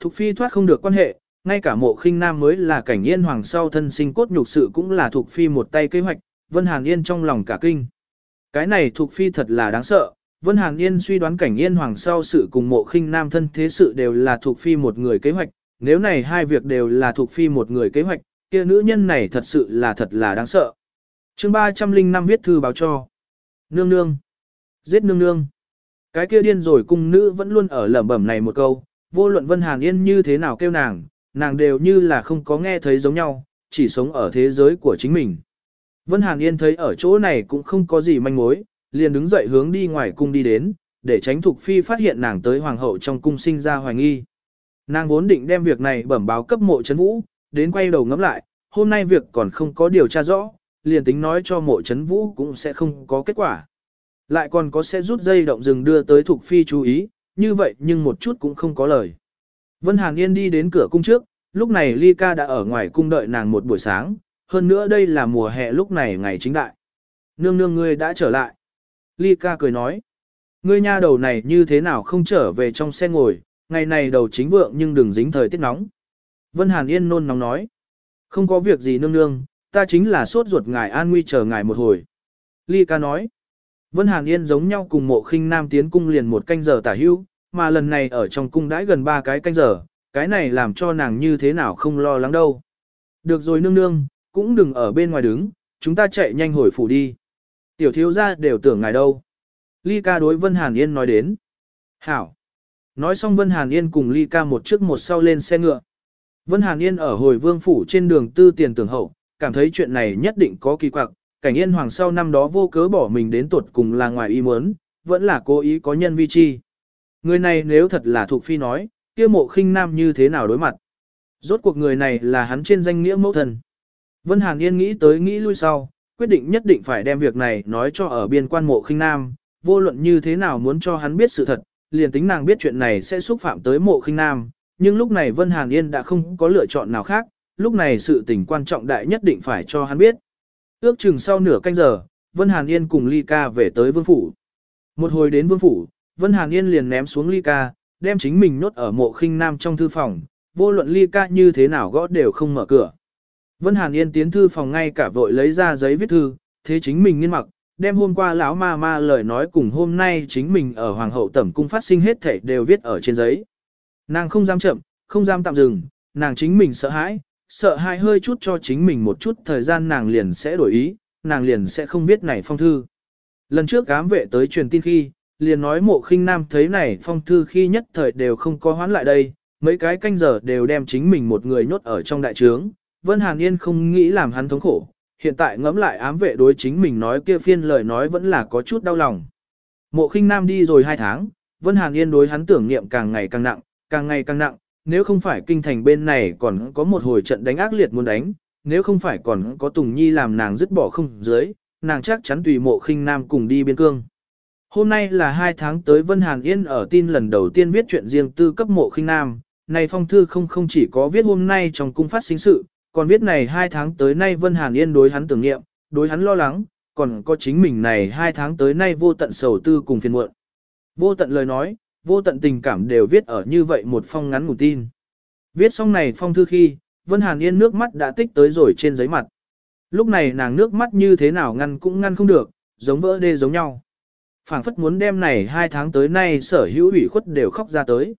Thục phi thoát không được quan hệ, ngay cả mộ khinh nam mới là cảnh yên hoàng sau thân sinh cốt nhục sự cũng là Thục phi một tay kế hoạch, Vân Hàn Yên trong lòng cả kinh. Cái này Thục phi thật là đáng sợ, Vân Hàn Yên suy đoán cảnh yên hoàng sau sự cùng mộ khinh nam thân thế sự đều là Thục phi một người kế hoạch, nếu này hai việc đều là Thục phi một người kế hoạch, kia nữ nhân này thật sự là thật là đáng sợ. chương 305 viết thư báo cho. Nương nương. Giết nương nương. Cái kia điên rồi cung nữ vẫn luôn ở lẩm bẩm này một câu, vô luận Vân Hàn Yên như thế nào kêu nàng, nàng đều như là không có nghe thấy giống nhau, chỉ sống ở thế giới của chính mình. Vân Hàn Yên thấy ở chỗ này cũng không có gì manh mối, liền đứng dậy hướng đi ngoài cung đi đến, để tránh Thục Phi phát hiện nàng tới hoàng hậu trong cung sinh ra hoài nghi. Nàng vốn định đem việc này bẩm báo cấp mộ chấn vũ, đến quay đầu ngắm lại, hôm nay việc còn không có điều tra rõ, liền tính nói cho mộ chấn vũ cũng sẽ không có kết quả. Lại còn có sẽ rút dây động rừng đưa tới Thục Phi chú ý, như vậy nhưng một chút cũng không có lời. Vân Hàn Yên đi đến cửa cung trước, lúc này Ly Ca đã ở ngoài cung đợi nàng một buổi sáng, hơn nữa đây là mùa hè lúc này ngày chính đại. Nương nương ngươi đã trở lại. Ly Ca cười nói, ngươi nha đầu này như thế nào không trở về trong xe ngồi, ngày này đầu chính vượng nhưng đừng dính thời tiết nóng. Vân Hàn Yên nôn nóng nói, không có việc gì nương nương, ta chính là sốt ruột ngài an nguy chờ ngài một hồi. Ly Ca nói, Vân Hàn Yên giống nhau cùng mộ khinh nam tiến cung liền một canh giờ tả hưu, mà lần này ở trong cung đãi gần ba cái canh giờ, cái này làm cho nàng như thế nào không lo lắng đâu. Được rồi nương nương, cũng đừng ở bên ngoài đứng, chúng ta chạy nhanh hồi phủ đi. Tiểu thiếu gia đều tưởng ngài đâu. Ly ca đối Vân Hàn Yên nói đến. Hảo. Nói xong Vân Hàn Yên cùng Ly ca một trước một sau lên xe ngựa. Vân Hàn Yên ở hồi vương phủ trên đường tư tiền tưởng hậu, cảm thấy chuyện này nhất định có kỳ quặc, cảnh yên hoàng sau năm đó vô cớ bỏ mình đến tuột cùng là ngoài ý muốn, vẫn là cố ý có nhân vi chi. Người này nếu thật là thuộc phi nói, kia mộ khinh nam như thế nào đối mặt. Rốt cuộc người này là hắn trên danh nghĩa mẫu thần. Vân Hàn Yên nghĩ tới nghĩ lui sau, quyết định nhất định phải đem việc này nói cho ở biên quan mộ khinh nam, vô luận như thế nào muốn cho hắn biết sự thật, liền tính nàng biết chuyện này sẽ xúc phạm tới mộ khinh nam, nhưng lúc này Vân Hàn Yên đã không có lựa chọn nào khác, lúc này sự tình quan trọng đại nhất định phải cho hắn biết. Ước chừng sau nửa canh giờ, Vân Hàn Yên cùng Ly Ca về tới vương phủ. Một hồi đến vương phủ, Vân Hàn Yên liền ném xuống Ly Ca, đem chính mình nốt ở mộ khinh nam trong thư phòng, vô luận Ly Ca như thế nào gõ đều không mở cửa. Vân Hàn Yên tiến thư phòng ngay cả vội lấy ra giấy viết thư, thế chính mình nghiên mặc, đem hôm qua lão ma ma lời nói cùng hôm nay chính mình ở hoàng hậu tẩm cung phát sinh hết thảy đều viết ở trên giấy. Nàng không dám chậm, không dám tạm dừng, nàng chính mình sợ hãi, sợ hai hơi chút cho chính mình một chút thời gian nàng liền sẽ đổi ý, nàng liền sẽ không biết này phong thư. Lần trước cám vệ tới truyền tin khi, liền nói mộ khinh nam thấy này phong thư khi nhất thời đều không có hoán lại đây, mấy cái canh giờ đều đem chính mình một người nhốt ở trong đại trướng, Vân Hàn Yên không nghĩ làm hắn thống khổ, hiện tại ngẫm lại ám vệ đối chính mình nói kia phiên lời nói vẫn là có chút đau lòng. Mộ khinh nam đi rồi hai tháng, Vân Hàn Yên đối hắn tưởng niệm càng ngày càng nặng, càng ngày càng nặng, nếu không phải kinh thành bên này còn có một hồi trận đánh ác liệt muốn đánh, nếu không phải còn có Tùng Nhi làm nàng dứt bỏ không dưới, nàng chắc chắn tùy mộ khinh nam cùng đi biên cương. Hôm nay là hai tháng tới Vân Hàn Yên ở tin lần đầu tiên viết chuyện riêng tư cấp mộ khinh nam, này phong thư không không chỉ có viết hôm nay trong cung phát sinh sự, còn viết này hai tháng tới nay Vân Hàn Yên đối hắn tưởng niệm, đối hắn lo lắng, còn có chính mình này hai tháng tới nay vô tận sầu tư cùng phiền muộn. Vô tận lời nói, vô tận tình cảm đều viết ở như vậy một phong ngắn ngủ tin. Viết xong này phong thư khi, Vân Hàn Yên nước mắt đã tích tới rồi trên giấy mặt. Lúc này nàng nước mắt như thế nào ngăn cũng ngăn không được, giống vỡ đê giống nhau. phảng phất muốn đem này hai tháng tới nay sở hữu ủy khuất đều khóc ra tới.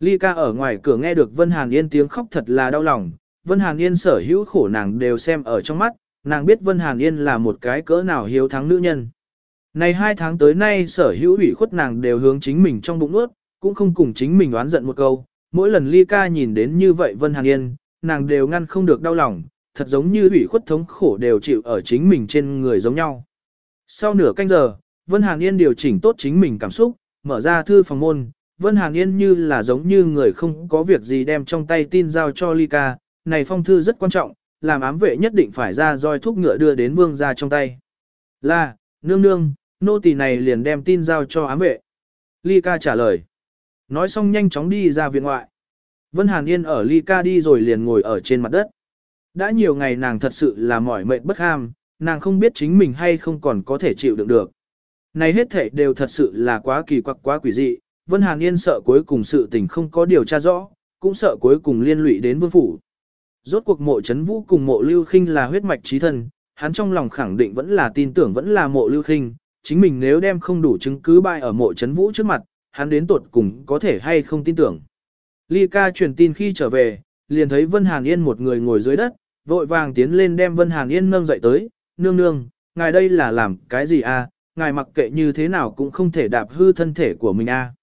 Ly ca ở ngoài cửa nghe được Vân Hàn Yên tiếng khóc thật là đau lòng, Vân Hàn Yên sở hữu khổ nàng đều xem ở trong mắt, nàng biết Vân Hàn Yên là một cái cỡ nào hiếu thắng nữ nhân. Này hai tháng tới nay sở hữu ủy khuất nàng đều hướng chính mình trong bụng nuốt, cũng không cùng chính mình oán giận một câu. Mỗi lần ly ca nhìn đến như vậy Vân Hàn Yên, nàng đều ngăn không được đau lòng, thật giống như ủy khuất thống khổ đều chịu ở chính mình trên người giống nhau. Sau nửa canh giờ, Vân Hàn Yên điều chỉnh tốt chính mình cảm xúc, mở ra thư phòng môn, Vân Hàn Yên như là giống như người không có việc gì đem trong tay tin giao cho ly ca, này phong thư rất quan trọng, làm ám vệ nhất định phải ra roi thuốc ngựa đưa đến vương ra trong tay. Là, nương nương, nô tỳ này liền đem tin giao cho ám vệ. Ly ca trả lời. Nói xong nhanh chóng đi ra viện ngoại. Vân Hàn Yên ở Ly ca đi rồi liền ngồi ở trên mặt đất. Đã nhiều ngày nàng thật sự là mỏi mệt bất ham, nàng không biết chính mình hay không còn có thể chịu đựng được. Này hết thể đều thật sự là quá kỳ quặc quá quỷ dị, Vân Hàn Yên sợ cuối cùng sự tình không có điều tra rõ, cũng sợ cuối cùng liên lụy đến vương phủ. Rốt cuộc mộ chấn vũ cùng mộ lưu khinh là huyết mạch trí thân, hắn trong lòng khẳng định vẫn là tin tưởng vẫn là mộ lưu khinh, chính mình nếu đem không đủ chứng cứ bại ở mộ chấn vũ trước mặt, hắn đến tuột cùng có thể hay không tin tưởng. Ly ca truyền tin khi trở về, liền thấy Vân Hàn Yên một người ngồi dưới đất, vội vàng tiến lên đem Vân Hàn Yên nâng dậy tới, nương nương, ngài đây là làm cái gì a? À? ngài mặc kệ như thế nào cũng không thể đạp hư thân thể của mình a. À?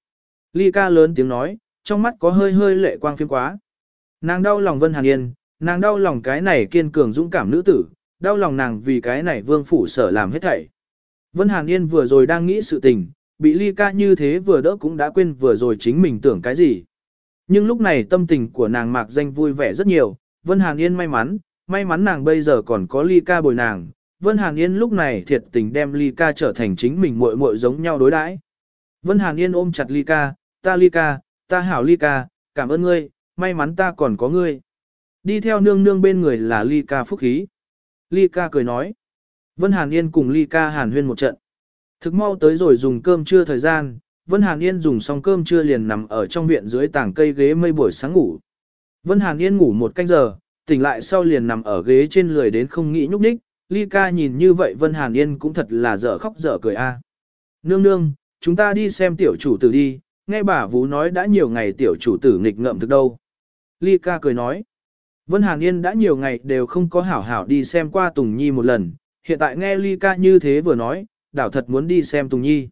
Ly ca lớn tiếng nói, trong mắt có hơi hơi lệ quang phiếm quá. Nàng đau lòng Vân Hàn Yên, nàng đau lòng cái này kiên cường dũng cảm nữ tử, đau lòng nàng vì cái này vương phủ sở làm hết thảy. Vân Hàn Yên vừa rồi đang nghĩ sự tình, bị ly ca như thế vừa đỡ cũng đã quên vừa rồi chính mình tưởng cái gì. Nhưng lúc này tâm tình của nàng mạc danh vui vẻ rất nhiều, Vân Hàn Yên may mắn, may mắn nàng bây giờ còn có ly ca bồi nàng. Vân Hàn Yên lúc này thiệt tình đem ly ca trở thành chính mình muội muội giống nhau đối đãi. Vân Hàn Yên ôm chặt ly ca, ta ly ca, ta hảo ly ca, cảm ơn ngươi, may mắn ta còn có ngươi. Đi theo nương nương bên người là ly ca phúc khí. Ly ca cười nói. Vân Hàn Yên cùng ly ca hàn huyên một trận. Thực mau tới rồi dùng cơm trưa thời gian, Vân Hàn Yên dùng xong cơm trưa liền nằm ở trong viện dưới tảng cây ghế mây buổi sáng ngủ. Vân Hàn Yên ngủ một canh giờ, tỉnh lại sau liền nằm ở ghế trên lười đến không nghĩ nhúc nhích, Ly ca nhìn như vậy Vân Hàn Yên cũng thật là dở khóc dở cười a. Nương nương, chúng ta đi xem tiểu chủ tử đi, nghe bà vú nói đã nhiều ngày tiểu chủ tử nghịch ngợm thực đâu. Ly ca cười nói. Vân Hàn Yên đã nhiều ngày đều không có hảo hảo đi xem qua Tùng Nhi một lần, hiện tại nghe Ly ca như thế vừa nói, đảo thật muốn đi xem Tùng Nhi.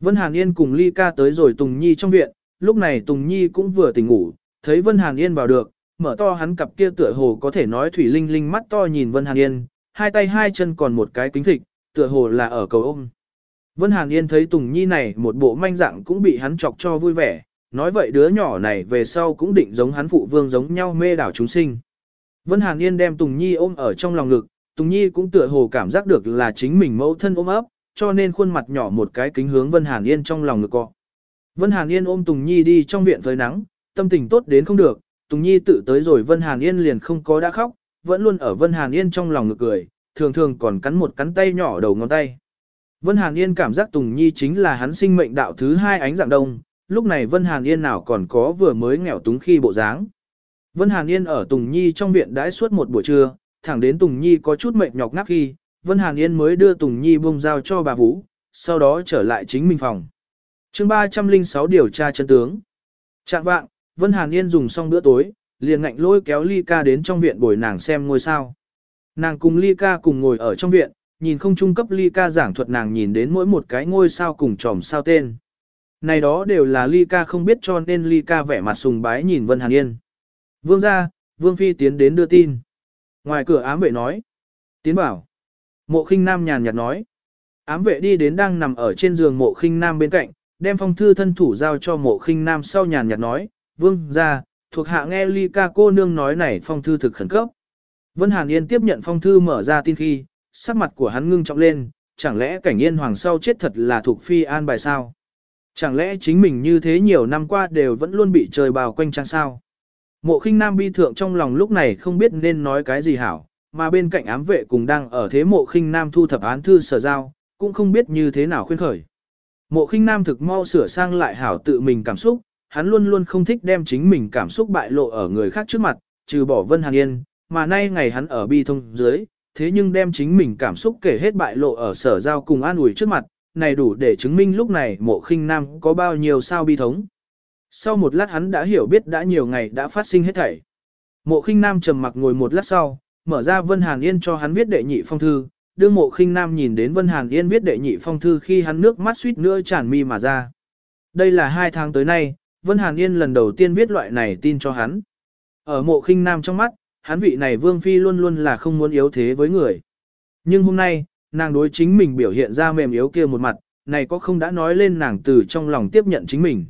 Vân Hàn Yên cùng Ly ca tới rồi Tùng Nhi trong viện, lúc này Tùng Nhi cũng vừa tỉnh ngủ, thấy Vân Hàn Yên vào được, mở to hắn cặp kia tựa hồ có thể nói thủy linh linh mắt to nhìn Vân Hàn Yên, hai tay hai chân còn một cái kính thịt, tựa hồ là ở cầu ôm. Vân Hàn Yên thấy Tùng Nhi này một bộ manh dạng cũng bị hắn chọc cho vui vẻ, nói vậy đứa nhỏ này về sau cũng định giống hắn phụ vương giống nhau mê đảo chúng sinh. Vân Hàn Yên đem Tùng Nhi ôm ở trong lòng ngực, Tùng Nhi cũng tựa hồ cảm giác được là chính mình mẫu thân ôm ấp, cho nên khuôn mặt nhỏ một cái kính hướng Vân Hàn Yên trong lòng ngực cọ. Vân Hàn Yên ôm Tùng Nhi đi trong viện phơi nắng, tâm tình tốt đến không được, Tùng Nhi tự tới rồi Vân Hàn Yên liền không có đã khóc, vẫn luôn ở Vân Hàn Yên trong lòng ngực cười, thường thường còn cắn một cắn tay nhỏ đầu ngón tay. Vân Hàn Yên cảm giác Tùng Nhi chính là hắn sinh mệnh đạo thứ hai ánh dạng đông, lúc này Vân Hàn Yên nào còn có vừa mới nghèo túng khi bộ dáng. Vân Hàn Yên ở Tùng Nhi trong viện đãi suốt một buổi trưa, thẳng đến Tùng Nhi có chút mệt nhọc ngáp khi, Vân Hàn Yên mới đưa Tùng Nhi bông giao cho bà Vũ, sau đó trở lại chính mình phòng. chương 306 điều tra chân tướng. Trạng vạng, Vân Hàn Yên dùng xong bữa tối, liền ngạnh lôi kéo Ly Ca đến trong viện bồi nàng xem ngôi sao. Nàng cùng Ly Ca cùng ngồi ở trong viện, nhìn không trung cấp Ly Ca giảng thuật nàng nhìn đến mỗi một cái ngôi sao cùng tròm sao tên. Này đó đều là Ly Ca không biết cho nên Ly Ca vẻ mặt sùng bái nhìn Vân Hàn Yên. Vương ra, Vương Phi tiến đến đưa tin. Ngoài cửa ám vệ nói. Tiến bảo. Mộ khinh nam nhàn nhạt nói. Ám vệ đi đến đang nằm ở trên giường mộ khinh nam bên cạnh, đem phong thư thân thủ giao cho mộ khinh nam sau nhàn nhạt nói. Vương ra, thuộc hạ nghe ly ca cô nương nói này phong thư thực khẩn cấp. Vân Hàn Yên tiếp nhận phong thư mở ra tin khi, sắc mặt của hắn ngưng trọng lên, chẳng lẽ cảnh yên hoàng sau chết thật là thuộc phi an bài sao? Chẳng lẽ chính mình như thế nhiều năm qua đều vẫn luôn bị trời bào quanh trang sao? Mộ khinh nam bi thượng trong lòng lúc này không biết nên nói cái gì hảo, mà bên cạnh ám vệ cùng đang ở thế mộ khinh nam thu thập án thư sở giao, cũng không biết như thế nào khuyên khởi. Mộ khinh nam thực mau sửa sang lại hảo tự mình cảm xúc, hắn luôn luôn không thích đem chính mình cảm xúc bại lộ ở người khác trước mặt, trừ bỏ Vân Hàn Yên, mà nay ngày hắn ở bi thông dưới, thế nhưng đem chính mình cảm xúc kể hết bại lộ ở sở giao cùng an ủi trước mặt, này đủ để chứng minh lúc này mộ khinh nam có bao nhiêu sao bi thống. Sau một lát hắn đã hiểu biết đã nhiều ngày đã phát sinh hết thảy. Mộ khinh nam trầm mặc ngồi một lát sau, mở ra Vân Hàn Yên cho hắn viết đệ nhị phong thư. Đương mộ khinh nam nhìn đến Vân Hàn Yên viết đệ nhị phong thư khi hắn nước mắt suýt nữa tràn mi mà ra. Đây là hai tháng tới nay, Vân Hàn Yên lần đầu tiên viết loại này tin cho hắn. Ở mộ khinh nam trong mắt, hắn vị này vương phi luôn luôn là không muốn yếu thế với người. Nhưng hôm nay, nàng đối chính mình biểu hiện ra mềm yếu kia một mặt, này có không đã nói lên nàng từ trong lòng tiếp nhận chính mình.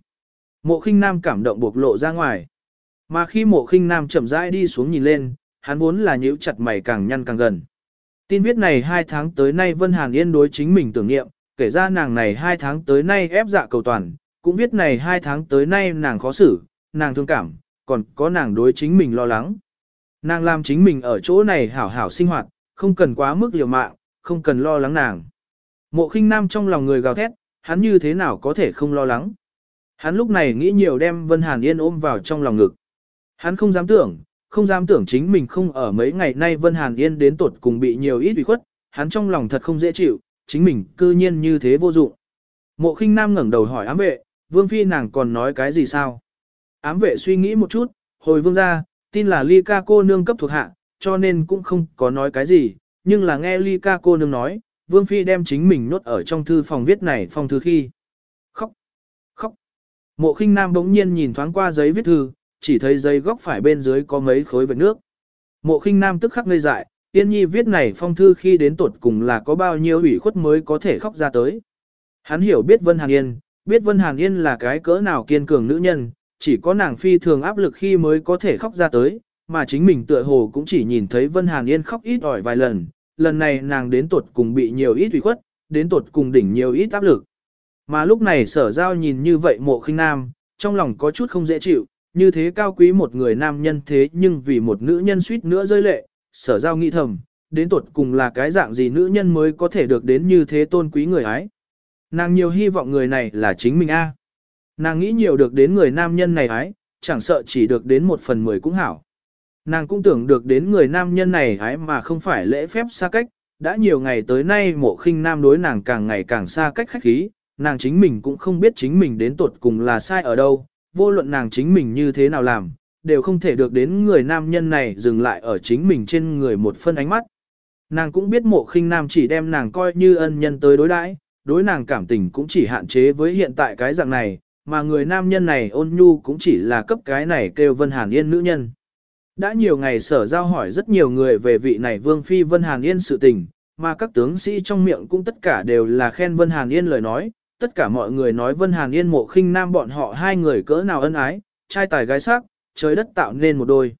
Mộ khinh nam cảm động bộc lộ ra ngoài. Mà khi mộ khinh nam chậm rãi đi xuống nhìn lên, hắn vốn là nhíu chặt mày càng nhăn càng gần. Tin viết này hai tháng tới nay Vân Hàn Yên đối chính mình tưởng nghiệm, kể ra nàng này hai tháng tới nay ép dạ cầu toàn, cũng viết này hai tháng tới nay nàng khó xử, nàng thương cảm, còn có nàng đối chính mình lo lắng. Nàng làm chính mình ở chỗ này hảo hảo sinh hoạt, không cần quá mức liều mạng, không cần lo lắng nàng. Mộ khinh nam trong lòng người gào thét, hắn như thế nào có thể không lo lắng. Hắn lúc này nghĩ nhiều đem Vân Hàn Yên ôm vào trong lòng ngực. Hắn không dám tưởng, không dám tưởng chính mình không ở mấy ngày nay Vân Hàn Yên đến tột cùng bị nhiều ít ủy khuất, hắn trong lòng thật không dễ chịu, chính mình cư nhiên như thế vô dụng. Mộ khinh nam ngẩng đầu hỏi ám vệ, vương phi nàng còn nói cái gì sao? Ám vệ suy nghĩ một chút, hồi vương ra, tin là ly ca cô nương cấp thuộc hạ, cho nên cũng không có nói cái gì, nhưng là nghe ly ca cô nương nói, vương phi đem chính mình nốt ở trong thư phòng viết này phong thư khi. Mộ khinh nam bỗng nhiên nhìn thoáng qua giấy viết thư, chỉ thấy giấy góc phải bên dưới có mấy khối vệt nước. Mộ khinh nam tức khắc ngây dại, Yên Nhi viết này phong thư khi đến tuột cùng là có bao nhiêu ủy khuất mới có thể khóc ra tới. Hắn hiểu biết Vân Hàn Yên, biết Vân Hàn Yên là cái cỡ nào kiên cường nữ nhân, chỉ có nàng phi thường áp lực khi mới có thể khóc ra tới, mà chính mình tựa hồ cũng chỉ nhìn thấy Vân Hàn Yên khóc ít ỏi vài lần, lần này nàng đến tuột cùng bị nhiều ít ủy khuất, đến tuột cùng đỉnh nhiều ít áp lực. Mà lúc này sở giao nhìn như vậy mộ khinh nam, trong lòng có chút không dễ chịu, như thế cao quý một người nam nhân thế nhưng vì một nữ nhân suýt nữa rơi lệ, sở giao nghĩ thầm, đến tuột cùng là cái dạng gì nữ nhân mới có thể được đến như thế tôn quý người ấy. Nàng nhiều hy vọng người này là chính mình a. Nàng nghĩ nhiều được đến người nam nhân này ấy, chẳng sợ chỉ được đến một phần mười cũng hảo. Nàng cũng tưởng được đến người nam nhân này ấy mà không phải lễ phép xa cách, đã nhiều ngày tới nay mộ khinh nam đối nàng càng ngày càng xa cách khách khí, nàng chính mình cũng không biết chính mình đến tuột cùng là sai ở đâu, vô luận nàng chính mình như thế nào làm, đều không thể được đến người nam nhân này dừng lại ở chính mình trên người một phân ánh mắt. Nàng cũng biết mộ khinh nam chỉ đem nàng coi như ân nhân tới đối đãi, đối nàng cảm tình cũng chỉ hạn chế với hiện tại cái dạng này, mà người nam nhân này ôn nhu cũng chỉ là cấp cái này kêu Vân Hàn Yên nữ nhân. Đã nhiều ngày sở giao hỏi rất nhiều người về vị này Vương Phi Vân Hàn Yên sự tình, mà các tướng sĩ trong miệng cũng tất cả đều là khen Vân Hàn Yên lời nói, tất cả mọi người nói Vân Hàn Yên mộ khinh nam bọn họ hai người cỡ nào ân ái, trai tài gái sắc, trời đất tạo nên một đôi.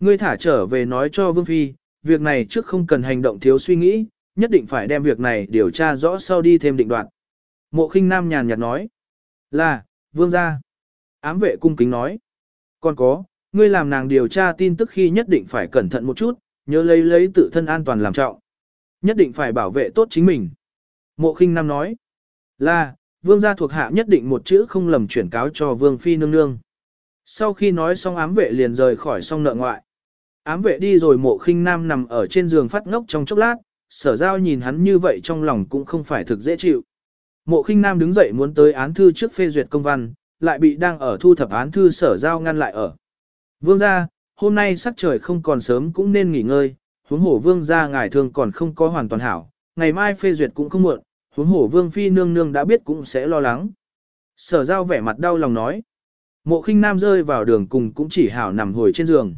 Ngươi thả trở về nói cho Vương Phi, việc này trước không cần hành động thiếu suy nghĩ, nhất định phải đem việc này điều tra rõ sau đi thêm định đoạn. Mộ khinh nam nhàn nhạt nói, là, Vương gia. Ám vệ cung kính nói, còn có, ngươi làm nàng điều tra tin tức khi nhất định phải cẩn thận một chút, nhớ lấy lấy tự thân an toàn làm trọng. Nhất định phải bảo vệ tốt chính mình. Mộ khinh nam nói, là, vương gia thuộc hạ nhất định một chữ không lầm chuyển cáo cho vương phi nương nương. Sau khi nói xong ám vệ liền rời khỏi song nợ ngoại. Ám vệ đi rồi mộ khinh nam nằm ở trên giường phát ngốc trong chốc lát, sở giao nhìn hắn như vậy trong lòng cũng không phải thực dễ chịu. Mộ khinh nam đứng dậy muốn tới án thư trước phê duyệt công văn, lại bị đang ở thu thập án thư sở giao ngăn lại ở. Vương gia, hôm nay sắc trời không còn sớm cũng nên nghỉ ngơi, huống hổ vương gia ngài thường còn không có hoàn toàn hảo, ngày mai phê duyệt cũng không muộn, huống hổ vương phi nương nương đã biết cũng sẽ lo lắng. Sở giao vẻ mặt đau lòng nói. Mộ khinh nam rơi vào đường cùng cũng chỉ hảo nằm hồi trên giường.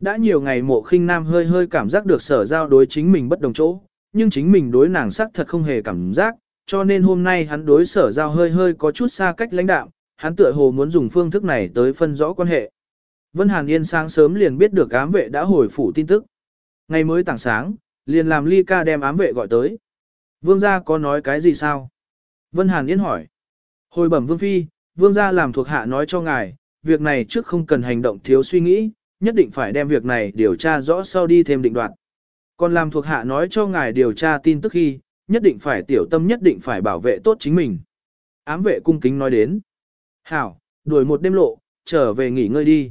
Đã nhiều ngày mộ khinh nam hơi hơi cảm giác được sở giao đối chính mình bất đồng chỗ, nhưng chính mình đối nàng sắc thật không hề cảm giác, cho nên hôm nay hắn đối sở giao hơi hơi có chút xa cách lãnh đạo, hắn tựa hồ muốn dùng phương thức này tới phân rõ quan hệ. Vân Hàn Yên sáng sớm liền biết được ám vệ đã hồi phủ tin tức. Ngày mới tảng sáng, liền làm ly ca đem ám vệ gọi tới. Vương gia có nói cái gì sao? Vân Hàn Yên hỏi. Hồi bẩm Vương Phi, Vương gia làm thuộc hạ nói cho ngài, việc này trước không cần hành động thiếu suy nghĩ, nhất định phải đem việc này điều tra rõ sau đi thêm định đoạn. Còn làm thuộc hạ nói cho ngài điều tra tin tức khi, nhất định phải tiểu tâm nhất định phải bảo vệ tốt chính mình. Ám vệ cung kính nói đến. Hảo, đuổi một đêm lộ, trở về nghỉ ngơi đi.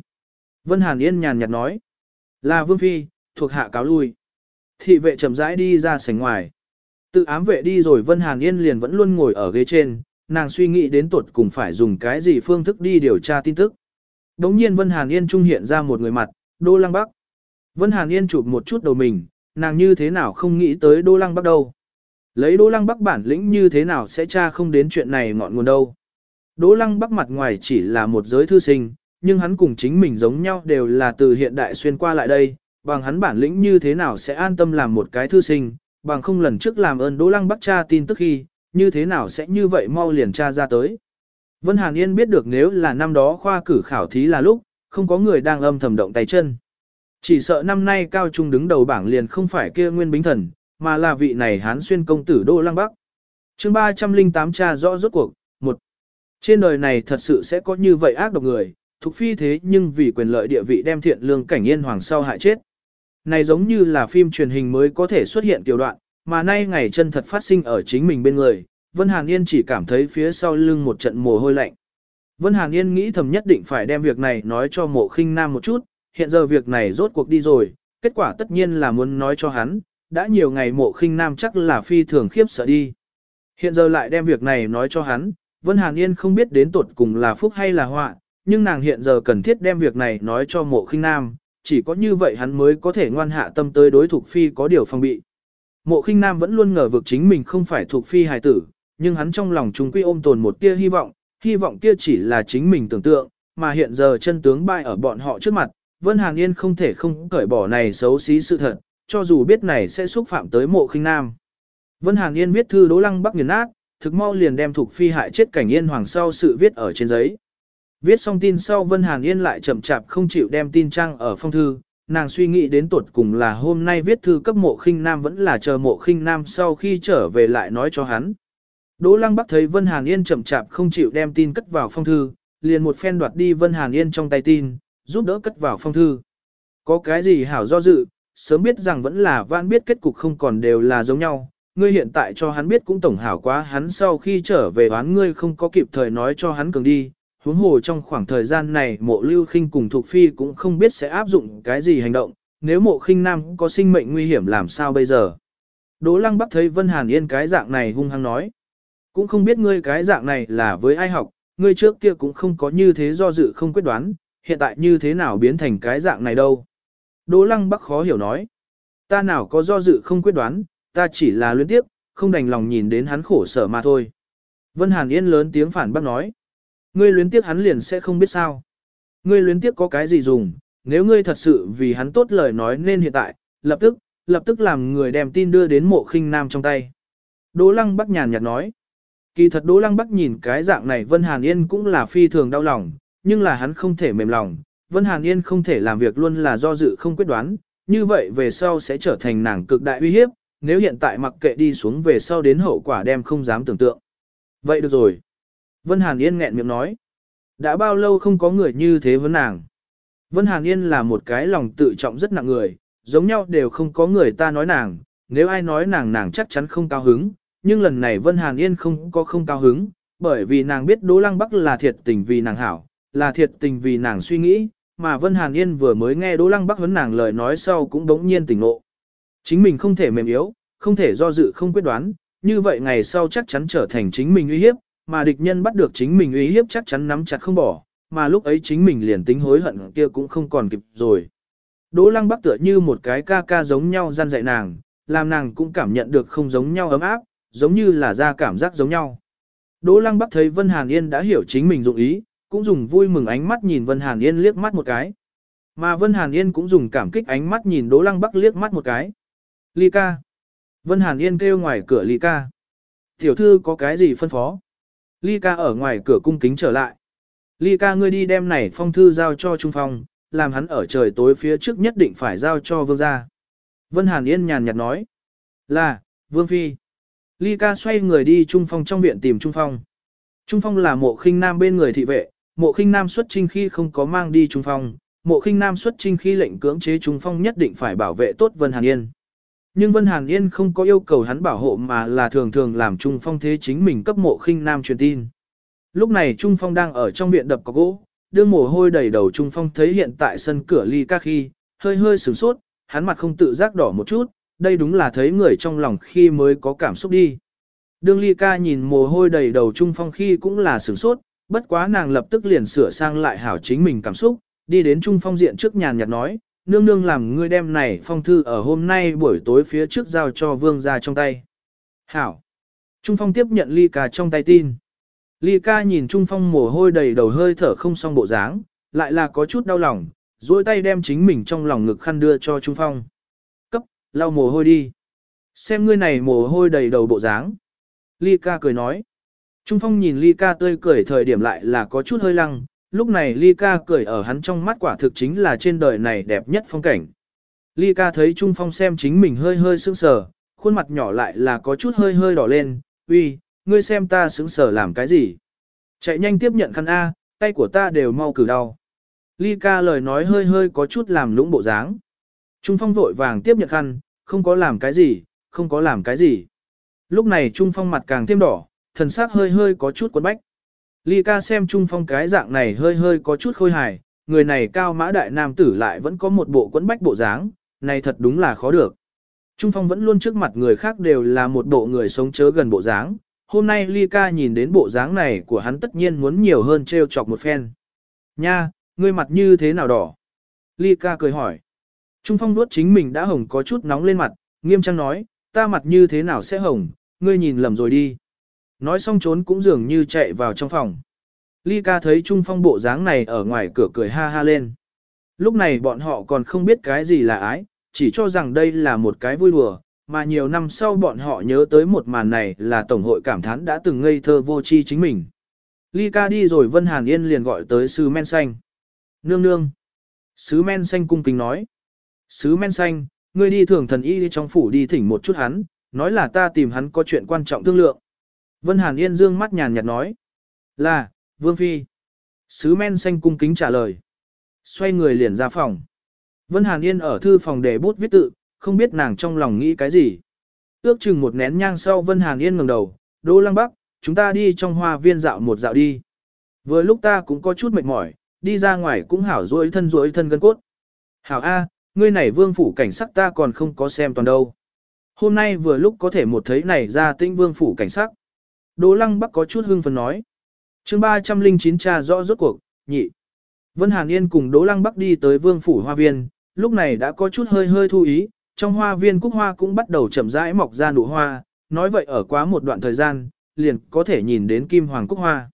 Vân Hàn Yên nhàn nhạt nói. Là Vương Phi, thuộc hạ cáo lui. Thị vệ chậm rãi đi ra sảnh ngoài. Tự ám vệ đi rồi Vân Hàn Yên liền vẫn luôn ngồi ở ghế trên, nàng suy nghĩ đến tuột cùng phải dùng cái gì phương thức đi điều tra tin tức. Đống nhiên Vân Hàn Yên trung hiện ra một người mặt, Đô Lăng Bắc. Vân Hàn Yên chụp một chút đầu mình, nàng như thế nào không nghĩ tới Đô Lăng Bắc đâu. Lấy Đô Lăng Bắc bản lĩnh như thế nào sẽ tra không đến chuyện này ngọn nguồn đâu. Đỗ Lăng Bắc mặt ngoài chỉ là một giới thư sinh, nhưng hắn cùng chính mình giống nhau đều là từ hiện đại xuyên qua lại đây, bằng hắn bản lĩnh như thế nào sẽ an tâm làm một cái thư sinh, bằng không lần trước làm ơn Đỗ Lăng Bắc tra tin tức khi, như thế nào sẽ như vậy mau liền tra ra tới. Vân Hàn Yên biết được nếu là năm đó khoa cử khảo thí là lúc, không có người đang âm thầm động tay chân. Chỉ sợ năm nay cao trung đứng đầu bảng liền không phải kia nguyên bính thần, mà là vị này hán xuyên công tử Đỗ Lăng Bắc. chương 308 tra rõ rốt cuộc, một Trên đời này thật sự sẽ có như vậy ác độc người, thuộc phi thế nhưng vì quyền lợi địa vị đem thiện lương cảnh yên hoàng sau hại chết. Này giống như là phim truyền hình mới có thể xuất hiện tiểu đoạn, mà nay ngày chân thật phát sinh ở chính mình bên người, Vân Hàn Yên chỉ cảm thấy phía sau lưng một trận mồ hôi lạnh. Vân Hàn Yên nghĩ thầm nhất định phải đem việc này nói cho mộ khinh nam một chút, hiện giờ việc này rốt cuộc đi rồi, kết quả tất nhiên là muốn nói cho hắn, đã nhiều ngày mộ khinh nam chắc là phi thường khiếp sợ đi. Hiện giờ lại đem việc này nói cho hắn, Vân Hàn Yên không biết đến tuột cùng là phúc hay là họa, nhưng nàng hiện giờ cần thiết đem việc này nói cho mộ khinh nam, chỉ có như vậy hắn mới có thể ngoan hạ tâm tới đối thuộc phi có điều phòng bị. Mộ khinh nam vẫn luôn ngờ vực chính mình không phải thuộc phi hài tử, nhưng hắn trong lòng chúng quy ôm tồn một tia hy vọng, hy vọng kia chỉ là chính mình tưởng tượng, mà hiện giờ chân tướng bại ở bọn họ trước mặt, Vân Hàn Yên không thể không cởi bỏ này xấu xí sự thật, cho dù biết này sẽ xúc phạm tới mộ khinh nam. Vân Hàn Yên viết thư đố Lăng Bắc nghiền nát, thực mau liền đem thuộc phi hại chết cảnh yên hoàng sau sự viết ở trên giấy. Viết xong tin sau Vân Hàn Yên lại chậm chạp không chịu đem tin trang ở phong thư, nàng suy nghĩ đến tuột cùng là hôm nay viết thư cấp mộ khinh nam vẫn là chờ mộ khinh nam sau khi trở về lại nói cho hắn. Đỗ Lăng Bắc thấy Vân Hàn Yên chậm chạp không chịu đem tin cất vào phong thư, liền một phen đoạt đi Vân Hàn Yên trong tay tin, giúp đỡ cất vào phong thư. Có cái gì hảo do dự, sớm biết rằng vẫn là vãn biết kết cục không còn đều là giống nhau, ngươi hiện tại cho hắn biết cũng tổng hảo quá hắn sau khi trở về đoán ngươi không có kịp thời nói cho hắn cường đi, huống hồ trong khoảng thời gian này mộ lưu khinh cùng thuộc phi cũng không biết sẽ áp dụng cái gì hành động, nếu mộ khinh nam có sinh mệnh nguy hiểm làm sao bây giờ. Đỗ lăng bắc thấy Vân Hàn Yên cái dạng này hung hăng nói. Cũng không biết ngươi cái dạng này là với ai học, ngươi trước kia cũng không có như thế do dự không quyết đoán, hiện tại như thế nào biến thành cái dạng này đâu. Đỗ lăng bắc khó hiểu nói. Ta nào có do dự không quyết đoán, ta chỉ là luyến tiếp, không đành lòng nhìn đến hắn khổ sở mà thôi. Vân Hàn Yên lớn tiếng phản bác nói. Ngươi luyến tiếc hắn liền sẽ không biết sao. Ngươi luyến tiếc có cái gì dùng, nếu ngươi thật sự vì hắn tốt lời nói nên hiện tại, lập tức, lập tức làm người đem tin đưa đến mộ khinh nam trong tay. Đỗ Lăng Bắc nhàn nhạt nói. Kỳ thật Đỗ Lăng Bắc nhìn cái dạng này Vân Hàn Yên cũng là phi thường đau lòng, nhưng là hắn không thể mềm lòng. Vân Hàn Yên không thể làm việc luôn là do dự không quyết đoán, như vậy về sau sẽ trở thành nàng cực đại uy hiếp, nếu hiện tại mặc kệ đi xuống về sau đến hậu quả đem không dám tưởng tượng. Vậy được rồi. Vân Hàn Yên nghẹn miệng nói. Đã bao lâu không có người như thế với nàng. Vân Hàn Yên là một cái lòng tự trọng rất nặng người, giống nhau đều không có người ta nói nàng, nếu ai nói nàng nàng chắc chắn không cao hứng, nhưng lần này Vân Hàn Yên không có không cao hứng, bởi vì nàng biết Đỗ Lăng Bắc là thiệt tình vì nàng hảo, là thiệt tình vì nàng suy nghĩ, mà Vân Hàn Yên vừa mới nghe Đỗ Lăng Bắc vấn nàng lời nói sau cũng đống nhiên tỉnh ngộ. Chính mình không thể mềm yếu, không thể do dự không quyết đoán, như vậy ngày sau chắc chắn trở thành chính mình uy hiếp, mà địch nhân bắt được chính mình uy hiếp chắc chắn nắm chặt không bỏ, mà lúc ấy chính mình liền tính hối hận kia cũng không còn kịp rồi. Đỗ Lăng Bắc tựa như một cái ca ca giống nhau gian dạy nàng, làm nàng cũng cảm nhận được không giống nhau ấm áp, giống như là ra cảm giác giống nhau. Đỗ Lăng Bắc thấy Vân Hàn Yên đã hiểu chính mình dụng ý, cũng dùng vui mừng ánh mắt nhìn Vân Hàn Yên liếc mắt một cái. Mà Vân Hàn Yên cũng dùng cảm kích ánh mắt nhìn Đỗ Lăng Bắc liếc mắt một cái. Ly ca. Vân Hàn Yên kêu ngoài cửa Ly ca. Tiểu thư có cái gì phân phó? Ly ca ở ngoài cửa cung kính trở lại. Ly ca ngươi đi đem này phong thư giao cho Trung Phong, làm hắn ở trời tối phía trước nhất định phải giao cho vương gia. Vân Hàn Yên nhàn nhạt nói. Là, vương phi. Ly ca xoay người đi Trung Phong trong viện tìm Trung Phong. Trung Phong là mộ khinh nam bên người thị vệ, mộ khinh nam xuất trinh khi không có mang đi Trung Phong, mộ khinh nam xuất trinh khi lệnh cưỡng chế Trung Phong nhất định phải bảo vệ tốt Vân Hàn Yên. Nhưng Vân Hàn Yên không có yêu cầu hắn bảo hộ mà là thường thường làm Trung Phong thế chính mình cấp mộ khinh nam truyền tin. Lúc này Trung Phong đang ở trong viện đập có gỗ, đưa mồ hôi đầy đầu Trung Phong thấy hiện tại sân cửa ly ca khi, hơi hơi sửng sốt, hắn mặt không tự giác đỏ một chút, đây đúng là thấy người trong lòng khi mới có cảm xúc đi. Đương ly ca nhìn mồ hôi đầy đầu Trung Phong khi cũng là sửng sốt, bất quá nàng lập tức liền sửa sang lại hảo chính mình cảm xúc, đi đến Trung Phong diện trước nhàn nhạt nói, nương nương làm ngươi đem này phong thư ở hôm nay buổi tối phía trước giao cho vương gia trong tay. Hảo. Trung Phong tiếp nhận ly ca trong tay tin. Ly ca nhìn Trung Phong mồ hôi đầy đầu hơi thở không xong bộ dáng, lại là có chút đau lòng, duỗi tay đem chính mình trong lòng ngực khăn đưa cho Trung Phong. Cấp, lau mồ hôi đi. Xem ngươi này mồ hôi đầy đầu bộ dáng. Ly ca cười nói. Trung Phong nhìn Ly ca tươi cười thời điểm lại là có chút hơi lăng, lúc này Ly ca cười ở hắn trong mắt quả thực chính là trên đời này đẹp nhất phong cảnh. Ly ca thấy Trung Phong xem chính mình hơi hơi sững sờ, khuôn mặt nhỏ lại là có chút hơi hơi đỏ lên, uy, ngươi xem ta sững sờ làm cái gì. Chạy nhanh tiếp nhận khăn A, tay của ta đều mau cử đau. Ly ca lời nói hơi hơi có chút làm lũng bộ dáng. Trung Phong vội vàng tiếp nhận khăn, không có làm cái gì, không có làm cái gì. Lúc này Trung Phong mặt càng thêm đỏ, thần sắc hơi hơi có chút quấn bách. Ly ca xem Trung Phong cái dạng này hơi hơi có chút khôi hài, người này cao mã đại nam tử lại vẫn có một bộ quấn bách bộ dáng, này thật đúng là khó được. Trung Phong vẫn luôn trước mặt người khác đều là một bộ người sống chớ gần bộ dáng, hôm nay Ly ca nhìn đến bộ dáng này của hắn tất nhiên muốn nhiều hơn trêu chọc một phen. Nha, ngươi mặt như thế nào đỏ? Ly ca cười hỏi. Trung Phong nuốt chính mình đã hồng có chút nóng lên mặt, nghiêm trang nói, ta mặt như thế nào sẽ hồng, ngươi nhìn lầm rồi đi. Nói xong trốn cũng dường như chạy vào trong phòng. Ly ca thấy Trung Phong bộ dáng này ở ngoài cửa cười ha ha lên. Lúc này bọn họ còn không biết cái gì là ái, chỉ cho rằng đây là một cái vui đùa, mà nhiều năm sau bọn họ nhớ tới một màn này là Tổng hội cảm thán đã từng ngây thơ vô chi chính mình. Ly ca đi rồi Vân Hàn Yên liền gọi tới Sứ Men Xanh. Nương nương. Sứ Men Xanh cung kính nói. Sứ Men Xanh, ngươi đi thường thần y đi trong phủ đi thỉnh một chút hắn, nói là ta tìm hắn có chuyện quan trọng thương lượng. Vân Hàn Yên dương mắt nhàn nhạt nói. Là, Vương Phi. Sứ Men Xanh cung kính trả lời. Xoay người liền ra phòng. Vân Hàn Yên ở thư phòng để bút viết tự, không biết nàng trong lòng nghĩ cái gì. Ước chừng một nén nhang sau Vân Hàn Yên ngẩng đầu, Đỗ Lăng Bắc, chúng ta đi trong hoa viên dạo một dạo đi. Vừa lúc ta cũng có chút mệt mỏi, đi ra ngoài cũng hảo duỗi thân duỗi thân gân cốt. Hảo A, ngươi này vương phủ cảnh sắc ta còn không có xem toàn đâu. Hôm nay vừa lúc có thể một thấy này ra tinh vương phủ cảnh sắc. Đỗ Lăng Bắc có chút hưng phấn nói. chương 309 trà rõ rốt cuộc, nhị. Vân Hàn Yên cùng Đỗ Lăng Bắc đi tới vương phủ hoa viên, lúc này đã có chút hơi hơi thu ý, trong hoa viên cúc hoa cũng bắt đầu chậm rãi mọc ra nụ hoa, nói vậy ở quá một đoạn thời gian, liền có thể nhìn đến kim hoàng cúc hoa.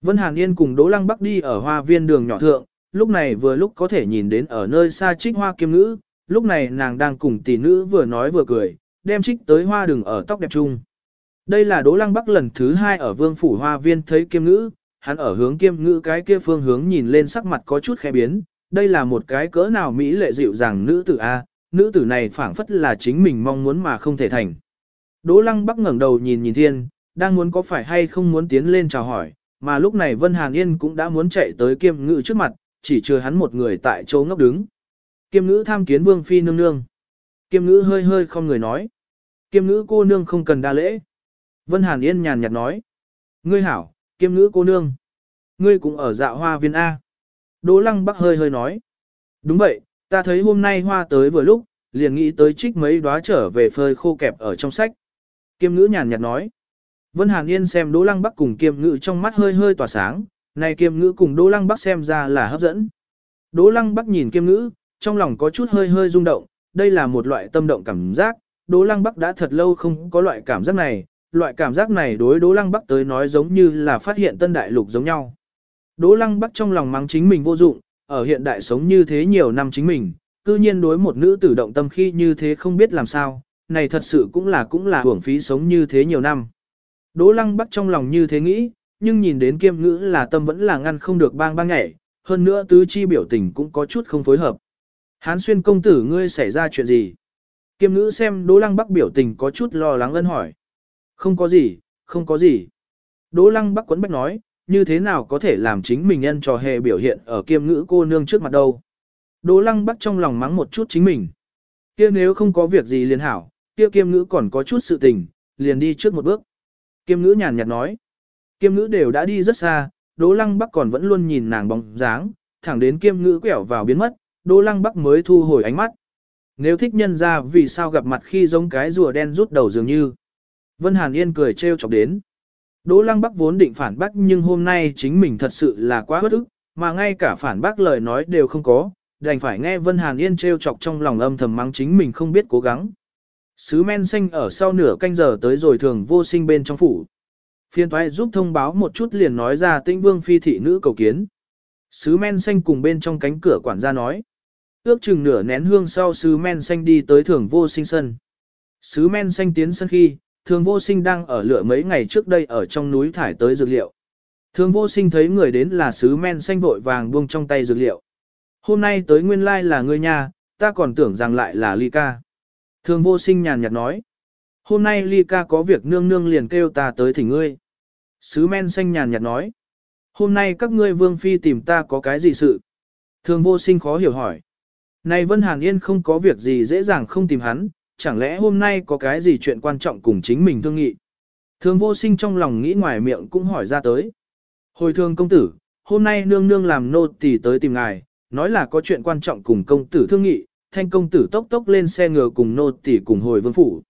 Vân Hàn Yên cùng Đỗ Lăng Bắc đi ở hoa viên đường nhỏ thượng, lúc này vừa lúc có thể nhìn đến ở nơi xa trích hoa kiêm nữ. lúc này nàng đang cùng tỷ nữ vừa nói vừa cười, đem trích tới hoa đường ở tóc đẹp trung. Đây là Đỗ Lăng Bắc lần thứ hai ở vương phủ hoa viên thấy kiêm ngữ, hắn ở hướng kiêm ngữ cái kia phương hướng nhìn lên sắc mặt có chút khẽ biến, đây là một cái cỡ nào mỹ lệ dịu dàng nữ tử A, nữ tử này phảng phất là chính mình mong muốn mà không thể thành. Đỗ Lăng Bắc ngẩng đầu nhìn nhìn thiên, đang muốn có phải hay không muốn tiến lên chào hỏi, mà lúc này Vân Hàn Yên cũng đã muốn chạy tới kiêm ngữ trước mặt, chỉ chưa hắn một người tại chỗ ngốc đứng. Kiêm ngữ tham kiến vương phi nương nương. Kiêm ngữ hơi hơi không người nói. Kiêm ngữ cô nương không cần đa lễ. Vân Hàn Yên nhàn nhạt nói. Ngươi hảo, kiêm ngữ cô nương. Ngươi cũng ở dạ hoa viên A. Đỗ lăng bắc hơi hơi nói. Đúng vậy, ta thấy hôm nay hoa tới vừa lúc, liền nghĩ tới trích mấy đóa trở về phơi khô kẹp ở trong sách. Kiêm ngữ nhàn nhạt nói. Vân Hàn Yên xem Đỗ Lăng Bắc cùng Kiêm Ngữ trong mắt hơi hơi tỏa sáng, này Kiêm Ngữ cùng Đỗ Lăng Bắc xem ra là hấp dẫn. Đỗ Lăng Bắc nhìn Kiêm Ngữ, trong lòng có chút hơi hơi rung động, đây là một loại tâm động cảm giác, Đỗ Lăng Bắc đã thật lâu không có loại cảm giác này, loại cảm giác này đối Đỗ Lăng Bắc tới nói giống như là phát hiện tân đại lục giống nhau. Đỗ Lăng Bắc trong lòng mắng chính mình vô dụng, ở hiện đại sống như thế nhiều năm chính mình, cư nhiên đối một nữ tử động tâm khi như thế không biết làm sao, này thật sự cũng là cũng là hưởng phí sống như thế nhiều năm. Đỗ Lăng Bắc trong lòng như thế nghĩ, nhưng nhìn đến kiêm ngữ là tâm vẫn là ngăn không được bang bang nhảy, hơn nữa tứ chi biểu tình cũng có chút không phối hợp. Hán xuyên công tử ngươi xảy ra chuyện gì? Kiêm ngữ xem Đỗ Lăng Bắc biểu tình có chút lo lắng ân hỏi. Không có gì, không có gì. Đỗ Lăng Bắc quấn bách nói, như thế nào có thể làm chính mình nhân trò hề biểu hiện ở kiêm ngữ cô nương trước mặt đâu. Đỗ Lăng Bắc trong lòng mắng một chút chính mình. Kia nếu không có việc gì liền hảo, kia kiêm ngữ còn có chút sự tình, liền đi trước một bước. Kiêm ngữ nhàn nhạt nói. Kiêm ngữ đều đã đi rất xa, Đỗ Lăng Bắc còn vẫn luôn nhìn nàng bóng dáng, thẳng đến kiêm ngữ quẹo vào biến mất, Đỗ Lăng Bắc mới thu hồi ánh mắt. Nếu thích nhân ra vì sao gặp mặt khi giống cái rùa đen rút đầu dường như. Vân Hàn Yên cười trêu chọc đến. Đỗ Lăng Bắc vốn định phản bác nhưng hôm nay chính mình thật sự là quá bất ức, mà ngay cả phản bác lời nói đều không có, đành phải nghe Vân Hàn Yên trêu chọc trong lòng âm thầm mắng chính mình không biết cố gắng. Sứ men xanh ở sau nửa canh giờ tới rồi thường vô sinh bên trong phủ. Phiên thoái giúp thông báo một chút liền nói ra tĩnh vương phi thị nữ cầu kiến. Sứ men xanh cùng bên trong cánh cửa quản gia nói. Ước chừng nửa nén hương sau sứ men xanh đi tới thường vô sinh sân. Sứ men xanh tiến sân khi, thường vô sinh đang ở lửa mấy ngày trước đây ở trong núi thải tới dược liệu. Thường vô sinh thấy người đến là sứ men xanh vội vàng buông trong tay dược liệu. Hôm nay tới nguyên lai là ngươi nha, ta còn tưởng rằng lại là ly ca. Thường vô sinh nhàn nhạt nói. Hôm nay ly ca có việc nương nương liền kêu ta tới thỉnh ngươi. Sứ men xanh nhàn nhạt nói. Hôm nay các ngươi vương phi tìm ta có cái gì sự? Thường vô sinh khó hiểu hỏi. Này Vân Hàn Yên không có việc gì dễ dàng không tìm hắn, chẳng lẽ hôm nay có cái gì chuyện quan trọng cùng chính mình thương nghị. Thường vô sinh trong lòng nghĩ ngoài miệng cũng hỏi ra tới. Hồi thường công tử, hôm nay nương nương làm nô tỳ tới tìm ngài, nói là có chuyện quan trọng cùng công tử thương nghị, thanh công tử tốc tốc lên xe ngựa cùng nô tỳ cùng hồi vương phủ.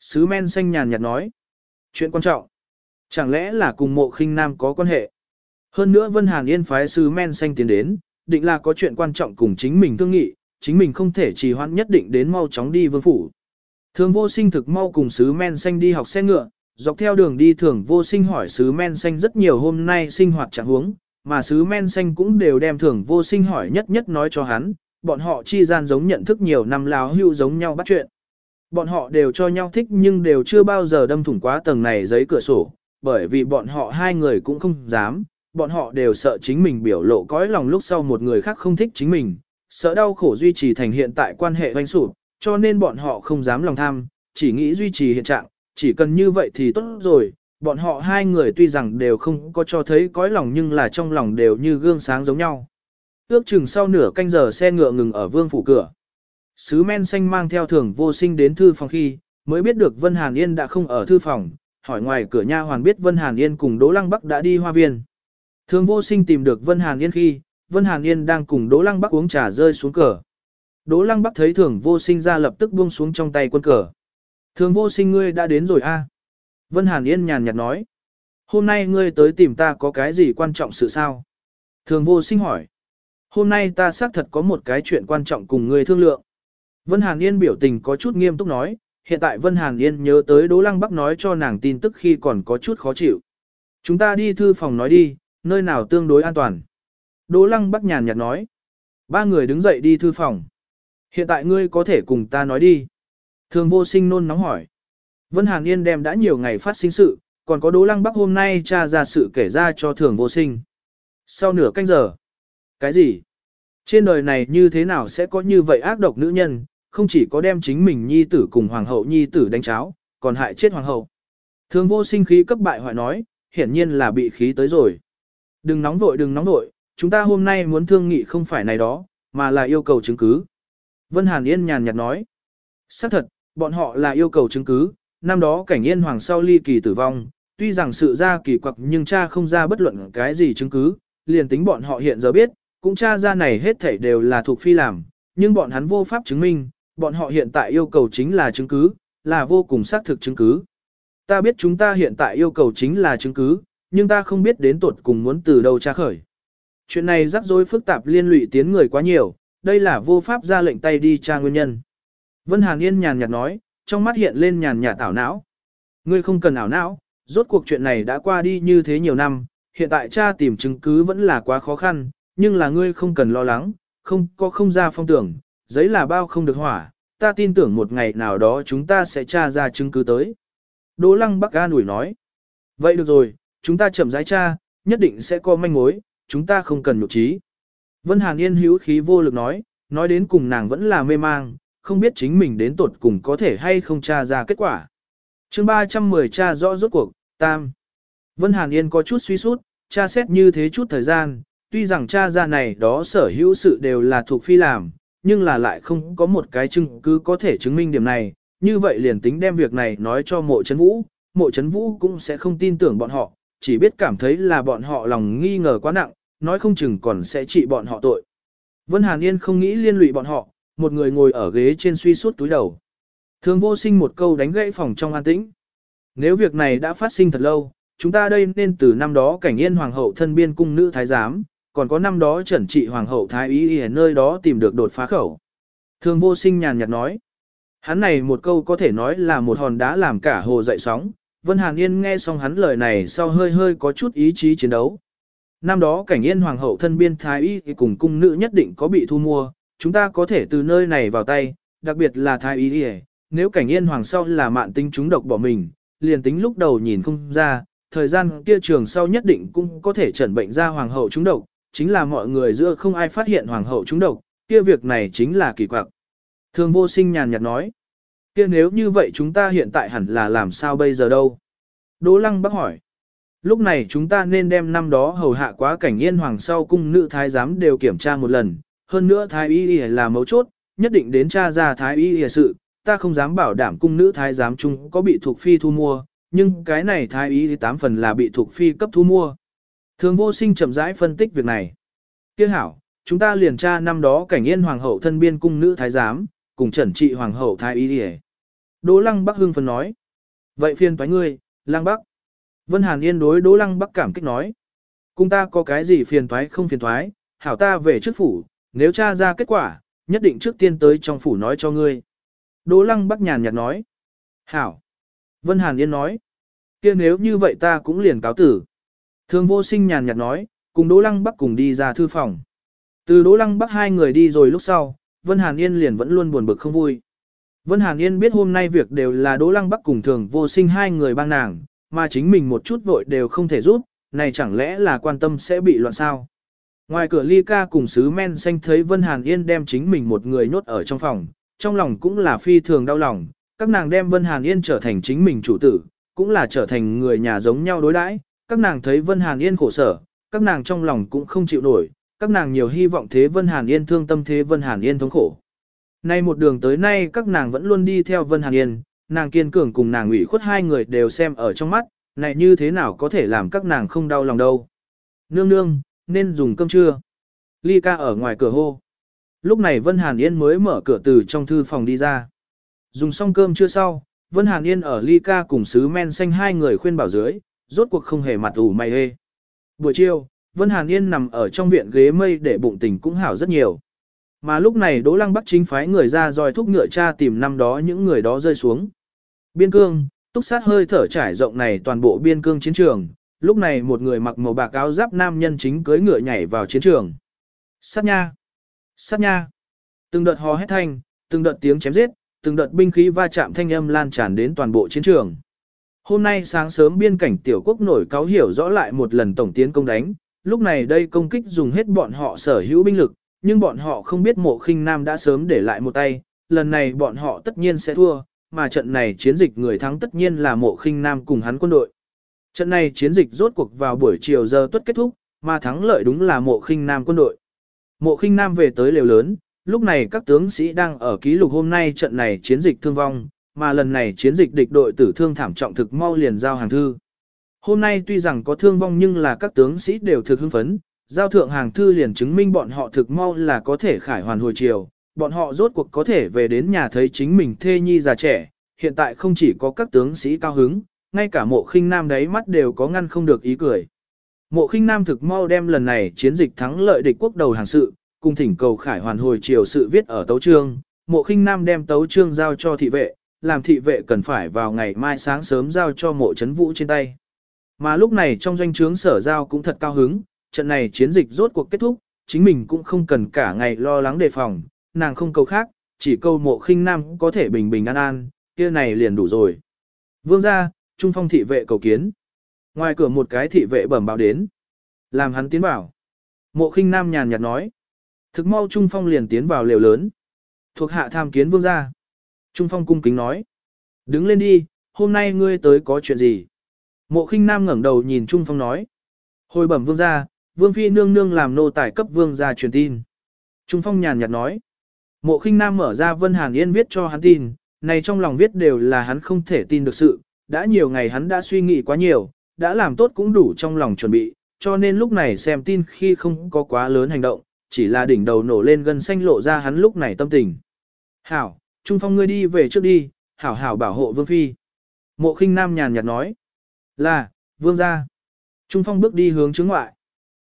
Sứ men xanh nhàn nhạt nói, chuyện quan trọng, chẳng lẽ là cùng mộ khinh nam có quan hệ. Hơn nữa Vân Hàn Yên phái sứ men xanh tiến đến, định là có chuyện quan trọng cùng chính mình thương nghị, chính mình không thể trì hoãn nhất định đến mau chóng đi vương phủ. Thường vô sinh thực mau cùng sứ men xanh đi học xe ngựa, dọc theo đường đi thường vô sinh hỏi sứ men xanh rất nhiều hôm nay sinh hoạt trạng huống, mà sứ men xanh cũng đều đem thường vô sinh hỏi nhất nhất nói cho hắn, bọn họ chi gian giống nhận thức nhiều năm láo hưu giống nhau bắt chuyện. Bọn họ đều cho nhau thích nhưng đều chưa bao giờ đâm thủng quá tầng này giấy cửa sổ, bởi vì bọn họ hai người cũng không dám, bọn họ đều sợ chính mình biểu lộ cõi lòng lúc sau một người khác không thích chính mình, sợ đau khổ duy trì thành hiện tại quan hệ hoanh sụp, cho nên bọn họ không dám lòng tham, chỉ nghĩ duy trì hiện trạng, chỉ cần như vậy thì tốt rồi. Bọn họ hai người tuy rằng đều không có cho thấy cõi lòng nhưng là trong lòng đều như gương sáng giống nhau. Ước chừng sau nửa canh giờ xe ngựa ngừng ở vương phủ cửa. Sứ men xanh mang theo thường vô sinh đến thư phòng khi, mới biết được Vân Hàn Yên đã không ở thư phòng, hỏi ngoài cửa nha hoàn biết Vân Hàn Yên cùng Đỗ Lăng Bắc đã đi hoa viên. Thường vô sinh tìm được Vân Hàn Yên khi, Vân Hàn Yên đang cùng Đỗ Lăng Bắc uống trà rơi xuống cờ. Đỗ Lăng Bắc thấy thường vô sinh ra lập tức buông xuống trong tay quân cờ. Thường vô sinh ngươi đã đến rồi a. Vân Hàn Yên nhàn nhạt nói. Hôm nay ngươi tới tìm ta có cái gì quan trọng sự sao? Thường vô sinh hỏi. Hôm nay ta xác thật có một cái chuyện quan trọng cùng ngươi thương lượng. Vân Hàn Yên biểu tình có chút nghiêm túc nói, hiện tại Vân Hàn Yên nhớ tới Đỗ Lăng Bắc nói cho nàng tin tức khi còn có chút khó chịu. Chúng ta đi thư phòng nói đi, nơi nào tương đối an toàn. Đỗ Lăng Bắc nhàn nhạt nói. Ba người đứng dậy đi thư phòng. Hiện tại ngươi có thể cùng ta nói đi. Thường vô sinh nôn nóng hỏi. Vân Hàn Yên đem đã nhiều ngày phát sinh sự, còn có Đỗ Lăng Bắc hôm nay tra ra sự kể ra cho thường vô sinh. Sau nửa canh giờ. Cái gì? Trên đời này như thế nào sẽ có như vậy ác độc nữ nhân, không chỉ có đem chính mình nhi tử cùng hoàng hậu nhi tử đánh cháo, còn hại chết hoàng hậu. Thường vô sinh khí cấp bại hoại nói, hiển nhiên là bị khí tới rồi. Đừng nóng vội đừng nóng vội, chúng ta hôm nay muốn thương nghị không phải này đó, mà là yêu cầu chứng cứ. Vân Hàn Yên nhàn nhạt nói. xác thật, bọn họ là yêu cầu chứng cứ, năm đó cảnh yên hoàng sau ly kỳ tử vong, tuy rằng sự ra kỳ quặc nhưng cha không ra bất luận cái gì chứng cứ, liền tính bọn họ hiện giờ biết, cũng cha ra này hết thảy đều là thuộc phi làm, nhưng bọn hắn vô pháp chứng minh, bọn họ hiện tại yêu cầu chính là chứng cứ, là vô cùng xác thực chứng cứ. Ta biết chúng ta hiện tại yêu cầu chính là chứng cứ, nhưng ta không biết đến tuột cùng muốn từ đâu tra khởi. Chuyện này rắc rối phức tạp liên lụy tiến người quá nhiều, đây là vô pháp ra lệnh tay đi tra nguyên nhân. Vân Hàn Yên nhàn nhạt nói, trong mắt hiện lên nhàn nhạt ảo não. Ngươi không cần ảo não, rốt cuộc chuyện này đã qua đi như thế nhiều năm, hiện tại cha tìm chứng cứ vẫn là quá khó khăn, nhưng là ngươi không cần lo lắng, không có không ra phong tưởng, giấy là bao không được hỏa, ta tin tưởng một ngày nào đó chúng ta sẽ tra ra chứng cứ tới. Đỗ Lăng Bắc An ủi nói, vậy được rồi, chúng ta chậm rãi tra, nhất định sẽ có manh mối, chúng ta không cần nhục trí. Vân Hàn Yên hữu khí vô lực nói, nói đến cùng nàng vẫn là mê mang, không biết chính mình đến tột cùng có thể hay không tra ra kết quả. chương 310 tra rõ rốt cuộc, tam. Vân Hàn Yên có chút suy sút, tra xét như thế chút thời gian, tuy rằng tra ra này đó sở hữu sự đều là thuộc phi làm, nhưng là lại không có một cái chứng cứ có thể chứng minh điểm này, như vậy liền tính đem việc này nói cho mộ chấn vũ, mộ chấn vũ cũng sẽ không tin tưởng bọn họ, chỉ biết cảm thấy là bọn họ lòng nghi ngờ quá nặng, nói không chừng còn sẽ trị bọn họ tội. Vân Hàn Yên không nghĩ liên lụy bọn họ, một người ngồi ở ghế trên suy suốt túi đầu. Thường vô sinh một câu đánh gãy phòng trong an tĩnh. Nếu việc này đã phát sinh thật lâu, chúng ta đây nên từ năm đó cảnh yên hoàng hậu thân biên cung nữ thái giám, còn có năm đó chuẩn trị hoàng hậu thái ý ở nơi đó tìm được đột phá khẩu. Thường vô sinh nhàn nhạt nói. Hắn này một câu có thể nói là một hòn đá làm cả hồ dậy sóng. Vân Hàn Yên nghe xong hắn lời này sau hơi hơi có chút ý chí chiến đấu. Năm đó cảnh yên hoàng hậu thân biên thái y thì cùng cung nữ nhất định có bị thu mua, chúng ta có thể từ nơi này vào tay, đặc biệt là thái y thì nếu cảnh yên hoàng sau là mạn tính chúng độc bỏ mình, liền tính lúc đầu nhìn không ra, thời gian kia trường sau nhất định cũng có thể chẩn bệnh ra hoàng hậu chúng độc, chính là mọi người giữa không ai phát hiện hoàng hậu chúng độc, kia việc này chính là kỳ quặc. Thường vô sinh nhàn nhạt nói, kia nếu như vậy chúng ta hiện tại hẳn là làm sao bây giờ đâu? Đỗ lăng bác hỏi, lúc này chúng ta nên đem năm đó hầu hạ quá cảnh yên hoàng sau cung nữ thái giám đều kiểm tra một lần, hơn nữa thái y y là mấu chốt, nhất định đến tra ra thái y y sự, ta không dám bảo đảm cung nữ thái giám chung có bị thuộc phi thu mua, nhưng cái này thái y tám phần là bị thuộc phi cấp thu mua. Thường vô sinh chậm rãi phân tích việc này. Tiếc hảo, chúng ta liền tra năm đó cảnh yên hoàng hậu thân biên cung nữ thái giám, cùng trần trị hoàng hậu thái y đi Đỗ lăng bắc hưng phần nói. Vậy phiền toái ngươi, lăng bắc. Vân Hàn Yên đối Đỗ lăng bắc cảm kích nói. Cung ta có cái gì phiền toái không phiền toái, hảo ta về trước phủ, nếu tra ra kết quả, nhất định trước tiên tới trong phủ nói cho ngươi. Đỗ lăng bắc nhàn nhạt nói. Hảo. Vân Hàn Yên nói. kia nếu như vậy ta cũng liền cáo tử. Thường vô sinh nhàn nhạt nói, cùng Đỗ lăng bắc cùng đi ra thư phòng. Từ Đỗ lăng bắc hai người đi rồi lúc sau, Vân Hàn Yên liền vẫn luôn buồn bực không vui. Vân Hàn Yên biết hôm nay việc đều là Đỗ lăng bắc cùng thường vô sinh hai người bang nàng, mà chính mình một chút vội đều không thể giúp, này chẳng lẽ là quan tâm sẽ bị loạn sao. Ngoài cửa ly ca cùng sứ men xanh thấy Vân Hàn Yên đem chính mình một người nhốt ở trong phòng, trong lòng cũng là phi thường đau lòng, các nàng đem Vân Hàn Yên trở thành chính mình chủ tử, cũng là trở thành người nhà giống nhau đối đãi. các nàng thấy Vân Hàn Yên khổ sở, các nàng trong lòng cũng không chịu nổi, các nàng nhiều hy vọng thế Vân Hàn Yên thương tâm thế Vân Hàn Yên thống khổ. Nay một đường tới nay các nàng vẫn luôn đi theo Vân Hàn Yên, nàng kiên cường cùng nàng ủy khuất hai người đều xem ở trong mắt, này như thế nào có thể làm các nàng không đau lòng đâu. Nương nương, nên dùng cơm trưa. Ly ca ở ngoài cửa hô. Lúc này Vân Hàn Yên mới mở cửa từ trong thư phòng đi ra. Dùng xong cơm trưa sau, Vân Hàn Yên ở Ly ca cùng sứ men xanh hai người khuyên bảo dưới, rốt cuộc không hề mặt ủ mày hê. Buổi chiều, Vân Hàn Yên nằm ở trong viện ghế mây để bụng tình cũng hảo rất nhiều. Mà lúc này Đỗ Lăng Bắc chính phái người ra dòi thúc ngựa cha tìm năm đó những người đó rơi xuống. Biên cương, túc sát hơi thở trải rộng này toàn bộ biên cương chiến trường, lúc này một người mặc màu bạc áo giáp nam nhân chính cưới ngựa nhảy vào chiến trường. Sát nha! Sát nha! Từng đợt hò hét thanh, từng đợt tiếng chém giết, từng đợt binh khí va chạm thanh âm lan tràn đến toàn bộ chiến trường. Hôm nay sáng sớm biên cảnh tiểu quốc nổi cáo hiểu rõ lại một lần tổng tiến công đánh, lúc này đây công kích dùng hết bọn họ sở hữu binh lực, nhưng bọn họ không biết mộ khinh nam đã sớm để lại một tay, lần này bọn họ tất nhiên sẽ thua, mà trận này chiến dịch người thắng tất nhiên là mộ khinh nam cùng hắn quân đội. Trận này chiến dịch rốt cuộc vào buổi chiều giờ tuất kết thúc, mà thắng lợi đúng là mộ khinh nam quân đội. Mộ khinh nam về tới lều lớn, lúc này các tướng sĩ đang ở ký lục hôm nay trận này chiến dịch thương vong, mà lần này chiến dịch địch đội tử thương thảm trọng thực mau liền giao hàng thư. Hôm nay tuy rằng có thương vong nhưng là các tướng sĩ đều thực hưng phấn, giao thượng hàng thư liền chứng minh bọn họ thực mau là có thể khải hoàn hồi chiều, bọn họ rốt cuộc có thể về đến nhà thấy chính mình thê nhi già trẻ, hiện tại không chỉ có các tướng sĩ cao hứng, ngay cả mộ khinh nam đấy mắt đều có ngăn không được ý cười. Mộ khinh nam thực mau đem lần này chiến dịch thắng lợi địch quốc đầu hàng sự, cùng thỉnh cầu khải hoàn hồi chiều sự viết ở tấu trương, mộ khinh nam đem tấu trương giao cho thị vệ, làm thị vệ cần phải vào ngày mai sáng sớm giao cho mộ chấn vũ trên tay. Mà lúc này trong doanh trướng sở giao cũng thật cao hứng, trận này chiến dịch rốt cuộc kết thúc, chính mình cũng không cần cả ngày lo lắng đề phòng, nàng không cầu khác, chỉ câu mộ khinh nam có thể bình bình an an, kia này liền đủ rồi. Vương ra, trung phong thị vệ cầu kiến. Ngoài cửa một cái thị vệ bẩm báo đến. Làm hắn tiến vào. Mộ khinh nam nhàn nhạt nói. Thực mau trung phong liền tiến vào lều lớn. Thuộc hạ tham kiến vương gia. Trung phong cung kính nói. Đứng lên đi, hôm nay ngươi tới có chuyện gì? Mộ khinh nam ngẩng đầu nhìn Trung phong nói. Hồi bẩm vương gia, vương phi nương nương làm nô tài cấp vương gia truyền tin. Trung phong nhàn nhạt nói. Mộ khinh nam mở ra Vân Hàn Yên viết cho hắn tin, này trong lòng viết đều là hắn không thể tin được sự, đã nhiều ngày hắn đã suy nghĩ quá nhiều, đã làm tốt cũng đủ trong lòng chuẩn bị, cho nên lúc này xem tin khi không có quá lớn hành động, chỉ là đỉnh đầu nổ lên gần xanh lộ ra hắn lúc này tâm tình. Hảo, Trung Phong ngươi đi về trước đi, hảo hảo bảo hộ Vương Phi. Mộ khinh nam nhàn nhạt nói. Là, Vương gia. Trung Phong bước đi hướng chứng ngoại.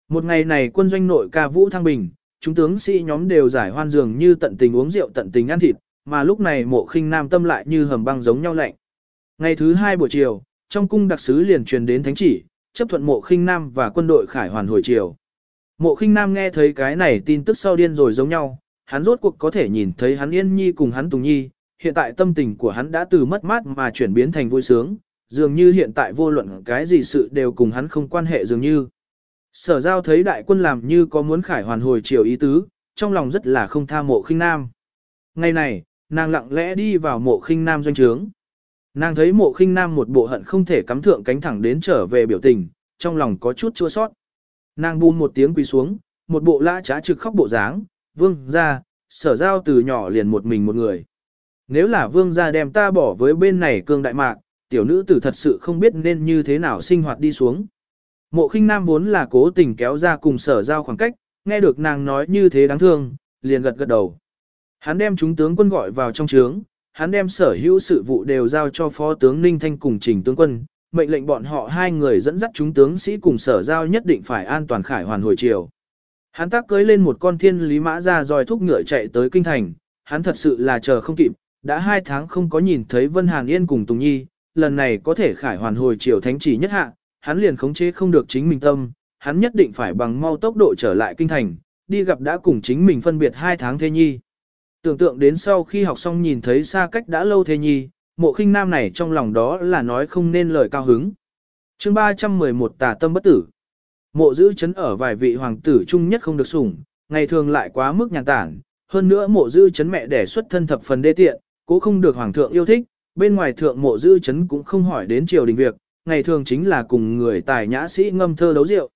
Một ngày này quân doanh nội ca vũ thăng bình, chúng tướng sĩ nhóm đều giải hoan dường như tận tình uống rượu tận tình ăn thịt, mà lúc này mộ khinh nam tâm lại như hầm băng giống nhau lạnh. Ngày thứ hai buổi chiều, trong cung đặc sứ liền truyền đến thánh chỉ, chấp thuận mộ khinh nam và quân đội khải hoàn hồi chiều. Mộ khinh nam nghe thấy cái này tin tức sau điên rồi giống nhau, hắn rốt cuộc có thể nhìn thấy hắn yên nhi cùng hắn tùng nhi, hiện tại tâm tình của hắn đã từ mất mát mà chuyển biến thành vui sướng, dường như hiện tại vô luận cái gì sự đều cùng hắn không quan hệ dường như. Sở giao thấy đại quân làm như có muốn khải hoàn hồi chiều ý tứ, trong lòng rất là không tha mộ khinh nam. Ngày này, nàng lặng lẽ đi vào mộ khinh nam doanh trướng. Nàng thấy mộ khinh nam một bộ hận không thể cắm thượng cánh thẳng đến trở về biểu tình, trong lòng có chút chua sót. Nàng buông một tiếng quỳ xuống, một bộ lã trá trực khóc bộ dáng, vương ra, sở giao từ nhỏ liền một mình một người. Nếu là vương gia đem ta bỏ với bên này cương đại mạc, tiểu nữ tử thật sự không biết nên như thế nào sinh hoạt đi xuống. Mộ khinh nam vốn là cố tình kéo ra cùng sở giao khoảng cách, nghe được nàng nói như thế đáng thương, liền gật gật đầu. Hắn đem chúng tướng quân gọi vào trong trướng, hắn đem sở hữu sự vụ đều giao cho phó tướng Ninh Thanh cùng trình tướng quân, mệnh lệnh bọn họ hai người dẫn dắt chúng tướng sĩ cùng sở giao nhất định phải an toàn khải hoàn hồi chiều. Hắn tác cưới lên một con thiên lý mã ra dòi thúc ngựa chạy tới kinh thành, hắn thật sự là chờ không kịp, đã hai tháng không có nhìn thấy Vân Hàn Yên cùng Tùng Nhi, lần này có thể khải hoàn hồi chiều thánh chỉ nhất hạ, hắn liền khống chế không được chính mình tâm, hắn nhất định phải bằng mau tốc độ trở lại kinh thành, đi gặp đã cùng chính mình phân biệt hai tháng thê nhi. Tưởng tượng đến sau khi học xong nhìn thấy xa cách đã lâu thê nhi, mộ khinh nam này trong lòng đó là nói không nên lời cao hứng. chương 311 tà tâm bất tử. Mộ giữ chấn ở vài vị hoàng tử chung nhất không được sủng, ngày thường lại quá mức nhàn tản, hơn nữa mộ giữ chấn mẹ đẻ xuất thân thập phần đê tiện, cố không được hoàng thượng yêu thích, bên ngoài thượng mộ giữ chấn cũng không hỏi đến triều đình việc, ngày thường chính là cùng người tài nhã sĩ ngâm thơ đấu rượu.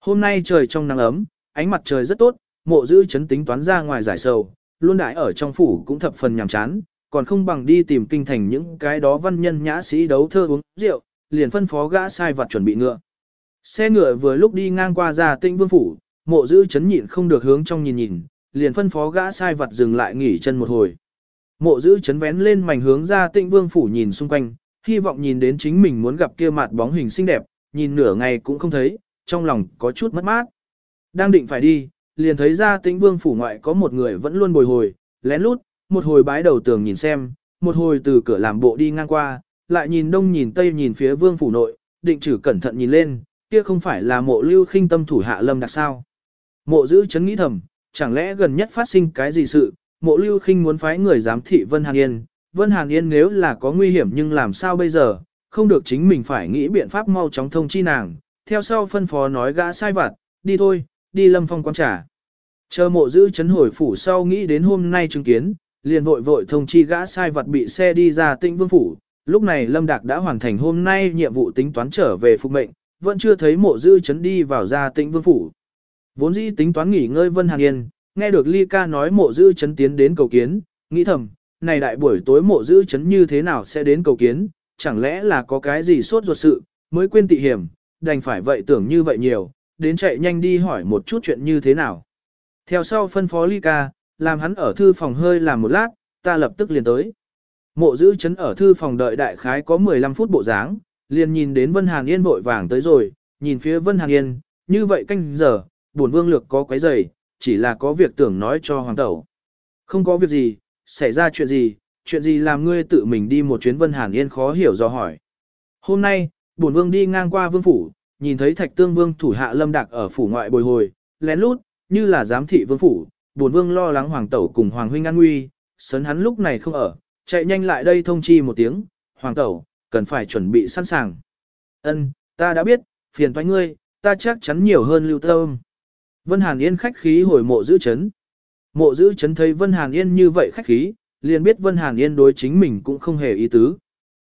Hôm nay trời trong nắng ấm, ánh mặt trời rất tốt, mộ giữ chấn tính toán ra ngoài giải sầu, luôn đại ở trong phủ cũng thập phần nhàm chán, còn không bằng đi tìm kinh thành những cái đó văn nhân nhã sĩ đấu thơ uống rượu, liền phân phó gã sai vật chuẩn bị ngựa. Xe ngựa vừa lúc đi ngang qua ra tinh vương phủ, mộ giữ chấn nhịn không được hướng trong nhìn nhìn, liền phân phó gã sai vật dừng lại nghỉ chân một hồi. Mộ giữ chấn vén lên mảnh hướng ra tinh vương phủ nhìn xung quanh, hy vọng nhìn đến chính mình muốn gặp kia mặt bóng hình xinh đẹp, nhìn nửa ngày cũng không thấy, trong lòng có chút mất mát. Đang định phải đi, liền thấy ra tĩnh vương phủ ngoại có một người vẫn luôn bồi hồi, lén lút, một hồi bái đầu tường nhìn xem, một hồi từ cửa làm bộ đi ngang qua, lại nhìn đông nhìn tây nhìn phía vương phủ nội, định chử cẩn thận nhìn lên, kia không phải là mộ lưu khinh tâm thủ hạ lâm đặc sao. Mộ giữ chấn nghĩ thầm, chẳng lẽ gần nhất phát sinh cái gì sự, mộ lưu khinh muốn phái người giám thị Vân Hàn Yên, Vân Hàn Yên nếu là có nguy hiểm nhưng làm sao bây giờ, không được chính mình phải nghĩ biện pháp mau chóng thông chi nàng, theo sau phân phó nói gã sai vặt, đi thôi, đi lâm phong quán trả. Chờ mộ giữ chấn hồi phủ sau nghĩ đến hôm nay chứng kiến, liền vội vội thông chi gã sai vật bị xe đi ra tĩnh vương phủ. Lúc này Lâm Đạc đã hoàn thành hôm nay nhiệm vụ tính toán trở về phục mệnh, vẫn chưa thấy mộ dư chấn đi vào ra tĩnh vương phủ. Vốn dĩ tính toán nghỉ ngơi Vân Hàn Yên, nghe được Ly ca nói mộ dư chấn tiến đến cầu kiến, nghĩ thầm, này đại buổi tối mộ giữ chấn như thế nào sẽ đến cầu kiến, chẳng lẽ là có cái gì sốt ruột sự, mới quên tị hiểm, đành phải vậy tưởng như vậy nhiều, đến chạy nhanh đi hỏi một chút chuyện như thế nào. Theo sau phân phó Ly ca, làm hắn ở thư phòng hơi làm một lát, ta lập tức liền tới. Mộ giữ chấn ở thư phòng đợi đại khái có 15 phút bộ dáng, liền nhìn đến Vân Hàn Yên vội vàng tới rồi, nhìn phía Vân Hàn Yên, như vậy canh giờ, buồn vương lược có quấy rầy, chỉ là có việc tưởng nói cho hoàng tẩu. Không có việc gì, xảy ra chuyện gì, chuyện gì làm ngươi tự mình đi một chuyến Vân Hàn Yên khó hiểu do hỏi. Hôm nay, bổn vương đi ngang qua vương phủ, nhìn thấy thạch tương vương thủ hạ lâm đạc ở phủ ngoại bồi hồi, lén lút, như là giám thị vương phủ, bổn vương lo lắng hoàng tẩu cùng hoàng huynh an nguy, sấn hắn lúc này không ở, chạy nhanh lại đây thông chi một tiếng, hoàng tẩu, cần phải chuẩn bị sẵn sàng. Ân, ta đã biết, phiền toái ngươi, ta chắc chắn nhiều hơn lưu tâm. Vân Hàn Yên khách khí hồi mộ giữ chấn. Mộ giữ chấn thấy Vân Hàn Yên như vậy khách khí, liền biết Vân Hàn Yên đối chính mình cũng không hề ý tứ.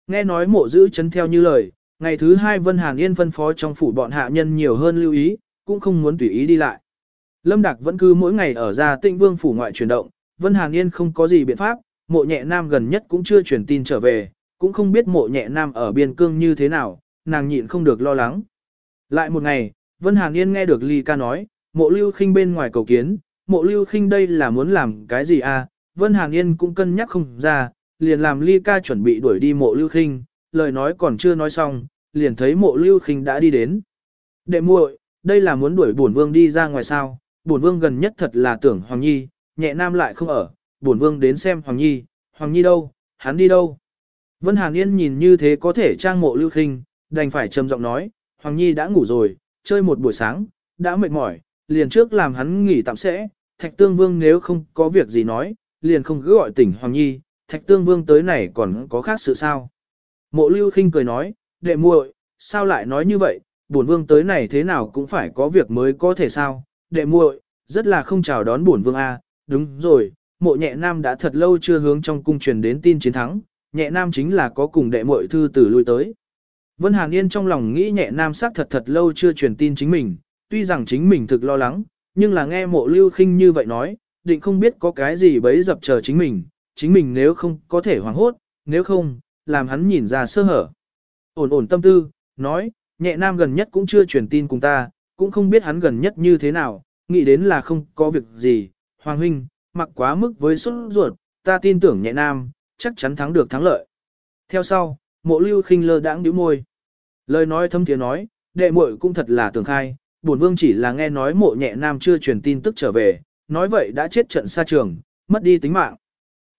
Nghe nói mộ giữ chấn theo như lời, ngày thứ hai Vân Hàn Yên phân phó trong phủ bọn hạ nhân nhiều hơn lưu ý, cũng không muốn tùy ý đi lại. Lâm Đạc vẫn cứ mỗi ngày ở ra tịnh vương phủ ngoại chuyển động, Vân Hàn Yên không có gì biện pháp, mộ nhẹ nam gần nhất cũng chưa truyền tin trở về, cũng không biết mộ nhẹ nam ở biên cương như thế nào, nàng nhịn không được lo lắng. Lại một ngày, Vân Hàn Yên nghe được Ly ca nói, mộ lưu khinh bên ngoài cầu kiến, mộ lưu khinh đây là muốn làm cái gì à, Vân Hàn Yên cũng cân nhắc không ra, liền làm Ly ca chuẩn bị đuổi đi mộ lưu khinh, lời nói còn chưa nói xong, liền thấy mộ lưu khinh đã đi đến. Đệ muội, đây là muốn đuổi bổn vương đi ra ngoài sao, bổn vương gần nhất thật là tưởng Hoàng Nhi, nhẹ nam lại không ở, bổn vương đến xem Hoàng Nhi, Hoàng Nhi đâu, hắn đi đâu. Vân Hàn Yên nhìn như thế có thể trang mộ lưu khinh, đành phải trầm giọng nói, Hoàng Nhi đã ngủ rồi, chơi một buổi sáng, đã mệt mỏi, liền trước làm hắn nghỉ tạm sẽ, Thạch Tương Vương nếu không có việc gì nói, liền không cứ gọi tỉnh Hoàng Nhi, Thạch Tương Vương tới này còn có khác sự sao. Mộ lưu khinh cười nói, đệ muội, sao lại nói như vậy, bổn vương tới này thế nào cũng phải có việc mới có thể sao, đệ muội, rất là không chào đón bổn vương a. Đúng rồi, mộ nhẹ nam đã thật lâu chưa hướng trong cung truyền đến tin chiến thắng, nhẹ nam chính là có cùng đệ muội thư tử lui tới. Vân Hàn Yên trong lòng nghĩ nhẹ nam xác thật thật lâu chưa truyền tin chính mình, tuy rằng chính mình thực lo lắng, nhưng là nghe mộ lưu khinh như vậy nói, định không biết có cái gì bấy dập chờ chính mình, chính mình nếu không có thể hoảng hốt, nếu không, làm hắn nhìn ra sơ hở. Ổn ổn tâm tư, nói, nhẹ nam gần nhất cũng chưa truyền tin cùng ta, cũng không biết hắn gần nhất như thế nào, nghĩ đến là không có việc gì. Hoàng huynh, mặc quá mức với xuất ruột, ta tin tưởng nhẹ nam, chắc chắn thắng được thắng lợi. Theo sau, mộ lưu khinh lơ đãng nhíu môi. Lời nói thâm thiế nói, đệ muội cũng thật là tưởng khai, bổn vương chỉ là nghe nói mộ nhẹ nam chưa truyền tin tức trở về, nói vậy đã chết trận xa trường, mất đi tính mạng.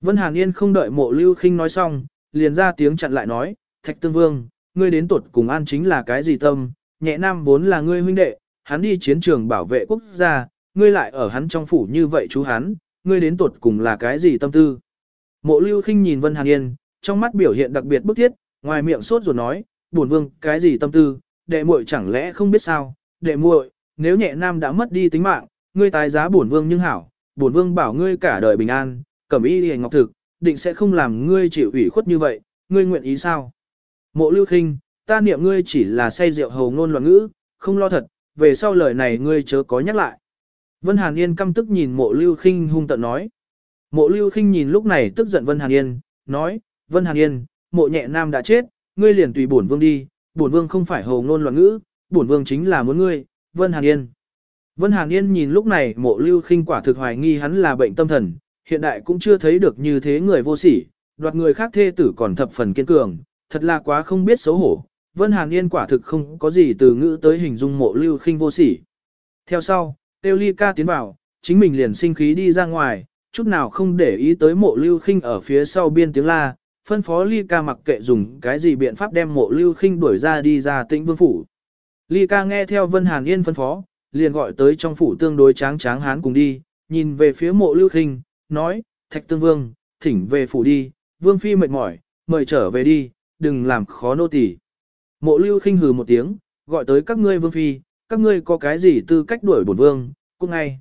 Vân Hàn Yên không đợi mộ lưu khinh nói xong, liền ra tiếng chặn lại nói, Thạch Tương Vương, ngươi đến tuột cùng an chính là cái gì tâm, nhẹ nam vốn là ngươi huynh đệ, hắn đi chiến trường bảo vệ quốc gia, ngươi lại ở hắn trong phủ như vậy chú hắn, ngươi đến tuột cùng là cái gì tâm tư. Mộ lưu khinh nhìn Vân Hàn Yên, trong mắt biểu hiện đặc biệt bức thiết, ngoài miệng sốt rồi nói, buồn vương, cái gì tâm tư, đệ muội chẳng lẽ không biết sao, đệ muội, nếu nhẹ nam đã mất đi tính mạng, ngươi tái giá bổn vương nhưng hảo, bổn vương bảo ngươi cả đời bình an, cẩm y liền ngọc thực, định sẽ không làm ngươi chịu ủy khuất như vậy, ngươi nguyện ý sao? Mộ lưu khinh, ta niệm ngươi chỉ là say rượu hầu ngôn loạn ngữ, không lo thật, về sau lời này ngươi chớ có nhắc lại. Vân Hàn Yên căm tức nhìn mộ lưu khinh hung tận nói. Mộ lưu khinh nhìn lúc này tức giận Vân Hàn Yên, nói, Vân Hàn Yên, mộ nhẹ nam đã chết, ngươi liền tùy bổn vương đi, bổn vương không phải hầu ngôn loạn ngữ, bổn vương chính là muốn ngươi, Vân Hàn Yên. Vân Hàn Yên nhìn lúc này mộ lưu khinh quả thực hoài nghi hắn là bệnh tâm thần, hiện đại cũng chưa thấy được như thế người vô sỉ, đoạt người khác thê tử còn thập phần kiên cường, thật là quá không biết xấu hổ. Vân Hàn Yên quả thực không có gì từ ngữ tới hình dung mộ lưu khinh vô sỉ. Theo sau, Tiêu Ly ca tiến vào, chính mình liền sinh khí đi ra ngoài, chút nào không để ý tới mộ lưu khinh ở phía sau biên tiếng la, phân phó Ly ca mặc kệ dùng cái gì biện pháp đem mộ lưu khinh đuổi ra đi ra tĩnh vương phủ. Ly ca nghe theo Vân Hàn Yên phân phó, liền gọi tới trong phủ tương đối tráng tráng hán cùng đi, nhìn về phía mộ lưu khinh, nói, thạch tương vương, thỉnh về phủ đi, vương phi mệt mỏi, mời trở về đi, đừng làm khó nô tỳ. Mộ lưu khinh hừ một tiếng, gọi tới các ngươi vương phi, các ngươi có cái gì tư cách đuổi bổn vương, cũng ngay.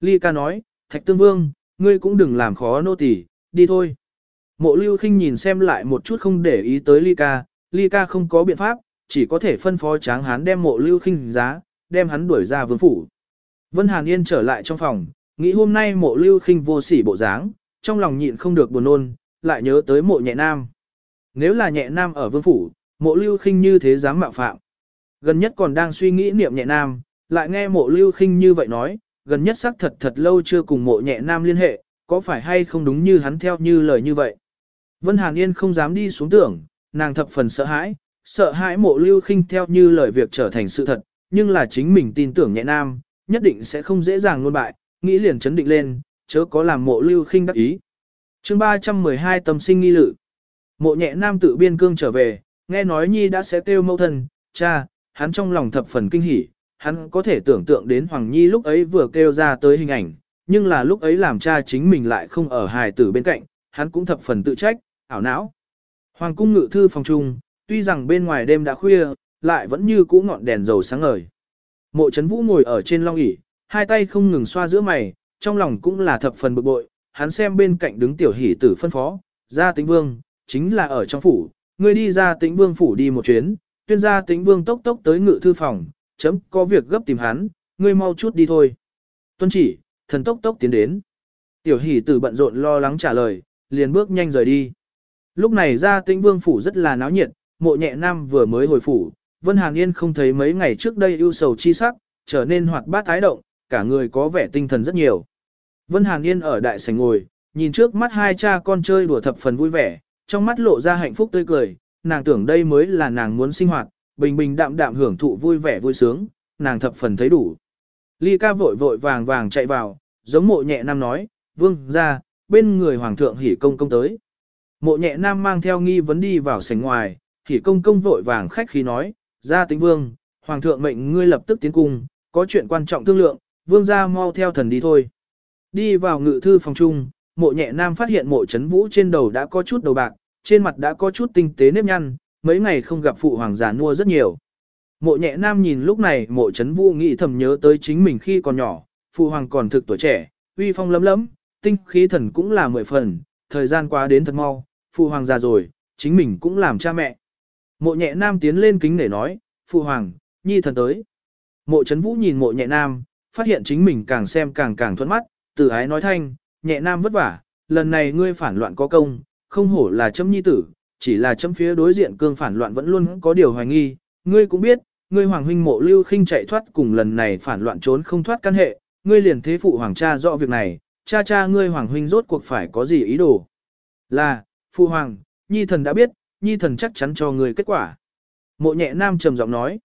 Ly ca nói, thạch tương vương, ngươi cũng đừng làm khó nô tỳ, đi thôi. Mộ lưu khinh nhìn xem lại một chút không để ý tới ly ca, ly ca không có biện pháp, chỉ có thể phân phó tráng hán đem mộ lưu khinh giá, đem hắn đuổi ra vương phủ. Vân Hàn Yên trở lại trong phòng, nghĩ hôm nay mộ lưu khinh vô sỉ bộ dáng, trong lòng nhịn không được buồn nôn, lại nhớ tới mộ nhẹ nam. Nếu là nhẹ nam ở vương phủ, mộ lưu khinh như thế dám mạo phạm. Gần nhất còn đang suy nghĩ niệm nhẹ nam, lại nghe mộ lưu khinh như vậy nói, gần nhất xác thật thật lâu chưa cùng mộ nhẹ nam liên hệ, có phải hay không đúng như hắn theo như lời như vậy. Vân Hàn Yên không dám đi xuống tưởng, nàng thập phần sợ hãi, sợ hãi mộ lưu khinh theo như lời việc trở thành sự thật, nhưng là chính mình tin tưởng nhẹ nam, nhất định sẽ không dễ dàng luôn bại, nghĩ liền chấn định lên, chớ có làm mộ lưu khinh đắc ý. chương 312 tâm sinh nghi lự. Mộ nhẹ nam tự biên cương trở về, nghe nói nhi đã sẽ kêu mâu thân, cha, hắn trong lòng thập phần kinh hỉ, hắn có thể tưởng tượng đến Hoàng Nhi lúc ấy vừa kêu ra tới hình ảnh, nhưng là lúc ấy làm cha chính mình lại không ở hài tử bên cạnh, hắn cũng thập phần tự trách, ảo não. Hoàng cung ngự thư phòng trung, tuy rằng bên ngoài đêm đã khuya, lại vẫn như cũ ngọn đèn dầu sáng ngời. Mộ Trấn Vũ ngồi ở trên long ỷ, hai tay không ngừng xoa giữa mày, trong lòng cũng là thập phần bực bội, hắn xem bên cạnh đứng tiểu hỷ tử phân phó, ra tĩnh vương, chính là ở trong phủ, ngươi đi ra tĩnh vương phủ đi một chuyến, tuyên ra tĩnh vương tốc tốc tới ngự thư phòng, chấm có việc gấp tìm hắn, ngươi mau chút đi thôi. Tuân chỉ, thần tốc tốc tiến đến. Tiểu hỷ tử bận rộn lo lắng trả lời, liền bước nhanh rời đi. Lúc này ra tĩnh vương phủ rất là náo nhiệt, mộ nhẹ nam vừa mới hồi phủ, Vân Hàn Yên không thấy mấy ngày trước đây ưu sầu chi sắc, trở nên hoạt bát thái động, cả người có vẻ tinh thần rất nhiều. Vân Hàn Yên ở đại sảnh ngồi, nhìn trước mắt hai cha con chơi đùa thập phần vui vẻ, trong mắt lộ ra hạnh phúc tươi cười, nàng tưởng đây mới là nàng muốn sinh hoạt, bình bình đạm đạm hưởng thụ vui vẻ vui sướng, nàng thập phần thấy đủ. Ly ca vội vội vàng vàng chạy vào, giống mộ nhẹ nam nói, vương ra, bên người hoàng thượng hỉ công công tới. Mộ nhẹ nam mang theo nghi vấn đi vào sảnh ngoài, thì công công vội vàng khách khí nói, ra tính vương, hoàng thượng mệnh ngươi lập tức tiến cung, có chuyện quan trọng thương lượng, vương gia mau theo thần đi thôi. Đi vào ngự thư phòng trung mộ nhẹ nam phát hiện mộ chấn vũ trên đầu đã có chút đầu bạc, trên mặt đã có chút tinh tế nếp nhăn, mấy ngày không gặp phụ hoàng già nua rất nhiều. Mộ nhẹ nam nhìn lúc này mộ chấn vũ nghĩ thầm nhớ tới chính mình khi còn nhỏ, phụ hoàng còn thực tuổi trẻ, uy phong lấm lấm, tinh khí thần cũng là mười phần, thời gian qua đến thật mau, phụ hoàng già rồi, chính mình cũng làm cha mẹ. Mộ nhẹ nam tiến lên kính để nói, phụ hoàng, nhi thần tới. Mộ chấn vũ nhìn mộ nhẹ nam, phát hiện chính mình càng xem càng càng thuẫn mắt, từ ái nói thanh, nhẹ nam vất vả, lần này ngươi phản loạn có công, không hổ là chấm nhi tử, chỉ là chấm phía đối diện cương phản loạn vẫn luôn có điều hoài nghi, ngươi cũng biết, ngươi hoàng huynh mộ lưu khinh chạy thoát cùng lần này phản loạn trốn không thoát căn hệ, ngươi liền thế phụ hoàng cha rõ việc này, cha cha ngươi hoàng huynh rốt cuộc phải có gì ý đồ. Là, phụ hoàng, nhi thần đã biết, nhi thần chắc chắn cho ngươi kết quả. Mộ nhẹ nam trầm giọng nói,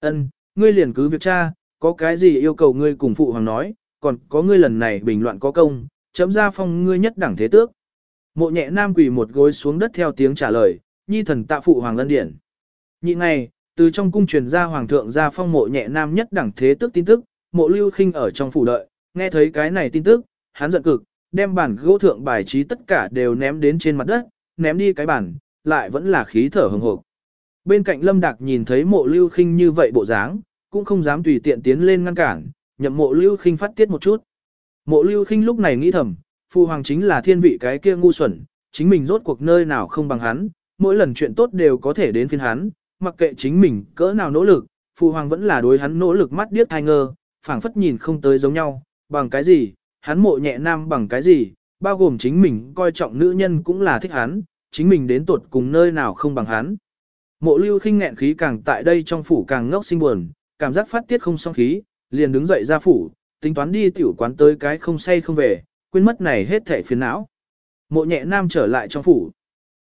ân, ngươi liền cứ việc cha, có cái gì yêu cầu ngươi cùng phụ hoàng nói, còn có ngươi lần này bình loạn có công, chấm ra phong ngươi nhất đẳng thế tước. Mộ nhẹ nam quỳ một gối xuống đất theo tiếng trả lời, nhi thần tạ phụ hoàng lân điển. Nhị ngày, từ trong cung truyền ra hoàng thượng ra phong mộ nhẹ nam nhất đẳng thế tước tin tức, mộ lưu khinh ở trong phủ đợi, nghe thấy cái này tin tức, hắn giận cực, đem bản gỗ thượng bài trí tất cả đều ném đến trên mặt đất, ném đi cái bản, lại vẫn là khí thở hừng hộp. Bên cạnh Lâm Đạc nhìn thấy mộ lưu khinh như vậy bộ dáng, cũng không dám tùy tiện tiến lên ngăn cản, nhậm mộ lưu khinh phát tiết một chút. Mộ lưu khinh lúc này nghĩ thầm, phu hoàng chính là thiên vị cái kia ngu xuẩn, chính mình rốt cuộc nơi nào không bằng hắn, mỗi lần chuyện tốt đều có thể đến phiên hắn, mặc kệ chính mình cỡ nào nỗ lực, phu hoàng vẫn là đối hắn nỗ lực mắt điếc hai ngơ, phảng phất nhìn không tới giống nhau, bằng cái gì, hắn mộ nhẹ nam bằng cái gì, bao gồm chính mình coi trọng nữ nhân cũng là thích hắn, chính mình đến tuột cùng nơi nào không bằng hắn. Mộ lưu khinh nghẹn khí càng tại đây trong phủ càng ngốc sinh buồn, cảm giác phát tiết không song khí, liền đứng dậy ra phủ, tính toán đi tiểu quán tới cái không say không về, quên mất này hết thể phiền não. Mộ nhẹ nam trở lại trong phủ.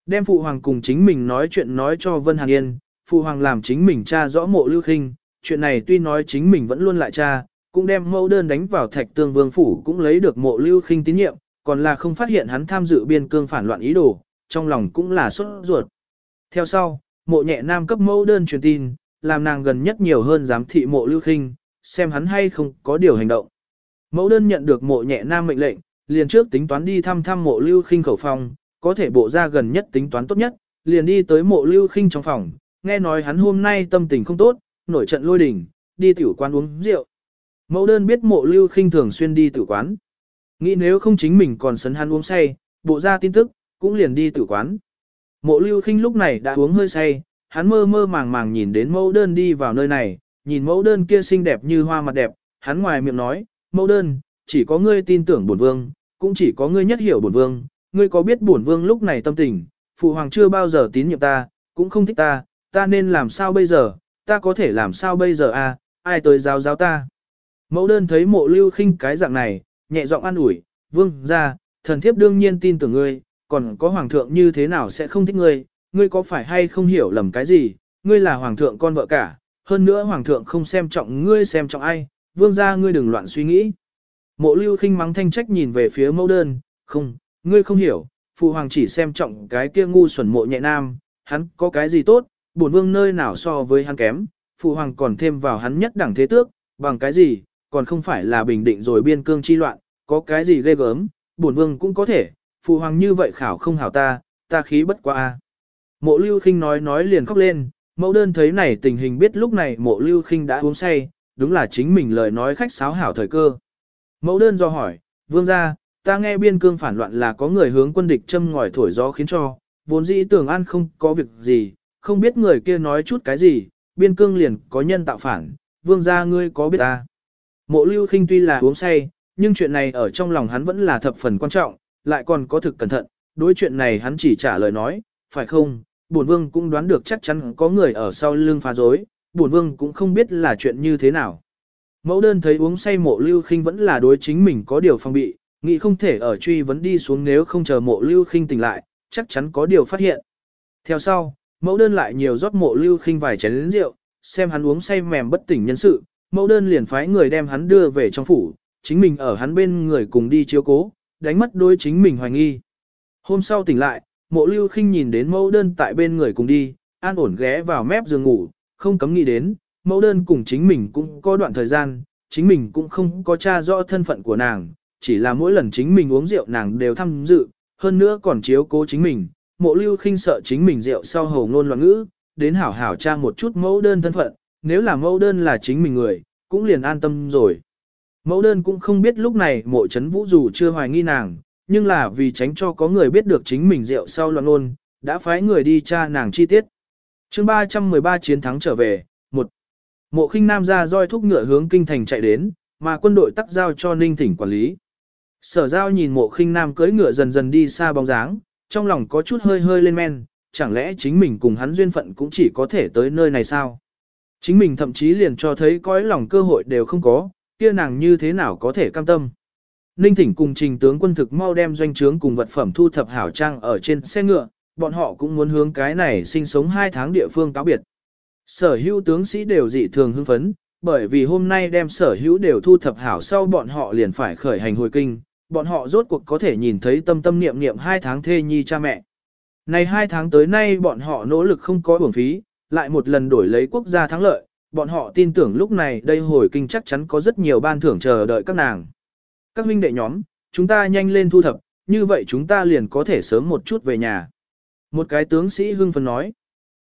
Đem phụ hoàng cùng chính mình nói chuyện nói cho Vân Hàn Yên, phụ hoàng làm chính mình cha rõ mộ lưu khinh, chuyện này tuy nói chính mình vẫn luôn lại cha, cũng đem mẫu đơn đánh vào thạch tương vương phủ cũng lấy được mộ lưu khinh tín nhiệm, còn là không phát hiện hắn tham dự biên cương phản loạn ý đồ, trong lòng cũng là sốt ruột. Theo sau, mộ nhẹ nam cấp mẫu đơn truyền tin, làm nàng gần nhất nhiều hơn giám thị mộ lưu khinh, xem hắn hay không có điều hành động. Mẫu đơn nhận được mộ nhẹ nam mệnh lệnh, liền trước tính toán đi thăm thăm mộ lưu khinh khẩu phòng, có thể bộ ra gần nhất tính toán tốt nhất, liền đi tới mộ lưu khinh trong phòng, nghe nói hắn hôm nay tâm tình không tốt, nổi trận lôi đình, đi tiểu quán uống rượu. Mẫu đơn biết mộ lưu khinh thường xuyên đi tử quán. Nghĩ nếu không chính mình còn sấn hắn uống say, bộ ra tin tức, cũng liền đi tử quán. Mộ lưu khinh lúc này đã uống hơi say, hắn mơ mơ màng màng nhìn đến mẫu đơn đi vào nơi này, nhìn mẫu đơn kia xinh đẹp như hoa mặt đẹp, hắn ngoài miệng nói, mẫu đơn, chỉ có ngươi tin tưởng bổn vương, cũng chỉ có ngươi nhất hiểu bổn vương, ngươi có biết bổn vương lúc này tâm tình, phụ hoàng chưa bao giờ tín nhiệm ta, cũng không thích ta, ta nên làm sao bây giờ, ta có thể làm sao bây giờ à, ai tới giáo giáo ta. Mẫu đơn thấy mộ lưu khinh cái dạng này, nhẹ giọng an ủi, vương ra, thần thiếp đương nhiên tin tưởng ngươi, còn có hoàng thượng như thế nào sẽ không thích ngươi, ngươi có phải hay không hiểu lầm cái gì, ngươi là hoàng thượng con vợ cả, hơn nữa hoàng thượng không xem trọng ngươi xem trọng ai, vương gia ngươi đừng loạn suy nghĩ. Mộ lưu khinh mắng thanh trách nhìn về phía mẫu đơn, không, ngươi không hiểu, phụ hoàng chỉ xem trọng cái kia ngu xuẩn mộ nhẹ nam, hắn có cái gì tốt, bổn vương nơi nào so với hắn kém, phụ hoàng còn thêm vào hắn nhất đẳng thế tước, bằng cái gì, còn không phải là bình định rồi biên cương chi loạn, có cái gì ghê gớm, bổn vương cũng có thể, phụ hoàng như vậy khảo không hảo ta, ta khí bất quá a. Mộ lưu khinh nói nói liền khóc lên, mẫu đơn thấy này tình hình biết lúc này mộ lưu khinh đã uống say, đúng là chính mình lời nói khách sáo hảo thời cơ. Mẫu đơn do hỏi, vương gia, ta nghe biên cương phản loạn là có người hướng quân địch châm ngòi thổi gió khiến cho, vốn dĩ tưởng an không có việc gì, không biết người kia nói chút cái gì, biên cương liền có nhân tạo phản, vương gia ngươi có biết ta. Mộ lưu khinh tuy là uống say, nhưng chuyện này ở trong lòng hắn vẫn là thập phần quan trọng, lại còn có thực cẩn thận, đối chuyện này hắn chỉ trả lời nói, phải không, bổn vương cũng đoán được chắc chắn có người ở sau lưng phá rối bổn vương cũng không biết là chuyện như thế nào. Mẫu đơn thấy uống say mộ lưu khinh vẫn là đối chính mình có điều phong bị, nghĩ không thể ở truy vấn đi xuống nếu không chờ mộ lưu khinh tỉnh lại, chắc chắn có điều phát hiện. Theo sau, mẫu đơn lại nhiều rót mộ lưu khinh vài chén rượu, xem hắn uống say mềm bất tỉnh nhân sự, mẫu đơn liền phái người đem hắn đưa về trong phủ, chính mình ở hắn bên người cùng đi chiếu cố, đánh mất đôi chính mình hoài nghi. Hôm sau tỉnh lại, mộ lưu khinh nhìn đến mẫu đơn tại bên người cùng đi, an ổn ghé vào mép giường ngủ, không cấm nghĩ đến, mẫu đơn cùng chính mình cũng có đoạn thời gian, chính mình cũng không có tra rõ thân phận của nàng, chỉ là mỗi lần chính mình uống rượu nàng đều tham dự, hơn nữa còn chiếu cố chính mình, mộ lưu khinh sợ chính mình rượu sau hầu ngôn loạn ngữ, đến hảo hảo tra một chút mẫu đơn thân phận, nếu là mẫu đơn là chính mình người, cũng liền an tâm rồi. Mẫu đơn cũng không biết lúc này mộ chấn vũ dù chưa hoài nghi nàng, nhưng là vì tránh cho có người biết được chính mình rượu sau loạn ôn, đã phái người đi tra nàng chi tiết. chương 313 chiến thắng trở về, một Mộ khinh nam ra roi thúc ngựa hướng kinh thành chạy đến, mà quân đội tắc giao cho ninh thỉnh quản lý. Sở giao nhìn mộ khinh nam cưỡi ngựa dần dần đi xa bóng dáng, trong lòng có chút hơi hơi lên men, chẳng lẽ chính mình cùng hắn duyên phận cũng chỉ có thể tới nơi này sao? Chính mình thậm chí liền cho thấy cõi lòng cơ hội đều không có, kia nàng như thế nào có thể cam tâm. Ninh Thỉnh cùng trình tướng quân thực mau đem doanh trướng cùng vật phẩm thu thập hảo trang ở trên xe ngựa, bọn họ cũng muốn hướng cái này sinh sống hai tháng địa phương cáo biệt. Sở hữu tướng sĩ đều dị thường hưng phấn, bởi vì hôm nay đem sở hữu đều thu thập hảo sau bọn họ liền phải khởi hành hồi kinh, bọn họ rốt cuộc có thể nhìn thấy tâm tâm niệm niệm hai tháng thê nhi cha mẹ. Này hai tháng tới nay bọn họ nỗ lực không có uổng phí, lại một lần đổi lấy quốc gia thắng lợi, bọn họ tin tưởng lúc này đây hồi kinh chắc chắn có rất nhiều ban thưởng chờ đợi các nàng. Các huynh đệ nhóm, chúng ta nhanh lên thu thập, như vậy chúng ta liền có thể sớm một chút về nhà. Một cái tướng sĩ hưng phấn nói.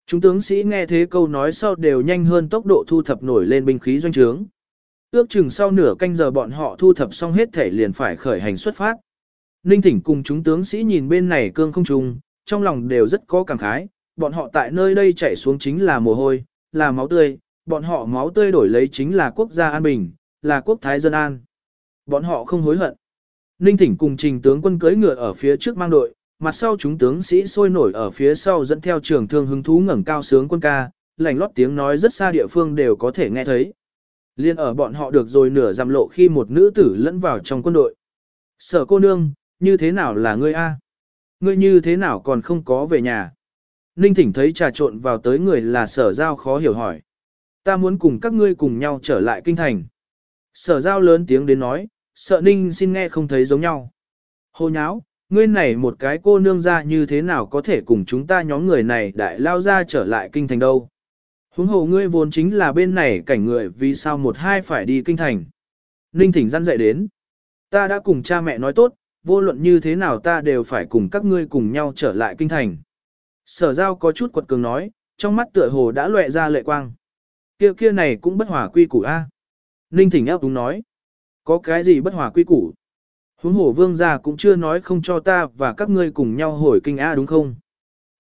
Chúng tướng sĩ nghe thế câu nói sau đều nhanh hơn tốc độ thu thập nổi lên binh khí doanh trướng. Ước chừng sau nửa canh giờ bọn họ thu thập xong hết thể liền phải khởi hành xuất phát. Ninh Thỉnh cùng chúng tướng sĩ nhìn bên này cương không trùng, trong lòng đều rất có cảm khái, bọn họ tại nơi đây chạy xuống chính là mồ hôi, là máu tươi, bọn họ máu tươi đổi lấy chính là quốc gia an bình, là quốc thái dân an. Bọn họ không hối hận. Ninh Thỉnh cùng trình tướng quân cưỡi ngựa ở phía trước mang đội, mặt sau chúng tướng sĩ sôi nổi ở phía sau dẫn theo trường thương hứng thú ngẩng cao sướng quân ca, lành lót tiếng nói rất xa địa phương đều có thể nghe thấy. Liên ở bọn họ được rồi nửa giảm lộ khi một nữ tử lẫn vào trong quân đội. Sở cô nương, như thế nào là ngươi a? Ngươi như thế nào còn không có về nhà? Ninh thỉnh thấy trà trộn vào tới người là sở giao khó hiểu hỏi. Ta muốn cùng các ngươi cùng nhau trở lại kinh thành. Sở giao lớn tiếng đến nói, sợ ninh xin nghe không thấy giống nhau. Hô nháo, ngươi này một cái cô nương ra như thế nào có thể cùng chúng ta nhóm người này đại lao ra trở lại kinh thành đâu. Huống hồ ngươi vốn chính là bên này cảnh người vì sao một hai phải đi kinh thành. Ninh thỉnh răn dạy đến. Ta đã cùng cha mẹ nói tốt, vô luận như thế nào ta đều phải cùng các ngươi cùng nhau trở lại kinh thành. Sở giao có chút quật cường nói, trong mắt tựa hồ đã lệ ra lệ quang. Kia kia này cũng bất hòa quy củ a. Ninh thỉnh ép đúng nói. Có cái gì bất hòa quy củ? Huống hồ vương gia cũng chưa nói không cho ta và các ngươi cùng nhau hồi kinh A đúng không?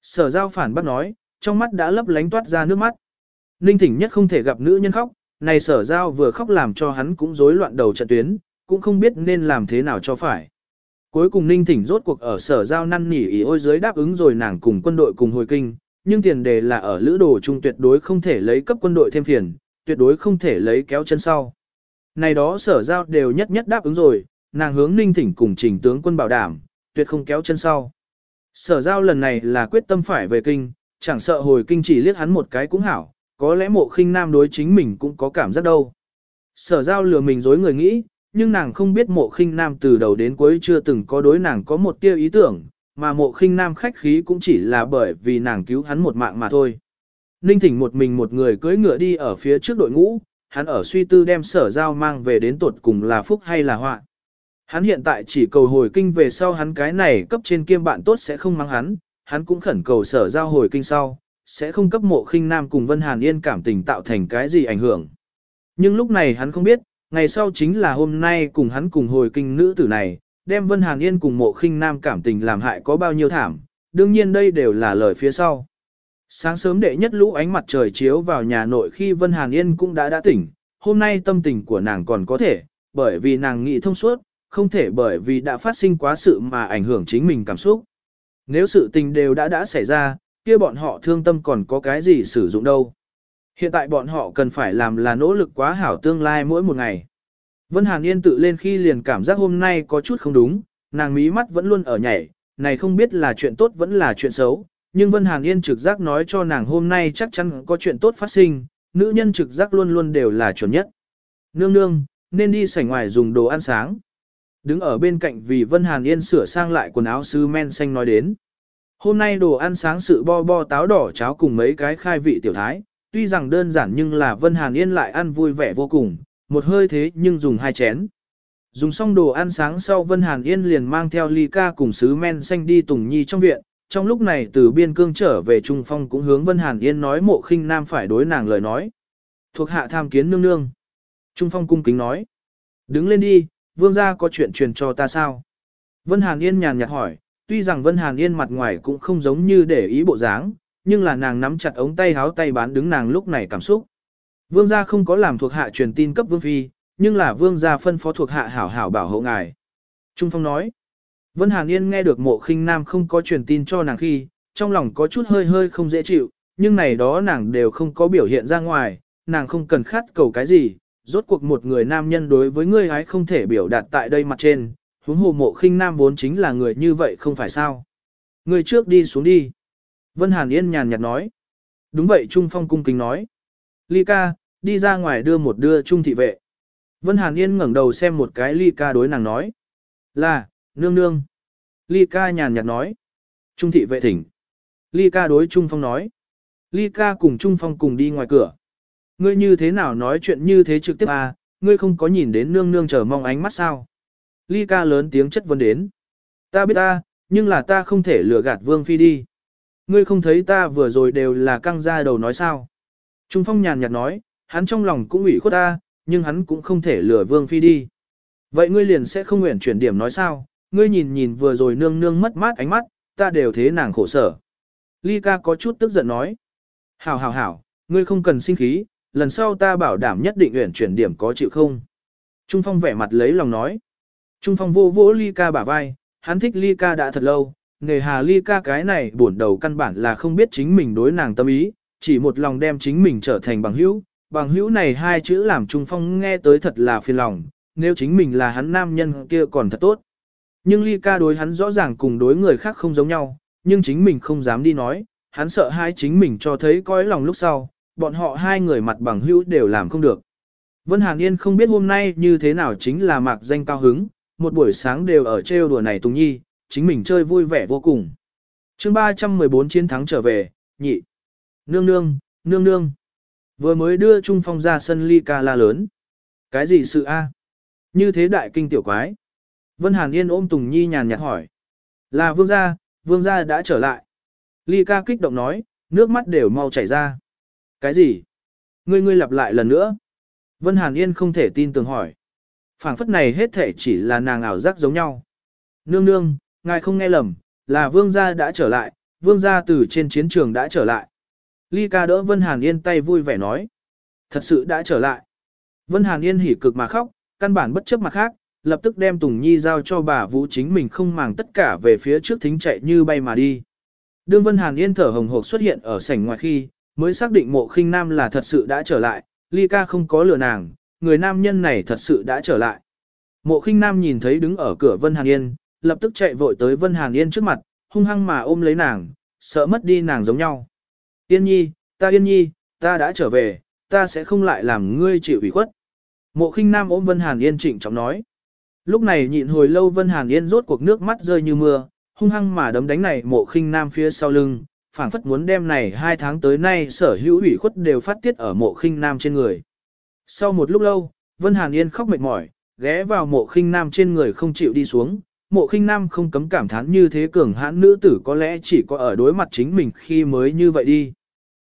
Sở giao phản bác nói, trong mắt đã lấp lánh toát ra nước mắt. Ninh thỉnh nhất không thể gặp nữ nhân khóc, này sở giao vừa khóc làm cho hắn cũng rối loạn đầu trận tuyến, cũng không biết nên làm thế nào cho phải. Cuối cùng Ninh thỉnh rốt cuộc ở sở giao năn nỉ ý ôi dưới đáp ứng rồi nàng cùng quân đội cùng hồi kinh, nhưng tiền đề là ở lữ đồ chung tuyệt đối không thể lấy cấp quân đội thêm phiền, tuyệt đối không thể lấy kéo chân sau. Này đó sở giao đều nhất nhất đáp ứng rồi, nàng hướng ninh thỉnh cùng trình tướng quân bảo đảm, tuyệt không kéo chân sau. Sở giao lần này là quyết tâm phải về kinh, chẳng sợ hồi kinh chỉ liếc hắn một cái cũng hảo, có lẽ mộ khinh nam đối chính mình cũng có cảm giác đâu. Sở giao lừa mình dối người nghĩ, nhưng nàng không biết mộ khinh nam từ đầu đến cuối chưa từng có đối nàng có một tia ý tưởng, mà mộ khinh nam khách khí cũng chỉ là bởi vì nàng cứu hắn một mạng mà thôi. Ninh thỉnh một mình một người cưỡi ngựa đi ở phía trước đội ngũ, hắn ở suy tư đem sở giao mang về đến tuột cùng là phúc hay là họa. Hắn hiện tại chỉ cầu hồi kinh về sau hắn cái này cấp trên kiêm bạn tốt sẽ không mang hắn, hắn cũng khẩn cầu sở giao hồi kinh sau, sẽ không cấp mộ khinh nam cùng Vân Hàn Yên cảm tình tạo thành cái gì ảnh hưởng. Nhưng lúc này hắn không biết, ngày sau chính là hôm nay cùng hắn cùng hồi kinh nữ tử này, đem Vân Hàn Yên cùng mộ khinh nam cảm tình làm hại có bao nhiêu thảm, đương nhiên đây đều là lời phía sau. Sáng sớm đệ nhất lũ ánh mặt trời chiếu vào nhà nội khi Vân Hàn Yên cũng đã đã tỉnh, hôm nay tâm tình của nàng còn có thể, bởi vì nàng nghĩ thông suốt, không thể bởi vì đã phát sinh quá sự mà ảnh hưởng chính mình cảm xúc. Nếu sự tình đều đã đã xảy ra, kia bọn họ thương tâm còn có cái gì sử dụng đâu. Hiện tại bọn họ cần phải làm là nỗ lực quá hảo tương lai mỗi một ngày. Vân Hàn Yên tự lên khi liền cảm giác hôm nay có chút không đúng, nàng mí mắt vẫn luôn ở nhảy, này không biết là chuyện tốt vẫn là chuyện xấu, nhưng Vân Hàn Yên trực giác nói cho nàng hôm nay chắc chắn có chuyện tốt phát sinh, nữ nhân trực giác luôn luôn đều là chuẩn nhất. Nương nương, nên đi sảnh ngoài dùng đồ ăn sáng. Đứng ở bên cạnh vì Vân Hàn Yên sửa sang lại quần áo sư men xanh nói đến. Hôm nay đồ ăn sáng sự bo bo táo đỏ cháo cùng mấy cái khai vị tiểu thái, tuy rằng đơn giản nhưng là Vân Hàn Yên lại ăn vui vẻ vô cùng, một hơi thế nhưng dùng hai chén. Dùng xong đồ ăn sáng sau Vân Hàn Yên liền mang theo ly ca cùng sứ men xanh đi Tùng Nhi trong viện, trong lúc này từ biên cương trở về Trung Phong cũng hướng Vân Hàn Yên nói mộ khinh nam phải đối nàng lời nói. Thuộc hạ tham kiến nương nương. Trung Phong cung kính nói. Đứng lên đi, vương gia có chuyện truyền cho ta sao? Vân Hàn Yên nhàn nhạt hỏi, tuy rằng Vân Hàn Yên mặt ngoài cũng không giống như để ý bộ dáng, nhưng là nàng nắm chặt ống tay háo tay bán đứng nàng lúc này cảm xúc. Vương gia không có làm thuộc hạ truyền tin cấp vương phi, nhưng là vương gia phân phó thuộc hạ hảo hảo bảo hộ ngài. Trung Phong nói, Vân Hàn Yên nghe được mộ khinh nam không có truyền tin cho nàng khi, trong lòng có chút hơi hơi không dễ chịu, nhưng này đó nàng đều không có biểu hiện ra ngoài, nàng không cần khát cầu cái gì, rốt cuộc một người nam nhân đối với ngươi ấy không thể biểu đạt tại đây mặt trên, huống hồ mộ khinh nam vốn chính là người như vậy không phải sao. Ngươi trước đi xuống đi. Vân Hàn Yên nhàn nhạt nói. Đúng vậy Trung Phong cung kính nói. Ly ca, đi ra ngoài đưa một đưa Trung thị vệ. Vân Hàn Yên ngẩng đầu xem một cái Ly ca đối nàng nói. Là, nương nương. Ly ca nhàn nhạt nói. Trung thị vệ thỉnh. Ly ca đối Trung Phong nói. Ly ca cùng Trung Phong cùng đi ngoài cửa. Ngươi như thế nào nói chuyện như thế trực tiếp à, ngươi không có nhìn đến nương nương chờ mong ánh mắt sao. Ly ca lớn tiếng chất vấn đến. Ta biết ta, nhưng là ta không thể lừa gạt Vương Phi đi. Ngươi không thấy ta vừa rồi đều là căng ra đầu nói sao. Trung Phong nhàn nhạt nói, hắn trong lòng cũng ủy khuất ta, nhưng hắn cũng không thể lừa Vương Phi đi. Vậy ngươi liền sẽ không nguyện chuyển điểm nói sao, ngươi nhìn nhìn vừa rồi nương nương mất mát ánh mắt, ta đều thế nàng khổ sở. Ly ca có chút tức giận nói. Hảo hảo hảo, ngươi không cần sinh khí, lần sau ta bảo đảm nhất định nguyện chuyển điểm có chịu không. Trung Phong vẻ mặt lấy lòng nói. Trung Phong vô vỗ Ly ca bả vai, hắn thích Ly ca đã thật lâu, nghề hà Ly ca cái này buồn đầu căn bản là không biết chính mình đối nàng tâm ý, chỉ một lòng đem chính mình trở thành bằng hữu. Bằng hữu này hai chữ làm Trung Phong nghe tới thật là phiền lòng, nếu chính mình là hắn nam nhân kia còn thật tốt. Nhưng Ly ca đối hắn rõ ràng cùng đối người khác không giống nhau, nhưng chính mình không dám đi nói, hắn sợ hai chính mình cho thấy coi lòng lúc sau, bọn họ hai người mặt bằng hữu đều làm không được. Vân Hàn Yên không biết hôm nay như thế nào chính là mạc danh cao hứng, một buổi sáng đều ở trêu đùa này Tùng Nhi, chính mình chơi vui vẻ vô cùng. chương 314 chiến thắng trở về, nhị. Nương nương, nương nương. Vừa mới đưa Trung Phong ra sân ly ca la lớn. Cái gì sự a? Như thế đại kinh tiểu quái. Vân Hàn Yên ôm Tùng Nhi nhàn nhạt hỏi. Là vương gia, vương gia đã trở lại. Ly ca kích động nói, nước mắt đều mau chảy ra. Cái gì? Ngươi ngươi lặp lại lần nữa. Vân Hàn Yên không thể tin tưởng hỏi. phảng phất này hết thể chỉ là nàng ảo giác giống nhau. Nương nương, ngài không nghe lầm, là vương gia đã trở lại, vương gia từ trên chiến trường đã trở lại. Ly ca đỡ Vân Hàn Yên tay vui vẻ nói. Thật sự đã trở lại. Vân Hàn Yên hỉ cực mà khóc, căn bản bất chấp mặt khác, lập tức đem Tùng Nhi giao cho bà Vũ chính mình không màng tất cả về phía trước thính chạy như bay mà đi. Đương Vân Hàn Yên thở hồng hộc xuất hiện ở sảnh ngoài khi, mới xác định mộ khinh nam là thật sự đã trở lại, ly ca không có lừa nàng, người nam nhân này thật sự đã trở lại. Mộ khinh nam nhìn thấy đứng ở cửa Vân Hàn Yên, lập tức chạy vội tới Vân Hàn Yên trước mặt, hung hăng mà ôm lấy nàng, sợ mất đi nàng giống nhau. Yên nhi, ta yên nhi, ta đã trở về, ta sẽ không lại làm ngươi chịu ủy khuất. Mộ khinh nam ôm Vân Hàn Yên trịnh trọng nói. Lúc này nhịn hồi lâu Vân Hàn Yên rốt cuộc nước mắt rơi như mưa, hung hăng mà đấm đánh này mộ khinh nam phía sau lưng, phảng phất muốn đem này hai tháng tới nay sở hữu ủy khuất đều phát tiết ở mộ khinh nam trên người. Sau một lúc lâu, Vân Hàn Yên khóc mệt mỏi, ghé vào mộ khinh nam trên người không chịu đi xuống, mộ khinh nam không cấm cảm thán như thế cường hãn nữ tử có lẽ chỉ có ở đối mặt chính mình khi mới như vậy đi.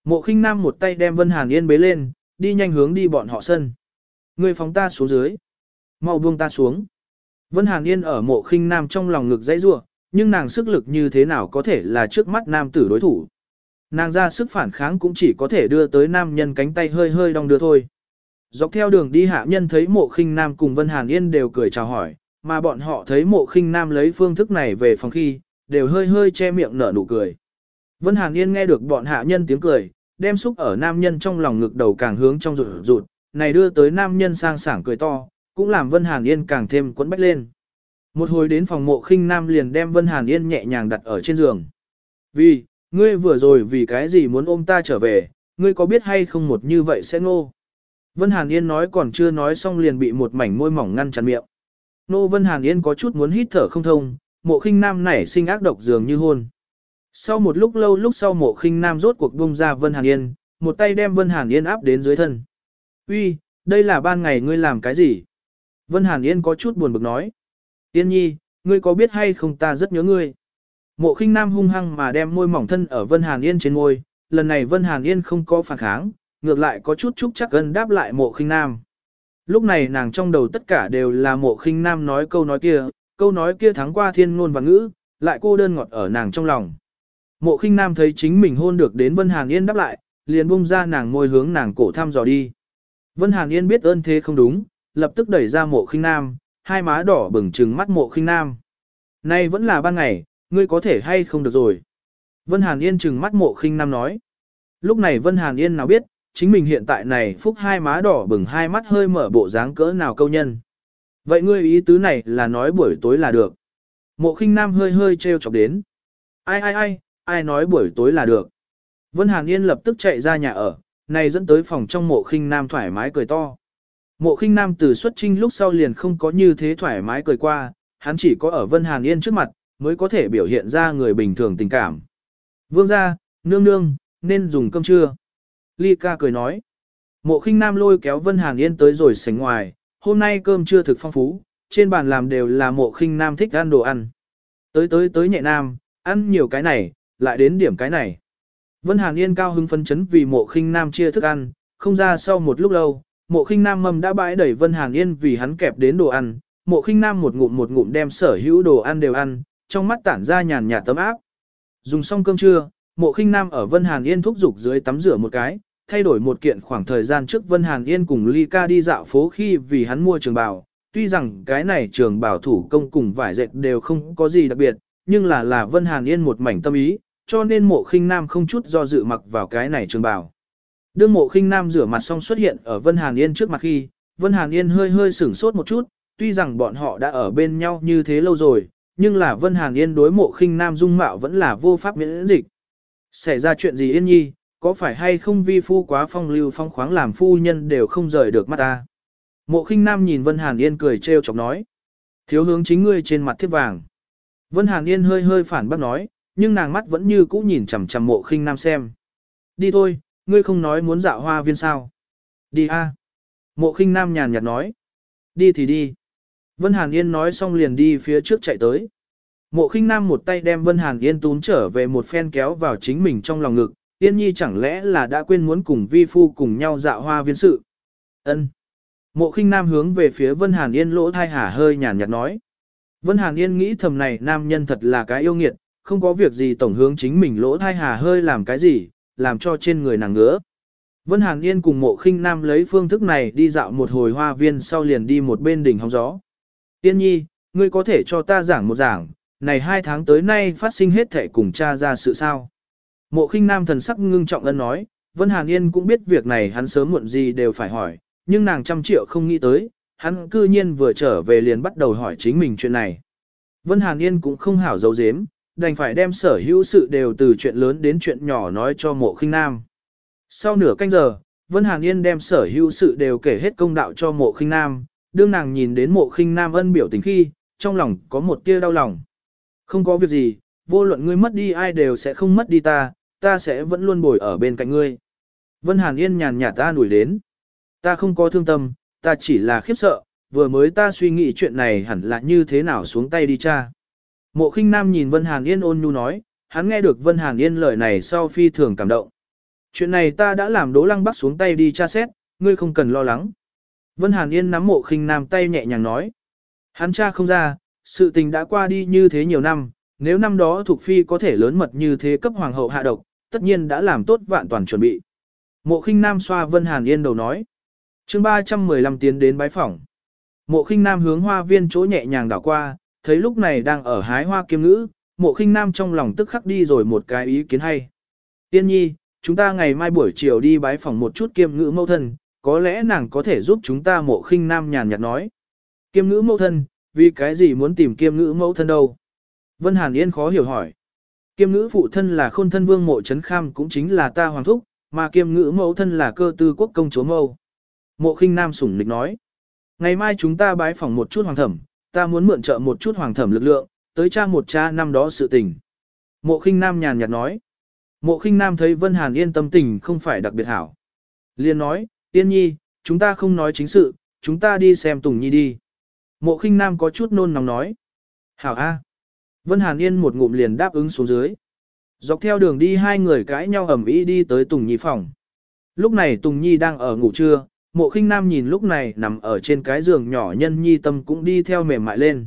Mộ khinh nam một tay đem Vân Hàn Yên bế lên, đi nhanh hướng đi bọn họ sân. Người phóng ta xuống dưới. mau buông ta xuống. Vân Hàn Yên ở mộ khinh nam trong lòng ngực dãy rua, nhưng nàng sức lực như thế nào có thể là trước mắt nam tử đối thủ. Nàng ra sức phản kháng cũng chỉ có thể đưa tới nam nhân cánh tay hơi hơi đong đưa thôi. Dọc theo đường đi hạ nhân thấy mộ khinh nam cùng Vân Hàn Yên đều cười chào hỏi, mà bọn họ thấy mộ khinh nam lấy phương thức này về phòng khi, đều hơi hơi che miệng nở nụ cười. Vân Hàn Yên nghe được bọn hạ nhân tiếng cười, đem xúc ở nam nhân trong lòng ngực đầu càng hướng trong rụt rụt, này đưa tới nam nhân sang sảng cười to, cũng làm Vân Hàn Yên càng thêm quấn bách lên. Một hồi đến phòng mộ khinh nam liền đem Vân Hàn Yên nhẹ nhàng đặt ở trên giường. Vì, ngươi vừa rồi vì cái gì muốn ôm ta trở về, ngươi có biết hay không một như vậy sẽ ngô. Vân Hàn Yên nói còn chưa nói xong liền bị một mảnh môi mỏng ngăn chặn miệng. Nô Vân Hàn Yên có chút muốn hít thở không thông, mộ khinh nam nảy sinh ác độc dường như hôn. Sau một lúc lâu lúc sau mộ khinh nam rốt cuộc bung ra Vân Hàn Yên, một tay đem Vân Hàn Yên áp đến dưới thân. Uy, đây là ban ngày ngươi làm cái gì? Vân Hàn Yên có chút buồn bực nói. Yên nhi, ngươi có biết hay không ta rất nhớ ngươi. Mộ khinh nam hung hăng mà đem môi mỏng thân ở Vân Hàn Yên trên môi, lần này Vân Hàn Yên không có phản kháng, ngược lại có chút chúc chắc gần đáp lại mộ khinh nam. Lúc này nàng trong đầu tất cả đều là mộ khinh nam nói câu nói kia, câu nói kia thắng qua thiên ngôn và ngữ, lại cô đơn ngọt ở nàng trong lòng. Mộ khinh nam thấy chính mình hôn được đến Vân Hàn Yên đáp lại, liền bung ra nàng môi hướng nàng cổ thăm dò đi. Vân Hàn Yên biết ơn thế không đúng, lập tức đẩy ra mộ khinh nam, hai má đỏ bừng trừng mắt mộ khinh nam. Nay vẫn là ban ngày, ngươi có thể hay không được rồi. Vân Hàn Yên trừng mắt mộ khinh nam nói. Lúc này Vân Hàn Yên nào biết, chính mình hiện tại này phúc hai má đỏ bừng hai mắt hơi mở bộ dáng cỡ nào câu nhân. Vậy ngươi ý tứ này là nói buổi tối là được. Mộ khinh nam hơi hơi treo chọc đến. Ai ai ai, ai nói buổi tối là được. Vân Hàn Yên lập tức chạy ra nhà ở, này dẫn tới phòng trong mộ khinh nam thoải mái cười to. Mộ khinh nam từ xuất trinh lúc sau liền không có như thế thoải mái cười qua, hắn chỉ có ở Vân Hàn Yên trước mặt, mới có thể biểu hiện ra người bình thường tình cảm. Vương gia, nương nương, nên dùng cơm trưa. Ly ca cười nói. Mộ khinh nam lôi kéo Vân Hàn Yên tới rồi sánh ngoài, hôm nay cơm trưa thực phong phú, trên bàn làm đều là mộ khinh nam thích ăn đồ ăn. Tới tới tới nhẹ nam, ăn nhiều cái này, lại đến điểm cái này. Vân Hàn Yên cao hứng phấn chấn vì mộ khinh nam chia thức ăn, không ra sau một lúc lâu, mộ khinh nam mầm đã bãi đẩy Vân Hàn Yên vì hắn kẹp đến đồ ăn, mộ khinh nam một ngụm một ngụm đem sở hữu đồ ăn đều ăn, trong mắt tản ra nhàn nhạt tấm áp. Dùng xong cơm trưa, mộ khinh nam ở Vân Hàn Yên thúc giục dưới tắm rửa một cái, thay đổi một kiện khoảng thời gian trước Vân Hàn Yên cùng Ly Ca đi dạo phố khi vì hắn mua trường bào. Tuy rằng cái này trường bảo thủ công cùng vải dệt đều không có gì đặc biệt, nhưng là là Vân Hàn Yên một mảnh tâm ý, cho nên mộ khinh nam không chút do dự mặc vào cái này trường bào. Đương mộ khinh nam rửa mặt xong xuất hiện ở Vân Hàn Yên trước mặt khi, Vân Hàn Yên hơi hơi sửng sốt một chút, tuy rằng bọn họ đã ở bên nhau như thế lâu rồi, nhưng là Vân Hàn Yên đối mộ khinh nam dung mạo vẫn là vô pháp miễn dịch. Xảy ra chuyện gì Yên Nhi, có phải hay không vi phu quá phong lưu phong khoáng làm phu nhân đều không rời được mắt ta. Mộ khinh nam nhìn Vân Hàn Yên cười trêu chọc nói. Thiếu hướng chính ngươi trên mặt thiết vàng. Vân Hàn Yên hơi hơi phản bác nói, nhưng nàng mắt vẫn như cũ nhìn chằm chằm mộ khinh nam xem. Đi thôi, ngươi không nói muốn dạo hoa viên sao. Đi a. Mộ khinh nam nhàn nhạt nói. Đi thì đi. Vân Hàn Yên nói xong liền đi phía trước chạy tới. Mộ khinh nam một tay đem Vân Hàn Yên tún trở về một phen kéo vào chính mình trong lòng ngực, Yên Nhi chẳng lẽ là đã quên muốn cùng vi phu cùng nhau dạo hoa viên sự. Ân. Mộ khinh nam hướng về phía Vân Hàn Yên lỗ thai hả hơi nhàn nhạt nói. Vân Hàn Yên nghĩ thầm này nam nhân thật là cái yêu nghiệt, không có việc gì tổng hướng chính mình lỗ thai hà hơi làm cái gì, làm cho trên người nàng ngứa. Vân Hàn Yên cùng mộ khinh nam lấy phương thức này đi dạo một hồi hoa viên sau liền đi một bên đỉnh hóng gió. Tiên nhi, ngươi có thể cho ta giảng một giảng, này hai tháng tới nay phát sinh hết thể cùng cha ra sự sao. Mộ khinh nam thần sắc ngưng trọng ân nói, Vân Hàn Yên cũng biết việc này hắn sớm muộn gì đều phải hỏi, nhưng nàng trăm triệu không nghĩ tới, hắn cư nhiên vừa trở về liền bắt đầu hỏi chính mình chuyện này. Vân Hàn Yên cũng không hảo dấu dếm, đành phải đem sở hữu sự đều từ chuyện lớn đến chuyện nhỏ nói cho mộ khinh nam. Sau nửa canh giờ, Vân Hàn Yên đem sở hữu sự đều kể hết công đạo cho mộ khinh nam, đương nàng nhìn đến mộ khinh nam ân biểu tình khi, trong lòng có một tia đau lòng. Không có việc gì, vô luận ngươi mất đi ai đều sẽ không mất đi ta, ta sẽ vẫn luôn bồi ở bên cạnh ngươi. Vân Hàn Yên nhàn nhạt ta nổi đến. Ta không có thương tâm, ta chỉ là khiếp sợ, vừa mới ta suy nghĩ chuyện này hẳn là như thế nào xuống tay đi cha. Mộ khinh nam nhìn Vân Hàn Yên ôn nhu nói, hắn nghe được Vân Hàn Yên lời này sau phi thường cảm động. Chuyện này ta đã làm đố lăng bắt xuống tay đi tra xét, ngươi không cần lo lắng. Vân Hàn Yên nắm mộ khinh nam tay nhẹ nhàng nói. Hắn cha không ra, sự tình đã qua đi như thế nhiều năm, nếu năm đó thuộc phi có thể lớn mật như thế cấp hoàng hậu hạ độc, tất nhiên đã làm tốt vạn toàn chuẩn bị. Mộ khinh nam xoa Vân Hàn Yên đầu nói. chương 315 tiến đến bái phỏng. Mộ khinh nam hướng hoa viên chỗ nhẹ nhàng đảo qua, thấy lúc này đang ở hái hoa kiêm ngữ, mộ khinh nam trong lòng tức khắc đi rồi một cái ý kiến hay. Tiên nhi, chúng ta ngày mai buổi chiều đi bái phỏng một chút kiêm ngữ mẫu thân, có lẽ nàng có thể giúp chúng ta mộ khinh nam nhàn nhạt nói. Kiêm ngữ mẫu thân, vì cái gì muốn tìm kiêm ngữ mẫu thân đâu? Vân Hàn Yên khó hiểu hỏi. Kiêm ngữ phụ thân là khôn thân vương mộ trấn kham cũng chính là ta hoàng thúc, mà kiêm ngữ mẫu thân là cơ tư quốc công chúa mâu. Mộ khinh nam sủng nịch nói. Ngày mai chúng ta bái phỏng một chút hoàng thẩm, ta muốn mượn trợ một chút hoàng thẩm lực lượng, tới cha một cha năm đó sự tình. Mộ khinh nam nhàn nhạt nói. Mộ khinh nam thấy Vân Hàn Yên tâm tình không phải đặc biệt hảo. Liên nói, Yên Nhi, chúng ta không nói chính sự, chúng ta đi xem Tùng Nhi đi. Mộ khinh nam có chút nôn nóng nói. Hảo A. Vân Hàn Yên một ngụm liền đáp ứng xuống dưới. Dọc theo đường đi hai người cãi nhau ẩm ý đi tới Tùng Nhi phòng. Lúc này Tùng Nhi đang ở ngủ trưa, mộ khinh nam nhìn lúc này nằm ở trên cái giường nhỏ nhân nhi tâm cũng đi theo mềm mại lên.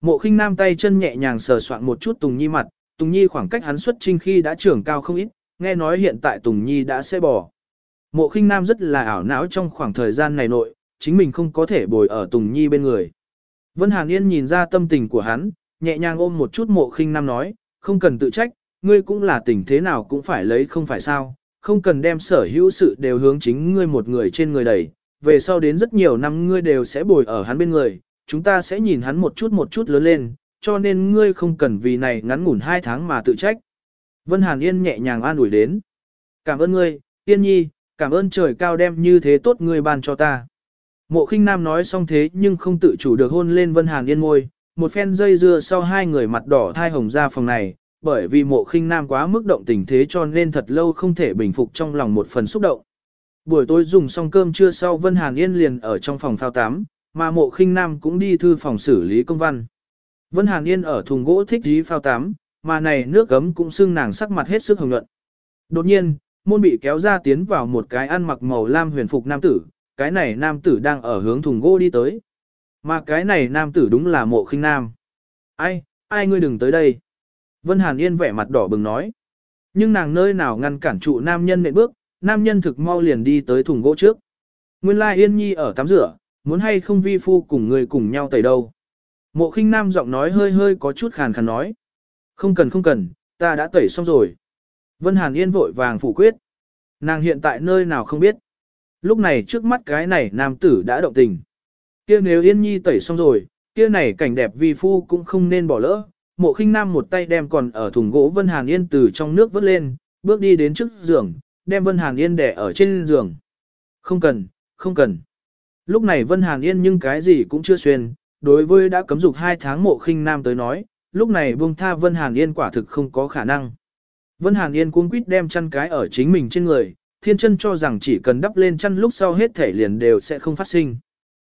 Mộ khinh nam tay chân nhẹ nhàng sờ soạn một chút Tùng Nhi mặt, Tùng Nhi khoảng cách hắn xuất trinh khi đã trưởng cao không ít, nghe nói hiện tại Tùng Nhi đã xe bò. Mộ khinh nam rất là ảo não trong khoảng thời gian này nội, chính mình không có thể bồi ở Tùng Nhi bên người. Vân Hàn Yên nhìn ra tâm tình của hắn, nhẹ nhàng ôm một chút mộ khinh nam nói, không cần tự trách, ngươi cũng là tình thế nào cũng phải lấy không phải sao, không cần đem sở hữu sự đều hướng chính ngươi một người trên người đẩy, về sau đến rất nhiều năm ngươi đều sẽ bồi ở hắn bên người, chúng ta sẽ nhìn hắn một chút một chút lớn lên, cho nên ngươi không cần vì này ngắn ngủn hai tháng mà tự trách. Vân Hàn Yên nhẹ nhàng an ủi đến. Cảm ơn ngươi, Yên Nhi, cảm ơn trời cao đem như thế tốt ngươi ban cho ta. Mộ khinh nam nói xong thế nhưng không tự chủ được hôn lên Vân Hàn Yên ngôi, một phen dây dưa sau hai người mặt đỏ thai hồng ra phòng này, bởi vì mộ khinh nam quá mức động tình thế cho nên thật lâu không thể bình phục trong lòng một phần xúc động. Buổi tối dùng xong cơm trưa sau Vân Hàn Yên liền ở trong phòng phao tắm, mà mộ khinh nam cũng đi thư phòng xử lý công văn. Vân Hàn Yên ở thùng gỗ thích dí phao tắm, mà này nước gấm cũng xưng nàng sắc mặt hết sức hồng nhuận. Đột nhiên, môn bị kéo ra tiến vào một cái ăn mặc màu lam huyền phục nam tử, cái này nam tử đang ở hướng thùng gỗ đi tới. Mà cái này nam tử đúng là mộ khinh nam. Ai, ai ngươi đừng tới đây. Vân Hàn Yên vẻ mặt đỏ bừng nói. Nhưng nàng nơi nào ngăn cản trụ nam nhân nệm bước, nam nhân thực mau liền đi tới thùng gỗ trước. Nguyên lai Yên Nhi ở tắm rửa, muốn hay không vi phu cùng người cùng nhau tẩy đâu. Mộ khinh nam giọng nói hơi hơi có chút khàn khàn nói. Không cần không cần, ta đã tẩy xong rồi. Vân Hàn Yên vội vàng phủ quyết. Nàng hiện tại nơi nào không biết. Lúc này trước mắt cái này nam tử đã động tình. kia nếu Yên Nhi tẩy xong rồi, kia này cảnh đẹp vi phu cũng không nên bỏ lỡ. Mộ khinh nam một tay đem còn ở thùng gỗ Vân Hàn Yên từ trong nước vớt lên, bước đi đến trước giường, đem Vân Hàn Yên đẻ ở trên giường. Không cần, không cần. Lúc này Vân Hàn Yên nhưng cái gì cũng chưa xuyên, đối với đã cấm dục hai tháng mộ khinh nam tới nói, lúc này buông tha Vân Hàn Yên quả thực không có khả năng. Vân Hàn Yên cuống quýt đem chăn cái ở chính mình trên người, thiên chân cho rằng chỉ cần đắp lên chăn lúc sau hết thể liền đều sẽ không phát sinh.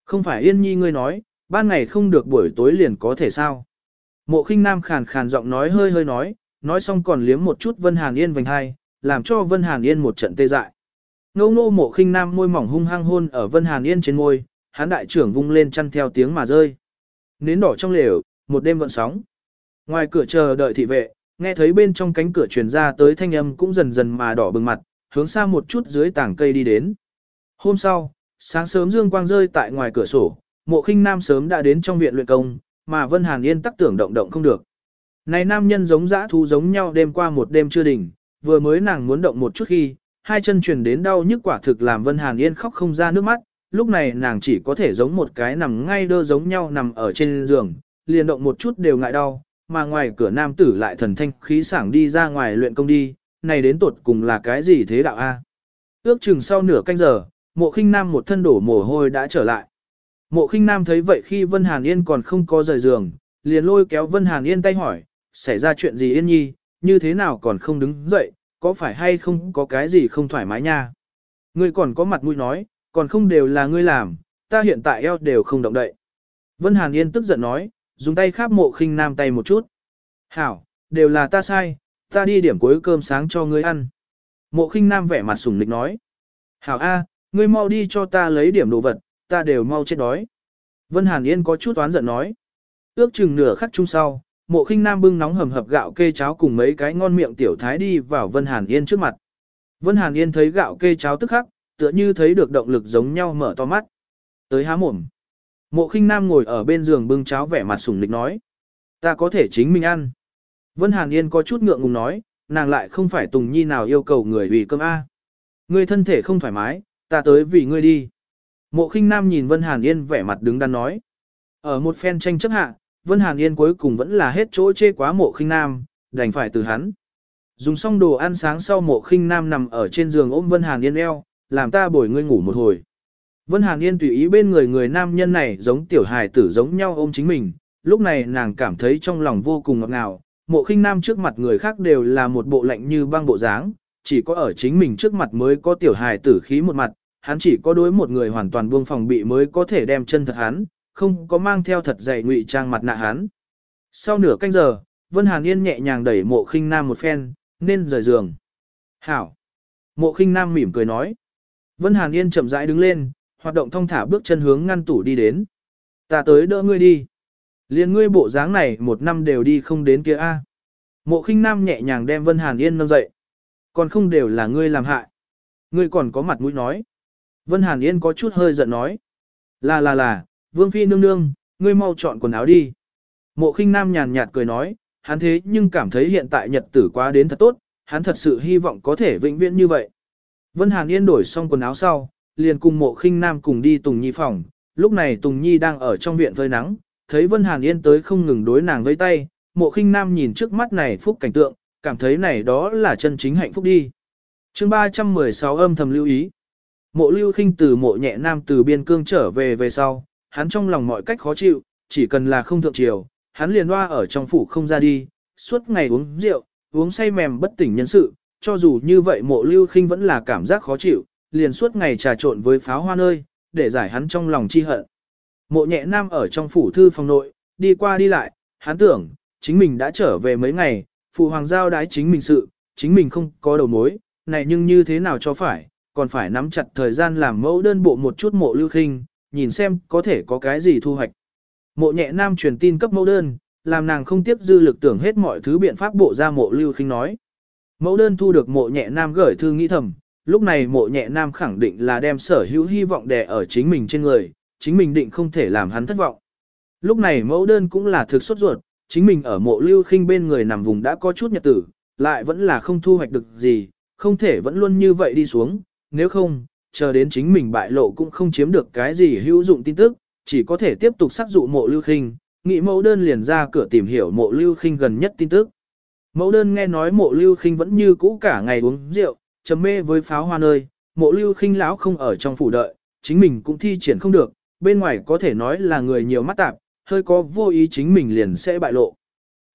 Không phải Yên Nhi ngươi nói, ban ngày không được buổi tối liền có thể sao. Mộ khinh nam khàn khàn giọng nói hơi hơi nói, nói xong còn liếm một chút Vân Hàn Yên vành hai, làm cho Vân Hàn Yên một trận tê dại. Ngô ngô mộ khinh nam môi mỏng hung hăng hôn ở Vân Hàn Yên trên môi, hán đại trưởng vung lên chăn theo tiếng mà rơi. Nến đỏ trong lều, một đêm gợn sóng. Ngoài cửa chờ đợi thị vệ, nghe thấy bên trong cánh cửa truyền ra tới thanh âm cũng dần dần mà đỏ bừng mặt, hướng xa một chút dưới tảng cây đi đến. Hôm sau, sáng sớm dương quang rơi tại ngoài cửa sổ, mộ khinh nam sớm đã đến trong viện luyện công, mà Vân Hàn Yên tắc tưởng động động không được. Này nam nhân giống dã thú giống nhau đêm qua một đêm chưa đỉnh, vừa mới nàng muốn động một chút khi, hai chân truyền đến đau nhức quả thực làm Vân Hàn Yên khóc không ra nước mắt, lúc này nàng chỉ có thể giống một cái nằm ngay đơ giống nhau nằm ở trên giường, liền động một chút đều ngại đau, mà ngoài cửa nam tử lại thần thanh khí sảng đi ra ngoài luyện công đi, này đến tột cùng là cái gì thế đạo a? Ước chừng sau nửa canh giờ, mộ khinh nam một thân đổ mồ hôi đã trở lại. Mộ khinh nam thấy vậy khi Vân Hàn Yên còn không có rời giường, liền lôi kéo Vân Hàn Yên tay hỏi, xảy ra chuyện gì Yên Nhi, như thế nào còn không đứng dậy, có phải hay không có cái gì không thoải mái nha. Ngươi còn có mặt mũi nói, còn không đều là ngươi làm, ta hiện tại eo đều không động đậy. Vân Hàn Yên tức giận nói, dùng tay khắp mộ khinh nam tay một chút. Hảo, đều là ta sai, ta đi điểm cuối cơm sáng cho ngươi ăn. Mộ khinh nam vẻ mặt sủng lịch nói. Hảo A, ngươi mau đi cho ta lấy điểm đồ vật, ta đều mau chết đói. Vân Hàn Yên có chút oán giận nói. Ước chừng nửa khắc chung sau, mộ khinh nam bưng nóng hầm hập gạo kê cháo cùng mấy cái ngon miệng tiểu thái đi vào Vân Hàn Yên trước mặt. Vân Hàn Yên thấy gạo kê cháo tức khắc, tựa như thấy được động lực giống nhau mở to mắt. Tới há mồm. Mộ khinh nam ngồi ở bên giường bưng cháo vẻ mặt sủng lịch nói. Ta có thể chính mình ăn. Vân Hàn Yên có chút ngượng ngùng nói, nàng lại không phải Tùng Nhi nào yêu cầu người vì cơm A. Ngươi thân thể không thoải mái, ta tới vì ngươi đi. Mộ khinh nam nhìn Vân Hàn Yên vẻ mặt đứng đắn nói. Ở một phen tranh chấp hạ, Vân Hàn Yên cuối cùng vẫn là hết chỗ chê quá mộ khinh nam, đành phải từ hắn. Dùng xong đồ ăn sáng sau mộ khinh nam nằm ở trên giường ôm Vân Hàn Yên eo, làm ta bồi ngươi ngủ một hồi. Vân Hàn Yên tùy ý bên người người nam nhân này giống tiểu hài tử giống nhau ôm chính mình, lúc này nàng cảm thấy trong lòng vô cùng ngọt ngào, mộ khinh nam trước mặt người khác đều là một bộ lạnh như băng bộ dáng, chỉ có ở chính mình trước mặt mới có tiểu hài tử khí một mặt, hắn chỉ có đối một người hoàn toàn buông phòng bị mới có thể đem chân thật hắn, không có mang theo thật dày ngụy trang mặt nạ hắn. Sau nửa canh giờ, Vân Hàn Yên nhẹ nhàng đẩy mộ khinh nam một phen, nên rời giường. Hảo! Mộ khinh nam mỉm cười nói. Vân Hàn Yên chậm rãi đứng lên, hoạt động thong thả bước chân hướng ngăn tủ đi đến. Ta tới đỡ ngươi đi. Liên ngươi bộ dáng này một năm đều đi không đến kia a. Mộ khinh nam nhẹ nhàng đem Vân Hàn Yên nâng dậy. Còn không đều là ngươi làm hại. Ngươi còn có mặt mũi nói. Vân Hàn Yên có chút hơi giận nói. Là là là, Vương Phi nương nương, ngươi mau chọn quần áo đi. Mộ khinh nam nhàn nhạt cười nói, hắn thế nhưng cảm thấy hiện tại nhật tử quá đến thật tốt, hắn thật sự hy vọng có thể vĩnh viễn như vậy. Vân Hàn Yên đổi xong quần áo sau, liền cùng mộ khinh nam cùng đi Tùng Nhi phòng, lúc này Tùng Nhi đang ở trong viện phơi nắng, thấy Vân Hàn Yên tới không ngừng đối nàng với tay, mộ khinh nam nhìn trước mắt này phúc cảnh tượng, cảm thấy này đó là chân chính hạnh phúc đi. chương 316 âm thầm lưu ý. Mộ lưu khinh từ mộ nhẹ nam từ biên cương trở về về sau, hắn trong lòng mọi cách khó chịu, chỉ cần là không thượng triều, hắn liền hoa ở trong phủ không ra đi, suốt ngày uống rượu, uống say mềm bất tỉnh nhân sự, cho dù như vậy mộ lưu khinh vẫn là cảm giác khó chịu, liền suốt ngày trà trộn với pháo hoa nơi, để giải hắn trong lòng chi hận. Mộ nhẹ nam ở trong phủ thư phòng nội, đi qua đi lại, hắn tưởng, chính mình đã trở về mấy ngày, phụ hoàng giao đái chính mình sự, chính mình không có đầu mối, này nhưng như thế nào cho phải, còn phải nắm chặt thời gian làm mẫu đơn bộ một chút mộ lưu khinh, nhìn xem có thể có cái gì thu hoạch. Mộ nhẹ nam truyền tin cấp mẫu đơn, làm nàng không tiếp dư lực tưởng hết mọi thứ biện pháp bộ ra mộ lưu khinh nói. Mẫu đơn thu được mộ nhẹ nam gửi thư nghĩ thầm, lúc này mộ nhẹ nam khẳng định là đem sở hữu hy vọng đè ở chính mình trên người, chính mình định không thể làm hắn thất vọng. Lúc này mẫu đơn cũng là thực xuất ruột, chính mình ở mộ lưu khinh bên người nằm vùng đã có chút nhật tử, lại vẫn là không thu hoạch được gì, không thể vẫn luôn như vậy đi xuống, nếu không, chờ đến chính mình bại lộ cũng không chiếm được cái gì hữu dụng tin tức, chỉ có thể tiếp tục sắc dụ mộ lưu khinh, nghị mẫu đơn liền ra cửa tìm hiểu mộ lưu khinh gần nhất tin tức. Mẫu đơn nghe nói mộ lưu khinh vẫn như cũ cả ngày uống rượu, trầm mê với pháo hoa nơi, mộ lưu khinh lão không ở trong phủ đợi, chính mình cũng thi triển không được, bên ngoài có thể nói là người nhiều mắt tạp, hơi có vô ý chính mình liền sẽ bại lộ.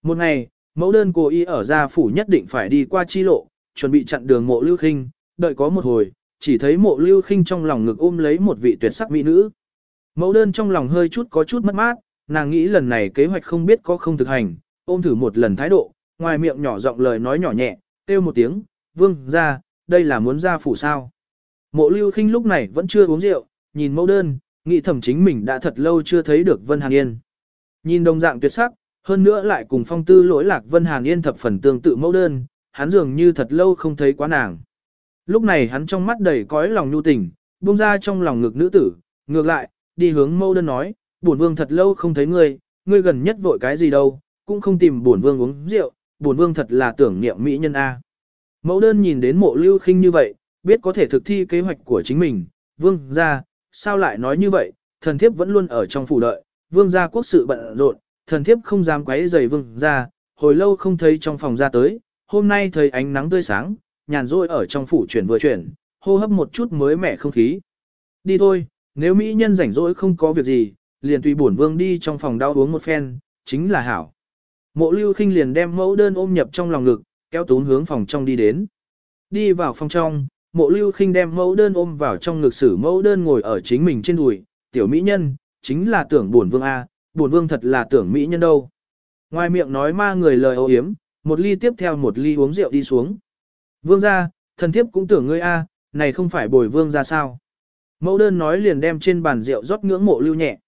Một ngày, mẫu đơn cố ý ở gia phủ nhất định phải đi qua chi lộ, chuẩn bị chặn đường mộ lưu khinh, đợi có một hồi, chỉ thấy mộ lưu khinh trong lòng ngực ôm lấy một vị tuyệt sắc mỹ nữ. Mẫu đơn trong lòng hơi chút có chút mất mát, nàng nghĩ lần này kế hoạch không biết có không thực hành, ôm thử một lần thái độ, ngoài miệng nhỏ giọng lời nói nhỏ nhẹ, kêu một tiếng, vương, ra, đây là muốn ra phủ sao. Mộ lưu khinh lúc này vẫn chưa uống rượu, nhìn mẫu đơn, nghĩ thầm chính mình đã thật lâu chưa thấy được Vân Hàn Yên. Nhìn đồng dạng tuyệt sắc, hơn nữa lại cùng phong tư lỗi lạc Vân Hàn Yên thập phần tương tự mẫu đơn, hắn dường như thật lâu không thấy quá nàng. Lúc này hắn trong mắt đầy cõi lòng nhu tình, buông ra trong lòng ngực nữ tử, ngược lại, đi hướng mẫu đơn nói, bổn vương thật lâu không thấy ngươi, ngươi gần nhất vội cái gì đâu, cũng không tìm bổn vương uống rượu, bổn vương thật là tưởng niệm mỹ nhân A. Mẫu đơn nhìn đến mộ lưu khinh như vậy, biết có thể thực thi kế hoạch của chính mình, vương ra, sao lại nói như vậy, thần thiếp vẫn luôn ở trong phủ đợi, vương gia quốc sự bận rộn, thần thiếp không dám quấy rầy vương gia, hồi lâu không thấy trong phòng ra tới, hôm nay thấy ánh nắng tươi sáng, nhàn rỗi ở trong phủ chuyển vừa chuyển, hô hấp một chút mới mẻ không khí. Đi thôi, nếu mỹ nhân rảnh rỗi không có việc gì, liền tùy bổn vương đi trong phòng đau uống một phen, chính là hảo. Mộ lưu khinh liền đem mẫu đơn ôm nhập trong lòng ngực, kéo tún hướng phòng trong đi đến. Đi vào phòng trong, mộ lưu khinh đem mẫu đơn ôm vào trong ngực sử mẫu đơn ngồi ở chính mình trên đùi, tiểu mỹ nhân, chính là tưởng buồn vương A, buồn vương thật là tưởng mỹ nhân đâu. Ngoài miệng nói ma người lời ô hiếm, một ly tiếp theo một ly uống rượu đi xuống. Vương gia, thần thiếp cũng tưởng ngươi A, này không phải bồi vương gia sao. Mẫu đơn nói liền đem trên bàn rượu rót ngưỡng mộ lưu nhẹ.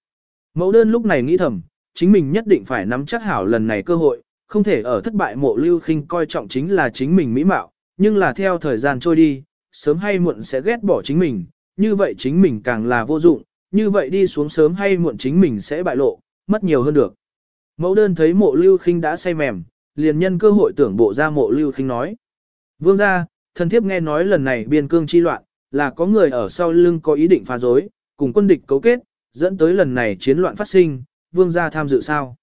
Mẫu đơn lúc này nghĩ thầm, chính mình nhất định phải nắm chắc hảo lần này cơ hội, không thể ở thất bại mộ lưu khinh coi trọng chính là chính mình mỹ mạo, nhưng là theo thời gian trôi đi, sớm hay muộn sẽ ghét bỏ chính mình, như vậy chính mình càng là vô dụng, như vậy đi xuống sớm hay muộn chính mình sẽ bại lộ, mất nhiều hơn được. Mẫu đơn thấy mộ lưu khinh đã say mềm, liền nhân cơ hội tưởng bộ ra mộ lưu khinh nói. Vương gia, thần thiếp nghe nói lần này biên cương chi loạn, là có người ở sau lưng có ý định phá rối, cùng quân địch cấu kết, dẫn tới lần này chiến loạn phát sinh, vương gia tham dự sao?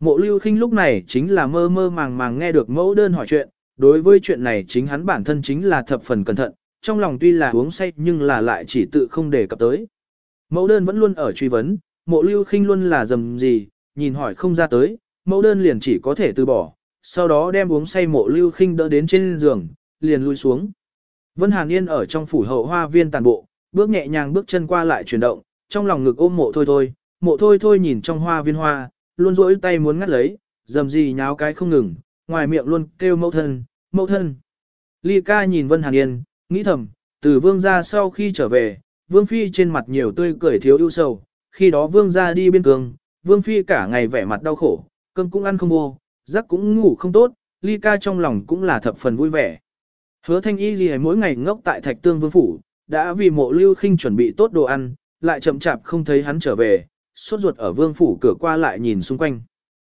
Mộ lưu khinh lúc này chính là mơ mơ màng màng nghe được mẫu đơn hỏi chuyện, đối với chuyện này chính hắn bản thân chính là thập phần cẩn thận, trong lòng tuy là uống say nhưng là lại chỉ tự không đề cập tới. Mẫu đơn vẫn luôn ở truy vấn, mộ lưu khinh luôn là dầm gì, nhìn hỏi không ra tới, mẫu đơn liền chỉ có thể từ bỏ, sau đó đem uống say mộ lưu khinh đỡ đến trên giường, liền lui xuống. Vân Hàn Yên ở trong phủ hậu hoa viên tàn bộ, bước nhẹ nhàng bước chân qua lại chuyển động, trong lòng ngực ôm mộ thôi thôi, mộ thôi thôi nhìn trong hoa viên hoa, luôn rỗi tay muốn ngắt lấy, dầm gì nháo cái không ngừng, ngoài miệng luôn kêu mẫu thân, mẫu thân. Ly ca nhìn Vân Hàn Yên, nghĩ thầm, từ vương gia sau khi trở về, vương phi trên mặt nhiều tươi cười thiếu ưu sầu, khi đó vương gia đi biên cương, vương phi cả ngày vẻ mặt đau khổ, cơm cũng ăn không vô, giấc cũng ngủ không tốt, ly ca trong lòng cũng là thập phần vui vẻ. Hứa thanh y gì mỗi ngày ngốc tại thạch tương vương phủ, đã vì mộ lưu khinh chuẩn bị tốt đồ ăn, lại chậm chạp không thấy hắn trở về, suốt ruột ở vương phủ cửa qua lại nhìn xung quanh.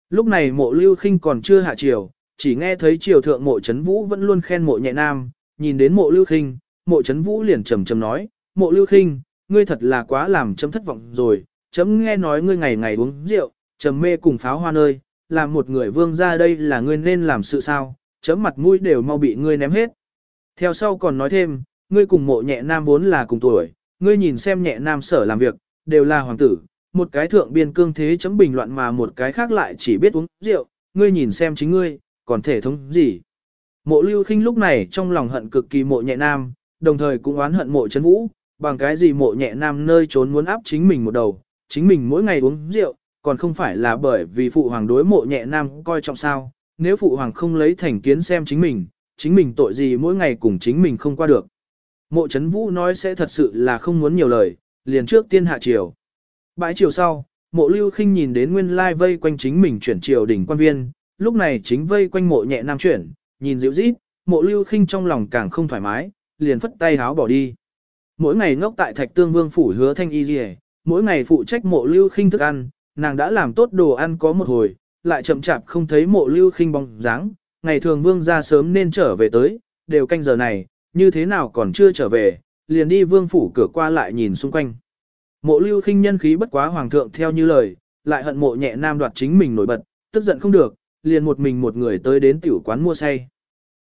Lúc này mộ lưu khinh còn chưa hạ chiều, chỉ nghe thấy triều thượng mộ chấn vũ vẫn luôn khen mộ nhẹ nam, nhìn đến mộ lưu khinh, mộ chấn vũ liền trầm trầm nói, mộ lưu khinh, ngươi thật là quá làm chấm thất vọng rồi, chấm nghe nói ngươi ngày ngày uống rượu, trầm mê cùng pháo hoa nơi, làm một người vương ra đây là ngươi nên làm sự sao, chấm mặt mũi đều mau bị ngươi ném hết. Theo sau còn nói thêm, ngươi cùng mộ nhẹ nam vốn là cùng tuổi, ngươi nhìn xem nhẹ nam sở làm việc, đều là hoàng tử, một cái thượng biên cương thế chấm bình loạn mà một cái khác lại chỉ biết uống rượu, ngươi nhìn xem chính ngươi, còn thể thống gì. Mộ lưu khinh lúc này trong lòng hận cực kỳ mộ nhẹ nam, đồng thời cũng oán hận mộ chấn vũ, bằng cái gì mộ nhẹ nam nơi trốn muốn áp chính mình một đầu, chính mình mỗi ngày uống rượu, còn không phải là bởi vì phụ hoàng đối mộ nhẹ nam coi trọng sao, nếu phụ hoàng không lấy thành kiến xem chính mình, chính mình tội gì mỗi ngày cùng chính mình không qua được. Mộ chấn vũ nói sẽ thật sự là không muốn nhiều lời, liền trước tiên hạ triều. Bãi triều sau, mộ lưu khinh nhìn đến nguyên lai vây quanh chính mình chuyển triều đỉnh quan viên, lúc này chính vây quanh mộ nhẹ nam chuyển, nhìn dịu dít, mộ lưu khinh trong lòng càng không thoải mái, liền phất tay háo bỏ đi. Mỗi ngày ngốc tại thạch tương vương phủ hứa thanh y rìa, mỗi ngày phụ trách mộ lưu khinh thức ăn, nàng đã làm tốt đồ ăn có một hồi, lại chậm chạp không thấy mộ lưu khinh bóng dáng, ngày thường vương ra sớm nên trở về tới, đều canh giờ này, như thế nào còn chưa trở về, liền đi vương phủ cửa qua lại nhìn xung quanh. Mộ lưu khinh nhân khí bất quá hoàng thượng theo như lời, lại hận mộ nhẹ nam đoạt chính mình nổi bật, tức giận không được, liền một mình một người tới đến tiểu quán mua say.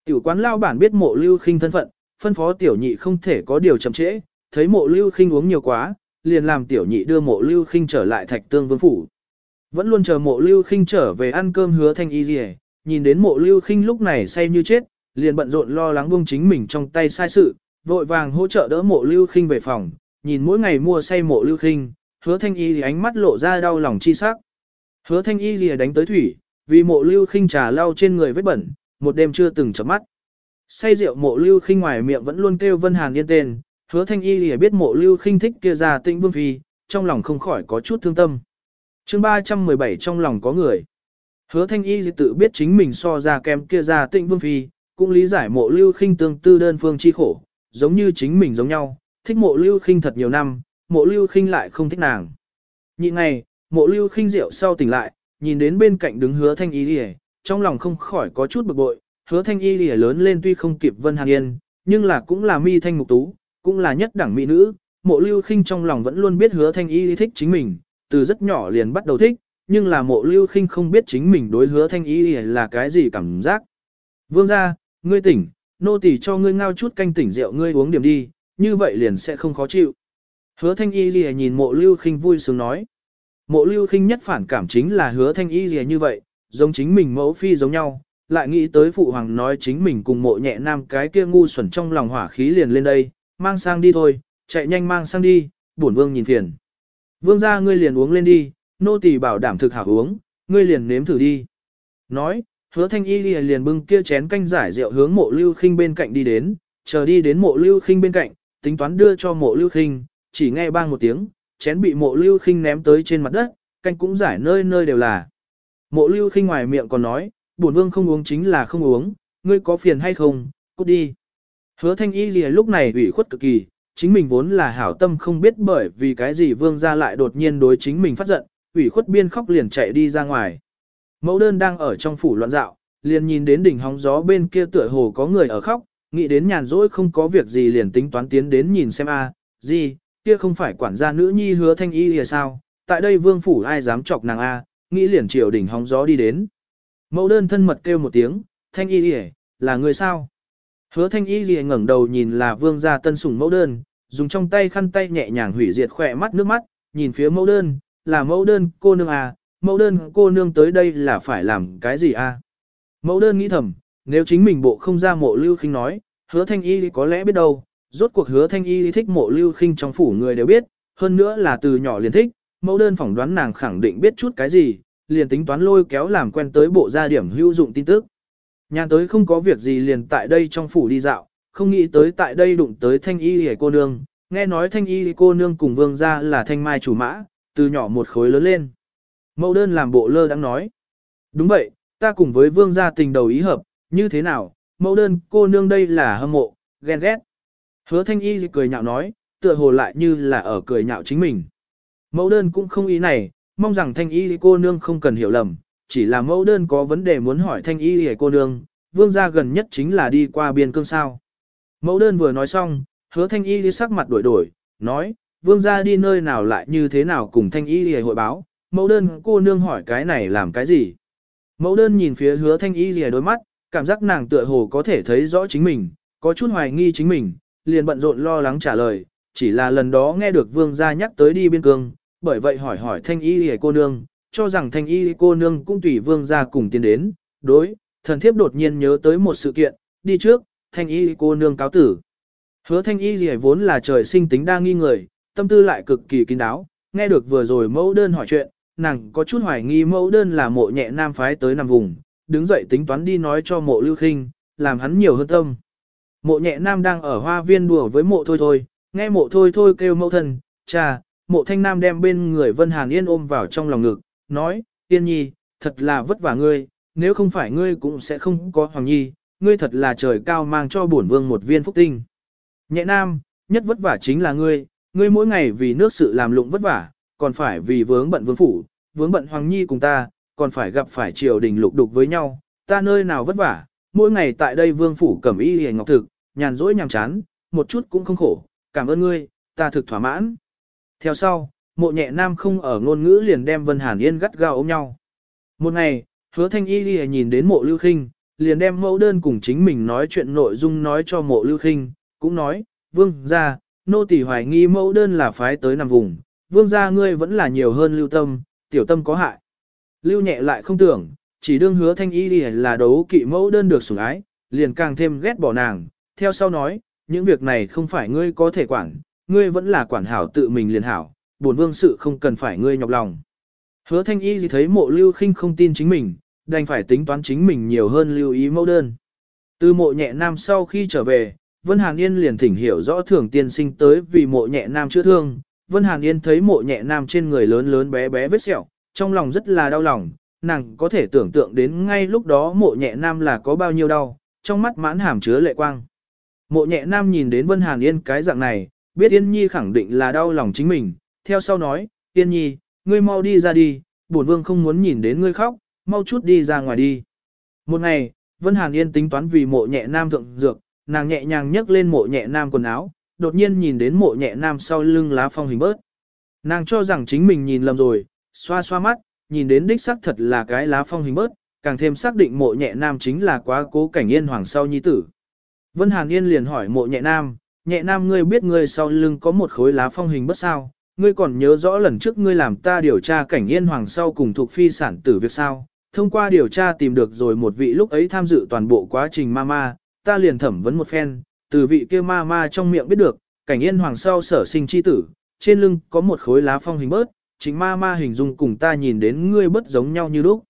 Tiểu quán lao bản biết mộ lưu khinh thân phận, phân phó tiểu nhị không thể có điều chậm trễ, thấy mộ lưu khinh uống nhiều quá, liền làm tiểu nhị đưa mộ lưu khinh trở lại thạch tương vương phủ. Vẫn luôn chờ mộ lưu khinh trở về ăn cơm hứa thanh y gì nhìn đến mộ lưu khinh lúc này say như chết, liền bận rộn lo lắng buông chính mình trong tay sai sự, vội vàng hỗ trợ đỡ mộ lưu khinh về phòng, nhìn mỗi ngày mua say mộ lưu khinh, hứa thanh y thì ánh mắt lộ ra đau lòng chi sắc. Hứa thanh y gì đánh tới thủy, vì mộ lưu khinh trà lau trên người vết bẩn, một đêm chưa từng chấm mắt. Say rượu mộ lưu khinh ngoài miệng vẫn luôn kêu Vân Hàn yên tên, hứa thanh y lìa biết mộ lưu khinh thích kia ra tĩnh vương phi, trong lòng không khỏi có chút thương tâm. chương 317 trong lòng có người. Hứa thanh y thì tự biết chính mình so ra kém kia ra tĩnh vương phi, cũng lý giải mộ lưu khinh tương tư đơn phương chi khổ, giống như chính mình giống nhau, thích mộ lưu khinh thật nhiều năm, mộ lưu khinh lại không thích nàng. Nhị ngày, mộ lưu khinh rượu sau tỉnh lại, nhìn đến bên cạnh đứng hứa thanh y lìa, trong lòng không khỏi có chút bực bội, hứa thanh y lìa lớn lên tuy không kịp vân hàn yên, nhưng là cũng là mi thanh mục tú, cũng là nhất đẳng mỹ nữ, mộ lưu khinh trong lòng vẫn luôn biết hứa thanh y thích chính mình, từ rất nhỏ liền bắt đầu thích, nhưng là mộ lưu khinh không biết chính mình đối hứa thanh y là cái gì cảm giác. Vương gia, ngươi tỉnh, nô tỳ cho ngươi ngao chút canh tỉnh rượu ngươi uống điểm đi, như vậy liền sẽ không khó chịu. Hứa thanh y lìa nhìn mộ lưu khinh vui sướng nói. Mộ lưu khinh nhất phản cảm chính là hứa thanh y lìa như vậy, giống chính mình mẫu phi giống nhau, lại nghĩ tới phụ hoàng nói chính mình cùng mộ nhẹ nam cái kia ngu xuẩn trong lòng hỏa khí liền lên đây, mang sang đi thôi, chạy nhanh mang sang đi, bổn vương nhìn phiền. Vương ra ngươi liền uống lên đi, nô tỳ bảo đảm thực hảo uống, ngươi liền nếm thử đi. Nói, hứa thanh y liền bưng kia chén canh giải rượu hướng mộ lưu khinh bên cạnh đi đến, chờ đi đến mộ lưu khinh bên cạnh, tính toán đưa cho mộ lưu khinh, chỉ nghe bang một tiếng, chén bị mộ lưu khinh ném tới trên mặt đất, canh cũng giải nơi nơi đều là. Mộ lưu khinh ngoài miệng còn nói, bổn vương không uống chính là không uống, ngươi có phiền hay không, cút đi. Hứa thanh y gì lúc này ủy khuất cực kỳ, chính mình vốn là hảo tâm không biết bởi vì cái gì vương gia lại đột nhiên đối chính mình phát giận, ủy khuất biên khóc liền chạy đi ra ngoài. Mẫu đơn đang ở trong phủ loạn dạo, liền nhìn đến đỉnh hóng gió bên kia tựa hồ có người ở khóc, nghĩ đến nhàn rỗi không có việc gì liền tính toán tiến đến nhìn xem a, à, gì, kia không phải quản gia nữ nhi hứa thanh y thì sao, tại đây vương phủ ai dám chọc nàng a, à? nghĩ liền triều đỉnh hóng gió đi đến. Mẫu đơn thân mật kêu một tiếng, thanh y thì là người sao? Hứa thanh y gì ngẩng đầu nhìn là vương gia tân sủng mẫu đơn, dùng trong tay khăn tay nhẹ nhàng hủy diệt khỏe mắt nước mắt, nhìn phía mẫu đơn, là mẫu đơn cô nương à, mẫu đơn cô nương tới đây là phải làm cái gì à? Mẫu đơn nghĩ thầm, nếu chính mình bộ không ra mộ lưu khinh nói, hứa thanh y có lẽ biết đâu, rốt cuộc hứa thanh y thích mộ lưu khinh trong phủ người đều biết, hơn nữa là từ nhỏ liền thích, mẫu đơn phỏng đoán nàng khẳng định biết chút cái gì, liền tính toán lôi kéo làm quen tới bộ gia điểm hữu dụng tin tức. Nhàn tới không có việc gì liền tại đây trong phủ đi dạo, không nghĩ tới tại đây đụng tới thanh y hề cô nương, nghe nói thanh y cô nương cùng vương gia là thanh mai chủ mã, từ nhỏ một khối lớn lên. Mẫu đơn làm bộ lơ đang nói. Đúng vậy, ta cùng với vương gia tình đầu ý hợp, như thế nào, mẫu đơn cô nương đây là hâm mộ, ghen ghét. Hứa thanh y cười nhạo nói, tựa hồ lại như là ở cười nhạo chính mình. Mẫu đơn cũng không ý này, mong rằng thanh y cô nương không cần hiểu lầm, chỉ là mẫu đơn có vấn đề muốn hỏi thanh y hề cô nương, vương gia gần nhất chính là đi qua biên cương sao. Mẫu đơn vừa nói xong, hứa thanh y đi sắc mặt đổi đổi, nói, vương gia đi nơi nào lại như thế nào cùng thanh y hề hội báo, mẫu đơn cô nương hỏi cái này làm cái gì. Mẫu đơn nhìn phía hứa thanh y hề đôi mắt, cảm giác nàng tựa hồ có thể thấy rõ chính mình, có chút hoài nghi chính mình, liền bận rộn lo lắng trả lời, chỉ là lần đó nghe được vương gia nhắc tới đi biên cương, bởi vậy hỏi hỏi thanh y hề cô nương, cho rằng thanh y cô nương cũng tùy vương gia cùng tiến đến, đối, thần thiếp đột nhiên nhớ tới một sự kiện, đi trước, thanh y cô nương cáo tử. Hứa thanh y gì vốn là trời sinh tính đa nghi người, tâm tư lại cực kỳ kín đáo, nghe được vừa rồi mẫu đơn hỏi chuyện, nàng có chút hoài nghi mẫu đơn là mộ nhẹ nam phái tới nằm vùng, đứng dậy tính toán đi nói cho mộ lưu khinh, làm hắn nhiều hơn tâm. Mộ nhẹ nam đang ở hoa viên đùa với mộ thôi thôi, nghe mộ thôi thôi kêu mẫu thân, cha, mộ thanh nam đem bên người Vân Hàn Yên ôm vào trong lòng ngực, nói, Yên Nhi, thật là vất vả ngươi, nếu không phải ngươi cũng sẽ không có Hoàng Nhi, ngươi thật là trời cao mang cho bổn vương một viên phúc tinh. Nhẹ nam, nhất vất vả chính là ngươi, ngươi mỗi ngày vì nước sự làm lụng vất vả, còn phải vì vướng bận vương phủ, vướng bận Hoàng Nhi cùng ta, còn phải gặp phải triều đình lục đục với nhau, ta nơi nào vất vả, mỗi ngày tại đây vương phủ cẩm y hề ngọc thực, nhàn rỗi nhàm chán, một chút cũng không khổ, cảm ơn ngươi, ta thực thỏa mãn. Theo sau, mộ nhẹ nam không ở ngôn ngữ liền đem Vân Hàn Yên gắt gao ôm nhau. Một ngày, hứa thanh y đi nhìn đến mộ lưu khinh, liền đem mẫu đơn cùng chính mình nói chuyện nội dung nói cho mộ lưu khinh, cũng nói, vương ra, nô tỳ hoài nghi mẫu đơn là phái tới nằm vùng, vương gia ngươi vẫn là nhiều hơn lưu tâm, tiểu tâm có hại. Lưu nhẹ lại không tưởng, chỉ đương hứa thanh y đi là đấu kỵ mẫu đơn được sủng ái, liền càng thêm ghét bỏ nàng, theo sau nói, những việc này không phải ngươi có thể quản, ngươi vẫn là quản hảo tự mình liền hảo, bổn vương sự không cần phải ngươi nhọc lòng. Hứa thanh y gì thấy mộ lưu khinh không tin chính mình, đành phải tính toán chính mình nhiều hơn lưu ý mẫu đơn. Từ mộ nhẹ nam sau khi trở về, Vân Hàn Yên liền thỉnh hiểu rõ thường tiên sinh tới vì mộ nhẹ nam chữa thương. Vân Hàn Yên thấy mộ nhẹ nam trên người lớn lớn bé bé vết sẹo, trong lòng rất là đau lòng, nàng có thể tưởng tượng đến ngay lúc đó mộ nhẹ nam là có bao nhiêu đau, trong mắt mãn hàm chứa lệ quang. Mộ nhẹ nam nhìn đến Vân Hàn Yên cái dạng này, biết Yên Nhi khẳng định là đau lòng chính mình, theo sau nói, Yên Nhi, ngươi mau đi ra đi, bổn vương không muốn nhìn đến ngươi khóc, mau chút đi ra ngoài đi. Một ngày, Vân Hàn Yên tính toán vì mộ nhẹ nam thượng dược, nàng nhẹ nhàng nhấc lên mộ nhẹ nam quần áo, đột nhiên nhìn đến mộ nhẹ nam sau lưng lá phong hình bớt. Nàng cho rằng chính mình nhìn lầm rồi, xoa xoa mắt, nhìn đến đích xác thật là cái lá phong hình bớt, càng thêm xác định mộ nhẹ nam chính là quá cố cảnh yên hoàng sau nhi tử. Vân Hàn Yên liền hỏi mộ nhẹ nam, nhẹ nam ngươi biết ngươi sau lưng có một khối lá phong hình bớt sao, ngươi còn nhớ rõ lần trước ngươi làm ta điều tra cảnh yên hoàng sau cùng thuộc phi sản tử việc sao, thông qua điều tra tìm được rồi một vị lúc ấy tham dự toàn bộ quá trình ma ma, ta liền thẩm vấn một phen, từ vị kia ma ma trong miệng biết được, cảnh yên hoàng sau sở sinh chi tử, trên lưng có một khối lá phong hình bớt, chính ma ma hình dung cùng ta nhìn đến ngươi bất giống nhau như lúc.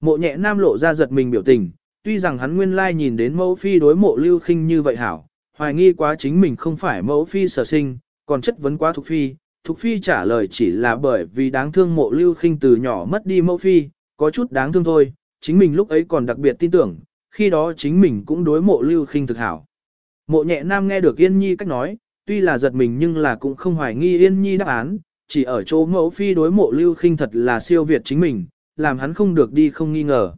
Mộ nhẹ nam lộ ra giật mình biểu tình, tuy rằng hắn nguyên lai nhìn đến mẫu phi đối mộ lưu khinh như vậy hảo, hoài nghi quá chính mình không phải mẫu phi sở sinh, còn chất vấn quá thuộc phi. Thục phi trả lời chỉ là bởi vì đáng thương mộ lưu khinh từ nhỏ mất đi mẫu phi, có chút đáng thương thôi, chính mình lúc ấy còn đặc biệt tin tưởng, khi đó chính mình cũng đối mộ lưu khinh thực hảo. Mộ nhẹ nam nghe được Yên Nhi cách nói, tuy là giật mình nhưng là cũng không hoài nghi Yên Nhi đáp án, chỉ ở chỗ mẫu phi đối mộ lưu khinh thật là siêu việt chính mình, làm hắn không được đi không nghi ngờ.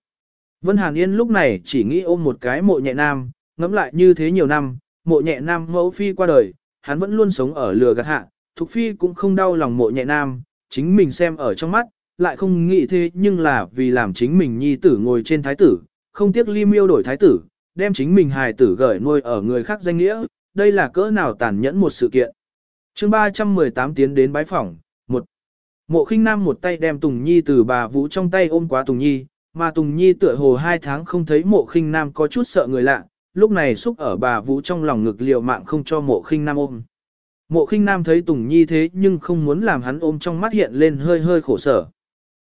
Vân Hàn Yên lúc này chỉ nghĩ ôm một cái mộ nhẹ nam, ngẫm lại như thế nhiều năm, mộ nhẹ nam mẫu phi qua đời, hắn vẫn luôn sống ở lừa gạt hạ, Thục Phi cũng không đau lòng mộ nhẹ nam, chính mình xem ở trong mắt, lại không nghĩ thế nhưng là vì làm chính mình nhi tử ngồi trên thái tử, không tiếc ly miêu đổi thái tử, đem chính mình hài tử gửi nuôi ở người khác danh nghĩa, đây là cỡ nào tàn nhẫn một sự kiện. chương 318 tiến đến bái phỏng, một Mộ khinh nam một tay đem Tùng Nhi từ bà Vũ trong tay ôm quá Tùng Nhi, mà Tùng Nhi tựa hồ hai tháng không thấy mộ khinh nam có chút sợ người lạ, lúc này xúc ở bà Vũ trong lòng ngực liều mạng không cho mộ khinh nam ôm. Mộ khinh nam thấy Tùng Nhi thế nhưng không muốn làm hắn ôm trong mắt hiện lên hơi hơi khổ sở.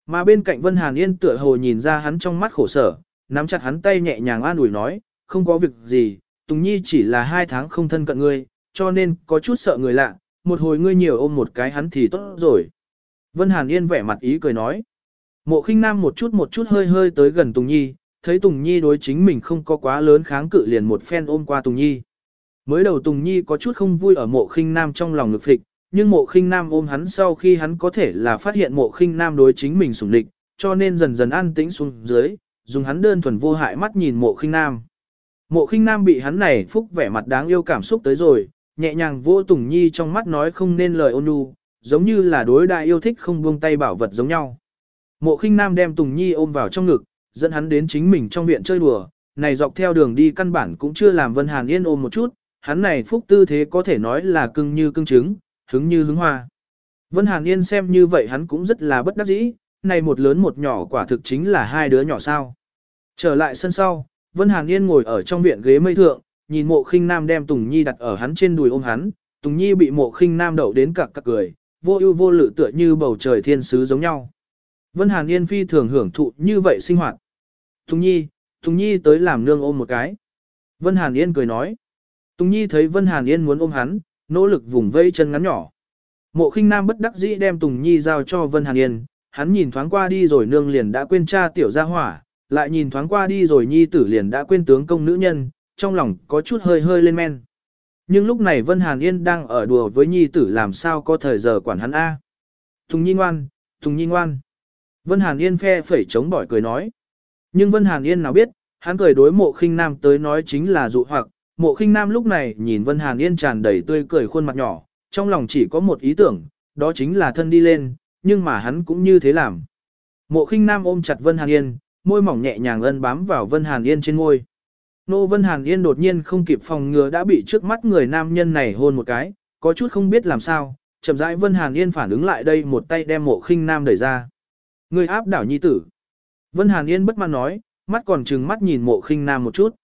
Mà bên cạnh Vân Hàn Yên tựa hồ nhìn ra hắn trong mắt khổ sở, nắm chặt hắn tay nhẹ nhàng an ủi nói, không có việc gì, Tùng Nhi chỉ là hai tháng không thân cận ngươi, cho nên có chút sợ người lạ, một hồi ngươi nhiều ôm một cái hắn thì tốt rồi. Vân Hàn Yên vẻ mặt ý cười nói. Mộ khinh nam một chút một chút hơi hơi tới gần Tùng Nhi, thấy Tùng Nhi đối chính mình không có quá lớn kháng cự liền một phen ôm qua Tùng Nhi. Mới đầu Tùng Nhi có chút không vui ở mộ khinh nam trong lòng ngực phịch, nhưng mộ khinh nam ôm hắn sau khi hắn có thể là phát hiện mộ khinh nam đối chính mình sủng địch, cho nên dần dần an tĩnh xuống dưới, dùng hắn đơn thuần vô hại mắt nhìn mộ khinh nam. Mộ khinh nam bị hắn này phúc vẻ mặt đáng yêu cảm xúc tới rồi, nhẹ nhàng vô Tùng Nhi trong mắt nói không nên lời ôn nhu, giống như là đối đại yêu thích không buông tay bảo vật giống nhau. Mộ khinh nam đem Tùng Nhi ôm vào trong ngực, dẫn hắn đến chính mình trong viện chơi đùa, này dọc theo đường đi căn bản cũng chưa làm Vân Hàn Yên ôm một chút, hắn này phúc tư thế có thể nói là cưng như cưng trứng, hứng như hứng hoa. Vân Hàn Yên xem như vậy hắn cũng rất là bất đắc dĩ, này một lớn một nhỏ quả thực chính là hai đứa nhỏ sao. Trở lại sân sau, Vân Hàn Yên ngồi ở trong viện ghế mây thượng, nhìn mộ khinh nam đem Tùng Nhi đặt ở hắn trên đùi ôm hắn, Tùng Nhi bị mộ khinh nam đậu đến cặc cặc cười, vô ưu vô lự tựa như bầu trời thiên sứ giống nhau. Vân Hàn Yên phi thường hưởng thụ như vậy sinh hoạt. Tùng Nhi, Tùng Nhi tới làm nương ôm một cái. Vân Hàn Yên cười nói. Tùng Nhi thấy Vân Hàn Yên muốn ôm hắn, nỗ lực vùng vây chân ngắn nhỏ. Mộ khinh nam bất đắc dĩ đem Tùng Nhi giao cho Vân Hàn Yên, hắn nhìn thoáng qua đi rồi nương liền đã quên cha tiểu gia hỏa, lại nhìn thoáng qua đi rồi Nhi tử liền đã quên tướng công nữ nhân, trong lòng có chút hơi hơi lên men. Nhưng lúc này Vân Hàn Yên đang ở đùa với Nhi tử làm sao có thời giờ quản hắn A. Tùng Nhi ngoan, Tùng Nhi ngoan. Vân Hàn Yên phe phẩy chống bỏi cười nói. Nhưng Vân Hàn Yên nào biết, hắn cười đối mộ khinh nam tới nói chính là dụ hoặc, mộ khinh nam lúc này nhìn Vân Hàn Yên tràn đầy tươi cười khuôn mặt nhỏ, trong lòng chỉ có một ý tưởng, đó chính là thân đi lên, nhưng mà hắn cũng như thế làm. Mộ khinh nam ôm chặt Vân Hàn Yên, môi mỏng nhẹ nhàng ân bám vào Vân Hàn Yên trên môi. Nô Vân Hàn Yên đột nhiên không kịp phòng ngừa đã bị trước mắt người nam nhân này hôn một cái, có chút không biết làm sao, chậm rãi Vân Hàn Yên phản ứng lại đây một tay đem mộ khinh nam đẩy ra. Người áp đảo nhi tử. Vân Hàn Yên bất mãn nói, mắt còn trừng mắt nhìn mộ khinh nam một chút.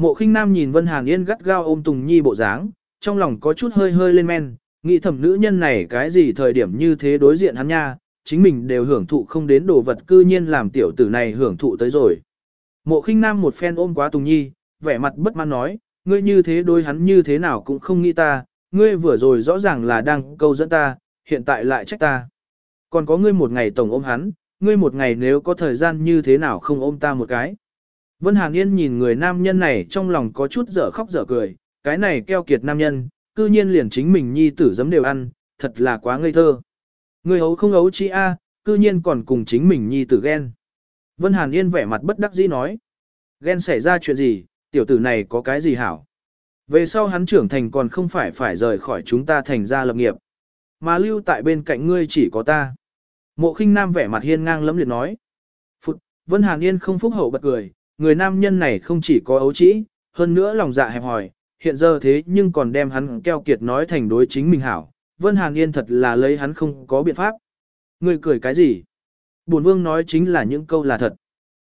Mộ khinh nam nhìn Vân Hàn Yên gắt gao ôm Tùng Nhi bộ dáng, trong lòng có chút hơi hơi lên men, nghĩ thầm nữ nhân này cái gì thời điểm như thế đối diện hắn nha, chính mình đều hưởng thụ không đến đồ vật cư nhiên làm tiểu tử này hưởng thụ tới rồi. Mộ khinh nam một phen ôm quá Tùng Nhi, vẻ mặt bất mãn nói, ngươi như thế đối hắn như thế nào cũng không nghĩ ta, ngươi vừa rồi rõ ràng là đang câu dẫn ta, hiện tại lại trách ta. Còn có ngươi một ngày tổng ôm hắn, ngươi một ngày nếu có thời gian như thế nào không ôm ta một cái. Vân Hàn Yên nhìn người nam nhân này trong lòng có chút dở khóc dở cười, cái này keo kiệt nam nhân, cư nhiên liền chính mình nhi tử giấm đều ăn, thật là quá ngây thơ. Người hấu không ấu chi a, cư nhiên còn cùng chính mình nhi tử ghen. Vân Hàn Yên vẻ mặt bất đắc dĩ nói. Ghen xảy ra chuyện gì, tiểu tử này có cái gì hảo. Về sau hắn trưởng thành còn không phải phải rời khỏi chúng ta thành ra lập nghiệp. Mà lưu tại bên cạnh ngươi chỉ có ta. Mộ khinh nam vẻ mặt hiên ngang lấm liệt nói. Phụt, Vân Hàn Yên không phúc hậu bật cười, người nam nhân này không chỉ có ấu trĩ, hơn nữa lòng dạ hẹp hòi, hiện giờ thế nhưng còn đem hắn keo kiệt nói thành đối chính mình hảo. Vân Hàn Yên thật là lấy hắn không có biện pháp. Người cười cái gì? Bổn vương nói chính là những câu là thật.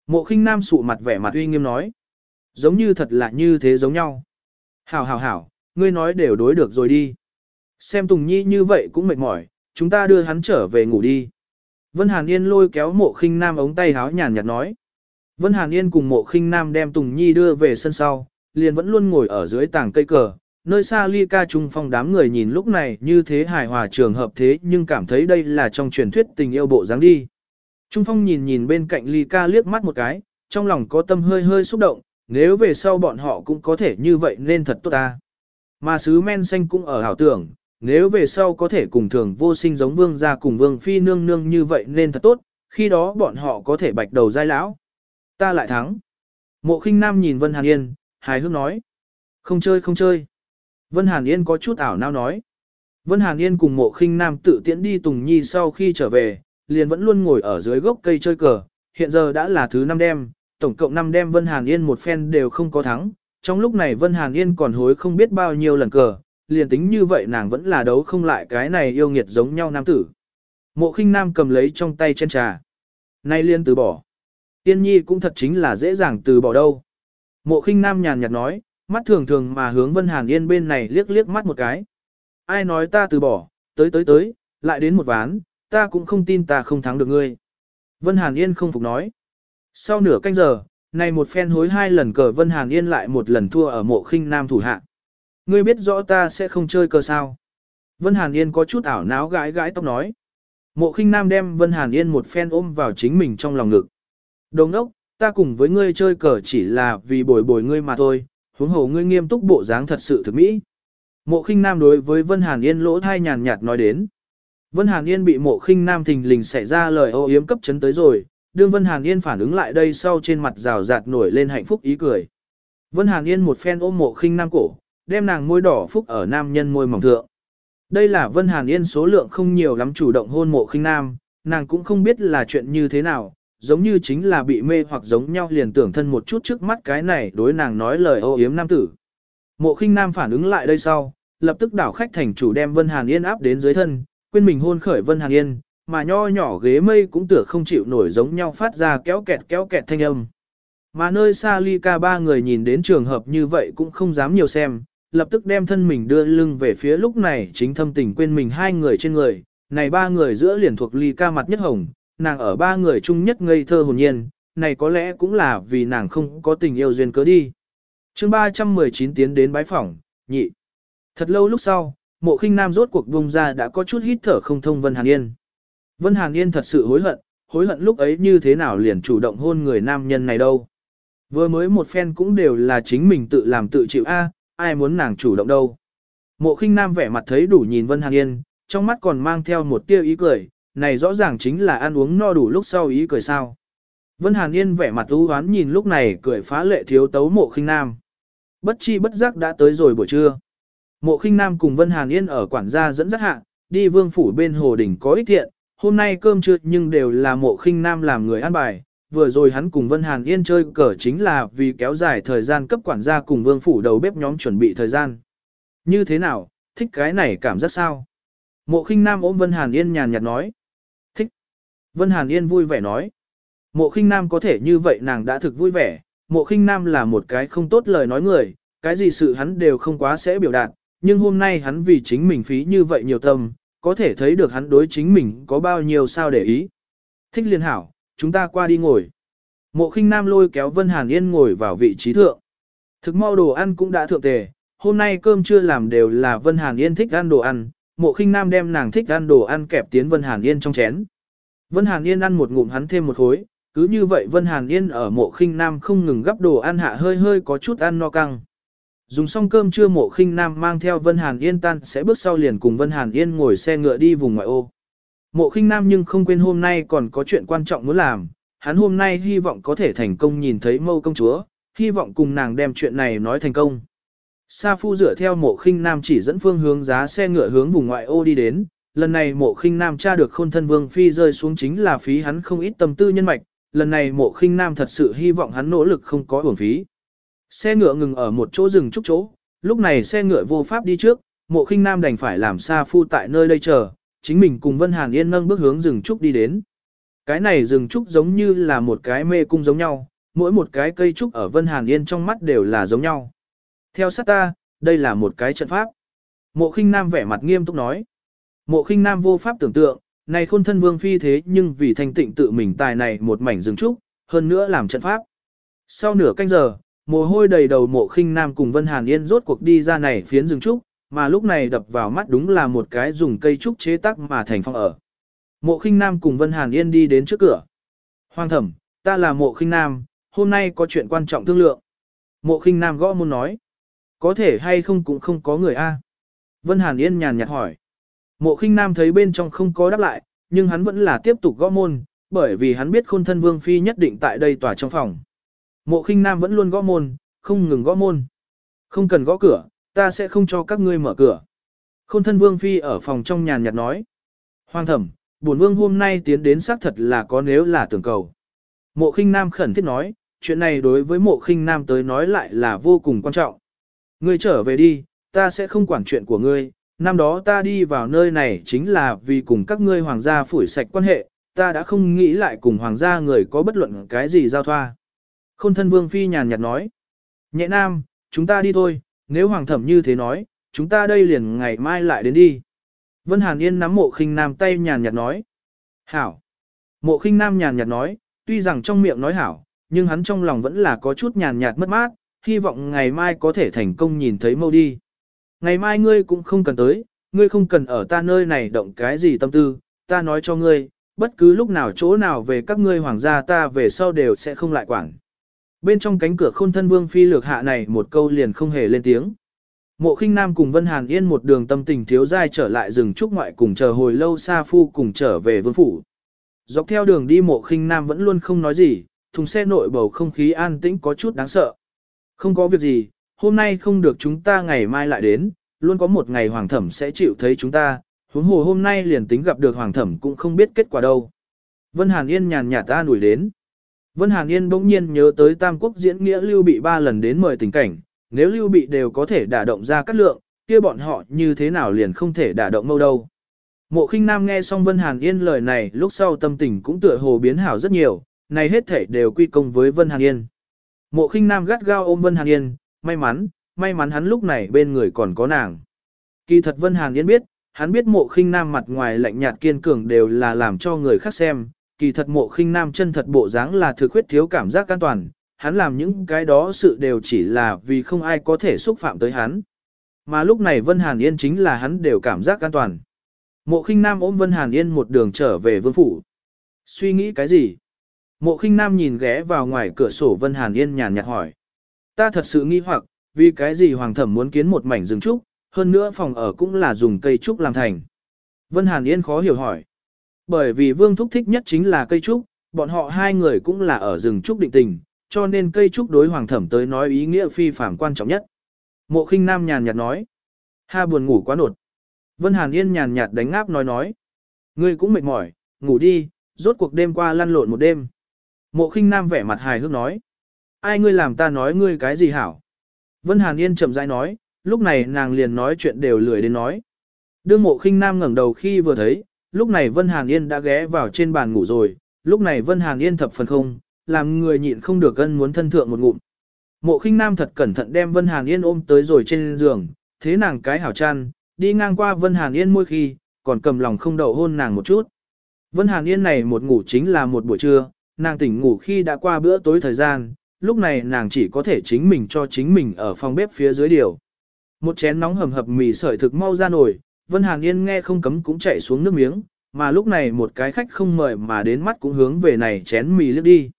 Mộ khinh nam sụ mặt vẻ mặt uy nghiêm nói. Giống như thật là như thế giống nhau. Hảo hảo hảo, ngươi nói đều đối được rồi đi. Xem Tùng Nhi như vậy cũng mệt mỏi, chúng ta đưa hắn trở về ngủ đi. Vân Hàn Yên lôi kéo mộ khinh nam ống tay háo nhàn nhạt nói. Vân Hàn Yên cùng mộ khinh nam đem Tùng Nhi đưa về sân sau, liền vẫn luôn ngồi ở dưới tảng cây cờ. Nơi xa ly ca trung phong đám người nhìn lúc này như thế hài hòa trường hợp thế nhưng cảm thấy đây là trong truyền thuyết tình yêu bộ dáng đi. Trung phong nhìn nhìn bên cạnh ly ca liếc mắt một cái, trong lòng có tâm hơi hơi xúc động, nếu về sau bọn họ cũng có thể như vậy nên thật tốt ta. Mà sứ men xanh cũng ở hảo tưởng, nếu về sau có thể cùng thường vô sinh giống vương gia cùng vương phi nương nương như vậy nên thật tốt, khi đó bọn họ có thể bạch đầu giai lão. Ta lại thắng. Mộ khinh nam nhìn Vân Hàn Yên, hài hước nói. Không chơi không chơi. Vân Hàn Yên có chút ảo nao nói. Vân Hàn Yên cùng mộ khinh nam tự tiễn đi Tùng Nhi sau khi trở về, liền vẫn luôn ngồi ở dưới gốc cây chơi cờ, hiện giờ đã là thứ năm đêm, tổng cộng năm đêm Vân Hàn Yên một phen đều không có thắng. Trong lúc này Vân Hàn Yên còn hối không biết bao nhiêu lần cờ, liền tính như vậy nàng vẫn là đấu không lại cái này yêu nghiệt giống nhau nam tử. Mộ khinh nam cầm lấy trong tay chén trà. Nay liên từ bỏ. Tiên nhi cũng thật chính là dễ dàng từ bỏ đâu. Mộ khinh nam nhàn nhạt nói, mắt thường thường mà hướng Vân Hàn Yên bên này liếc liếc mắt một cái. Ai nói ta từ bỏ, tới tới tới, lại đến một ván, ta cũng không tin ta không thắng được ngươi. Vân Hàn Yên không phục nói. Sau nửa canh giờ, này một phen hối hai lần cờ Vân Hàn Yên lại một lần thua ở mộ khinh nam thủ hạ. Ngươi biết rõ ta sẽ không chơi cờ sao. Vân Hàn Yên có chút ảo náo gãi gãi tóc nói. Mộ khinh nam đem Vân Hàn Yên một phen ôm vào chính mình trong lòng ngực. Đồng đốc, ta cùng với ngươi chơi cờ chỉ là vì bồi bồi ngươi mà thôi, huống hồ ngươi nghiêm túc bộ dáng thật sự thực mỹ. Mộ khinh nam đối với Vân Hàn Yên lỗ thai nhàn nhạt nói đến. Vân Hàn Yên bị mộ khinh nam thình lình xảy ra lời ô yếm cấp chấn tới rồi, đương Vân Hàn Yên phản ứng lại đây sau trên mặt rào rạt nổi lên hạnh phúc ý cười. Vân Hàn Yên một phen ôm mộ khinh nam cổ, đem nàng môi đỏ phúc ở nam nhân môi mỏng thượng. Đây là Vân Hàn Yên số lượng không nhiều lắm chủ động hôn mộ khinh nam, nàng cũng không biết là chuyện như thế nào, giống như chính là bị mê hoặc giống nhau liền tưởng thân một chút trước mắt cái này đối nàng nói lời ô yếm nam tử. Mộ khinh nam phản ứng lại đây sau, lập tức đảo khách thành chủ đem Vân Hàn Yên áp đến dưới thân, quên mình hôn khởi Vân Hàn Yên, mà nho nhỏ ghế mây cũng tựa không chịu nổi giống nhau phát ra kéo kẹt kéo kẹt thanh âm. Mà nơi xa ly ca ba người nhìn đến trường hợp như vậy cũng không dám nhiều xem, lập tức đem thân mình đưa lưng về phía lúc này chính thâm tình quên mình hai người trên người, này ba người giữa liền thuộc ly ca mặt nhất hồng, nàng ở ba người chung nhất ngây thơ hồn nhiên, này có lẽ cũng là vì nàng không có tình yêu duyên cớ đi. chương 319 tiến đến bái phỏng, nhị. Thật lâu lúc sau, mộ khinh nam rốt cuộc vùng ra đã có chút hít thở không thông Vân Hàn Yên. Vân Hàn Yên thật sự hối hận, hối hận lúc ấy như thế nào liền chủ động hôn người nam nhân này đâu. Vừa mới một phen cũng đều là chính mình tự làm tự chịu a, ai muốn nàng chủ động đâu. Mộ khinh nam vẻ mặt thấy đủ nhìn Vân Hàn Yên, trong mắt còn mang theo một tia ý cười, này rõ ràng chính là ăn uống no đủ lúc sau ý cười sao. Vân Hàn Yên vẻ mặt u hoán nhìn lúc này cười phá lệ thiếu tấu mộ khinh nam. Bất chi bất giác đã tới rồi buổi trưa. Mộ khinh nam cùng Vân Hàn Yên ở quản gia dẫn dắt hạ, đi vương phủ bên hồ đỉnh có ích thiện, hôm nay cơm trưa nhưng đều là mộ khinh nam làm người ăn bài. Vừa rồi hắn cùng Vân Hàn Yên chơi cờ chính là vì kéo dài thời gian cấp quản gia cùng vương phủ đầu bếp nhóm chuẩn bị thời gian. Như thế nào, thích cái này cảm giác sao? Mộ khinh nam ôm Vân Hàn Yên nhàn nhạt nói. Vân Hàn Yên vui vẻ nói. Mộ khinh nam có thể như vậy nàng đã thực vui vẻ. Mộ khinh nam là một cái không tốt lời nói người, cái gì sự hắn đều không quá sẽ biểu đạt, nhưng hôm nay hắn vì chính mình phí như vậy nhiều tâm, có thể thấy được hắn đối chính mình có bao nhiêu sao để ý. Thích liên hảo, chúng ta qua đi ngồi. Mộ khinh nam lôi kéo Vân Hàn Yên ngồi vào vị trí thượng. Thực mau đồ ăn cũng đã thượng tề, hôm nay cơm chưa làm đều là Vân Hàn Yên thích ăn đồ ăn, mộ khinh nam đem nàng thích ăn đồ ăn kẹp tiến Vân Hàn Yên trong chén. Vân Hàn Yên ăn một ngụm hắn thêm một khối, cứ như vậy Vân Hàn Yên ở mộ khinh nam không ngừng gắp đồ ăn hạ hơi hơi có chút ăn no căng. Dùng xong cơm trưa mộ khinh nam mang theo Vân Hàn Yên tan sẽ bước sau liền cùng Vân Hàn Yên ngồi xe ngựa đi vùng ngoại ô. Mộ khinh nam nhưng không quên hôm nay còn có chuyện quan trọng muốn làm, hắn hôm nay hy vọng có thể thành công nhìn thấy mâu công chúa, hy vọng cùng nàng đem chuyện này nói thành công. Sa phu dựa theo mộ khinh nam chỉ dẫn phương hướng giá xe ngựa hướng vùng ngoại ô đi đến, lần này mộ khinh nam tra được khôn thân vương phi rơi xuống chính là phí hắn không ít tâm tư nhân mạch, lần này mộ khinh nam thật sự hy vọng hắn nỗ lực không có uổng phí. Xe ngựa ngừng ở một chỗ rừng trúc chỗ, lúc này xe ngựa vô pháp đi trước, mộ khinh nam đành phải làm xa phu tại nơi đây chờ, chính mình cùng Vân Hàn Yên nâng bước hướng rừng trúc đi đến. Cái này rừng trúc giống như là một cái mê cung giống nhau, mỗi một cái cây trúc ở Vân Hàn Yên trong mắt đều là giống nhau. Theo sát ta, đây là một cái trận pháp. Mộ khinh nam vẻ mặt nghiêm túc nói. Mộ khinh nam vô pháp tưởng tượng, này khôn thân vương phi thế nhưng vì thanh tịnh tự mình tài này một mảnh rừng trúc, hơn nữa làm trận pháp. Sau nửa canh giờ, mồ hôi đầy đầu mộ khinh nam cùng Vân Hàn Yên rốt cuộc đi ra này phiến rừng trúc, mà lúc này đập vào mắt đúng là một cái dùng cây trúc chế tác mà thành phong ở. Mộ khinh nam cùng Vân Hàn Yên đi đến trước cửa. Hoàng thẩm, ta là mộ khinh nam, hôm nay có chuyện quan trọng thương lượng. Mộ khinh nam gõ muốn nói. Có thể hay không cũng không có người a. Vân Hàn Yên nhàn nhạt hỏi. Mộ khinh nam thấy bên trong không có đáp lại, nhưng hắn vẫn là tiếp tục gõ môn, bởi vì hắn biết khôn thân vương phi nhất định tại đây tòa trong phòng. Mộ khinh nam vẫn luôn gõ môn, không ngừng gõ môn. Không cần gõ cửa, ta sẽ không cho các ngươi mở cửa. Khôn thân vương phi ở phòng trong nhàn nhạt nói. Hoàng thẩm, bổn vương hôm nay tiến đến xác thật là có nếu là tưởng cầu. Mộ khinh nam khẩn thiết nói, chuyện này đối với mộ khinh nam tới nói lại là vô cùng quan trọng. Ngươi trở về đi, ta sẽ không quản chuyện của ngươi, năm đó ta đi vào nơi này chính là vì cùng các ngươi hoàng gia phủi sạch quan hệ, ta đã không nghĩ lại cùng hoàng gia người có bất luận cái gì giao thoa. Khôn thân vương phi nhàn nhạt nói. Nhẹ nam, chúng ta đi thôi, nếu hoàng thẩm như thế nói, chúng ta đây liền ngày mai lại đến đi. Vân Hàn Yên nắm mộ khinh nam tay nhàn nhạt nói. Hảo. Mộ khinh nam nhàn nhạt nói, tuy rằng trong miệng nói hảo, nhưng hắn trong lòng vẫn là có chút nhàn nhạt mất mát, hy vọng ngày mai có thể thành công nhìn thấy mâu đi. Ngày mai ngươi cũng không cần tới, ngươi không cần ở ta nơi này động cái gì tâm tư, ta nói cho ngươi, bất cứ lúc nào chỗ nào về các ngươi hoàng gia ta về sau đều sẽ không lại quản. Bên trong cánh cửa khôn thân vương phi lược hạ này một câu liền không hề lên tiếng. Mộ khinh nam cùng Vân Hàn Yên một đường tâm tình thiếu dai trở lại rừng trúc ngoại cùng chờ hồi lâu xa phu cùng trở về vương phủ. Dọc theo đường đi mộ khinh nam vẫn luôn không nói gì, thùng xe nội bầu không khí an tĩnh có chút đáng sợ. Không có việc gì, hôm nay không được chúng ta ngày mai lại đến, luôn có một ngày hoàng thẩm sẽ chịu thấy chúng ta, huống hồ hôm nay liền tính gặp được hoàng thẩm cũng không biết kết quả đâu. Vân Hàn Yên nhàn nhạt ta đuổi đến. Vân Hàn Yên bỗng nhiên nhớ tới Tam Quốc diễn nghĩa Lưu Bị ba lần đến mời tình cảnh, nếu Lưu Bị đều có thể đả động ra cát lượng, kia bọn họ như thế nào liền không thể đả động mâu đâu. Mộ khinh nam nghe xong Vân Hàn Yên lời này lúc sau tâm tình cũng tựa hồ biến hảo rất nhiều, này hết thể đều quy công với Vân Hàn Yên. Mộ khinh nam gắt gao ôm Vân Hàn Yên, may mắn, may mắn hắn lúc này bên người còn có nàng. Kỳ thật Vân Hàn Yên biết, hắn biết mộ khinh nam mặt ngoài lạnh nhạt kiên cường đều là làm cho người khác xem, kỳ thật mộ khinh nam chân thật bộ dáng là thực khuyết thiếu cảm giác an toàn, hắn làm những cái đó sự đều chỉ là vì không ai có thể xúc phạm tới hắn. Mà lúc này Vân Hàn Yên chính là hắn đều cảm giác an toàn. Mộ khinh nam ôm Vân Hàn Yên một đường trở về vương phủ. Suy nghĩ cái gì? Mộ khinh nam nhìn ghé vào ngoài cửa sổ Vân Hàn Yên nhàn nhạt hỏi. Ta thật sự nghi hoặc, vì cái gì hoàng thẩm muốn kiến một mảnh rừng trúc, hơn nữa phòng ở cũng là dùng cây trúc làm thành. Vân Hàn Yên khó hiểu hỏi. Bởi vì vương thúc thích nhất chính là cây trúc, bọn họ hai người cũng là ở rừng trúc định tình, cho nên cây trúc đối hoàng thẩm tới nói ý nghĩa phi phạm quan trọng nhất. Mộ khinh nam nhàn nhạt nói. Ha buồn ngủ quá nột. Vân Hàn Yên nhàn nhạt đánh ngáp nói nói. Ngươi cũng mệt mỏi, ngủ đi, rốt cuộc đêm qua lăn lộn một đêm. Mộ khinh nam vẻ mặt hài hước nói. Ai ngươi làm ta nói ngươi cái gì hảo? Vân Hàn Yên chậm rãi nói, lúc này nàng liền nói chuyện đều lười đến nói. Đương mộ khinh nam ngẩng đầu khi vừa thấy, lúc này Vân Hàn Yên đã ghé vào trên bàn ngủ rồi, lúc này Vân Hàn Yên thập phần không, làm người nhịn không được gân muốn thân thượng một ngụm. Mộ khinh nam thật cẩn thận đem Vân Hàn Yên ôm tới rồi trên giường, thế nàng cái hảo chăn, đi ngang qua Vân Hàn Yên môi khi, còn cầm lòng không đậu hôn nàng một chút. Vân Hàn Yên này một ngủ chính là một buổi trưa, nàng tỉnh ngủ khi đã qua bữa tối thời gian, lúc này nàng chỉ có thể chính mình cho chính mình ở phòng bếp phía dưới điều. Một chén nóng hầm hập mì sợi thực mau ra nổi, Vân Hàn Yên nghe không cấm cũng chạy xuống nước miếng, mà lúc này một cái khách không mời mà đến mắt cũng hướng về này chén mì lướt đi.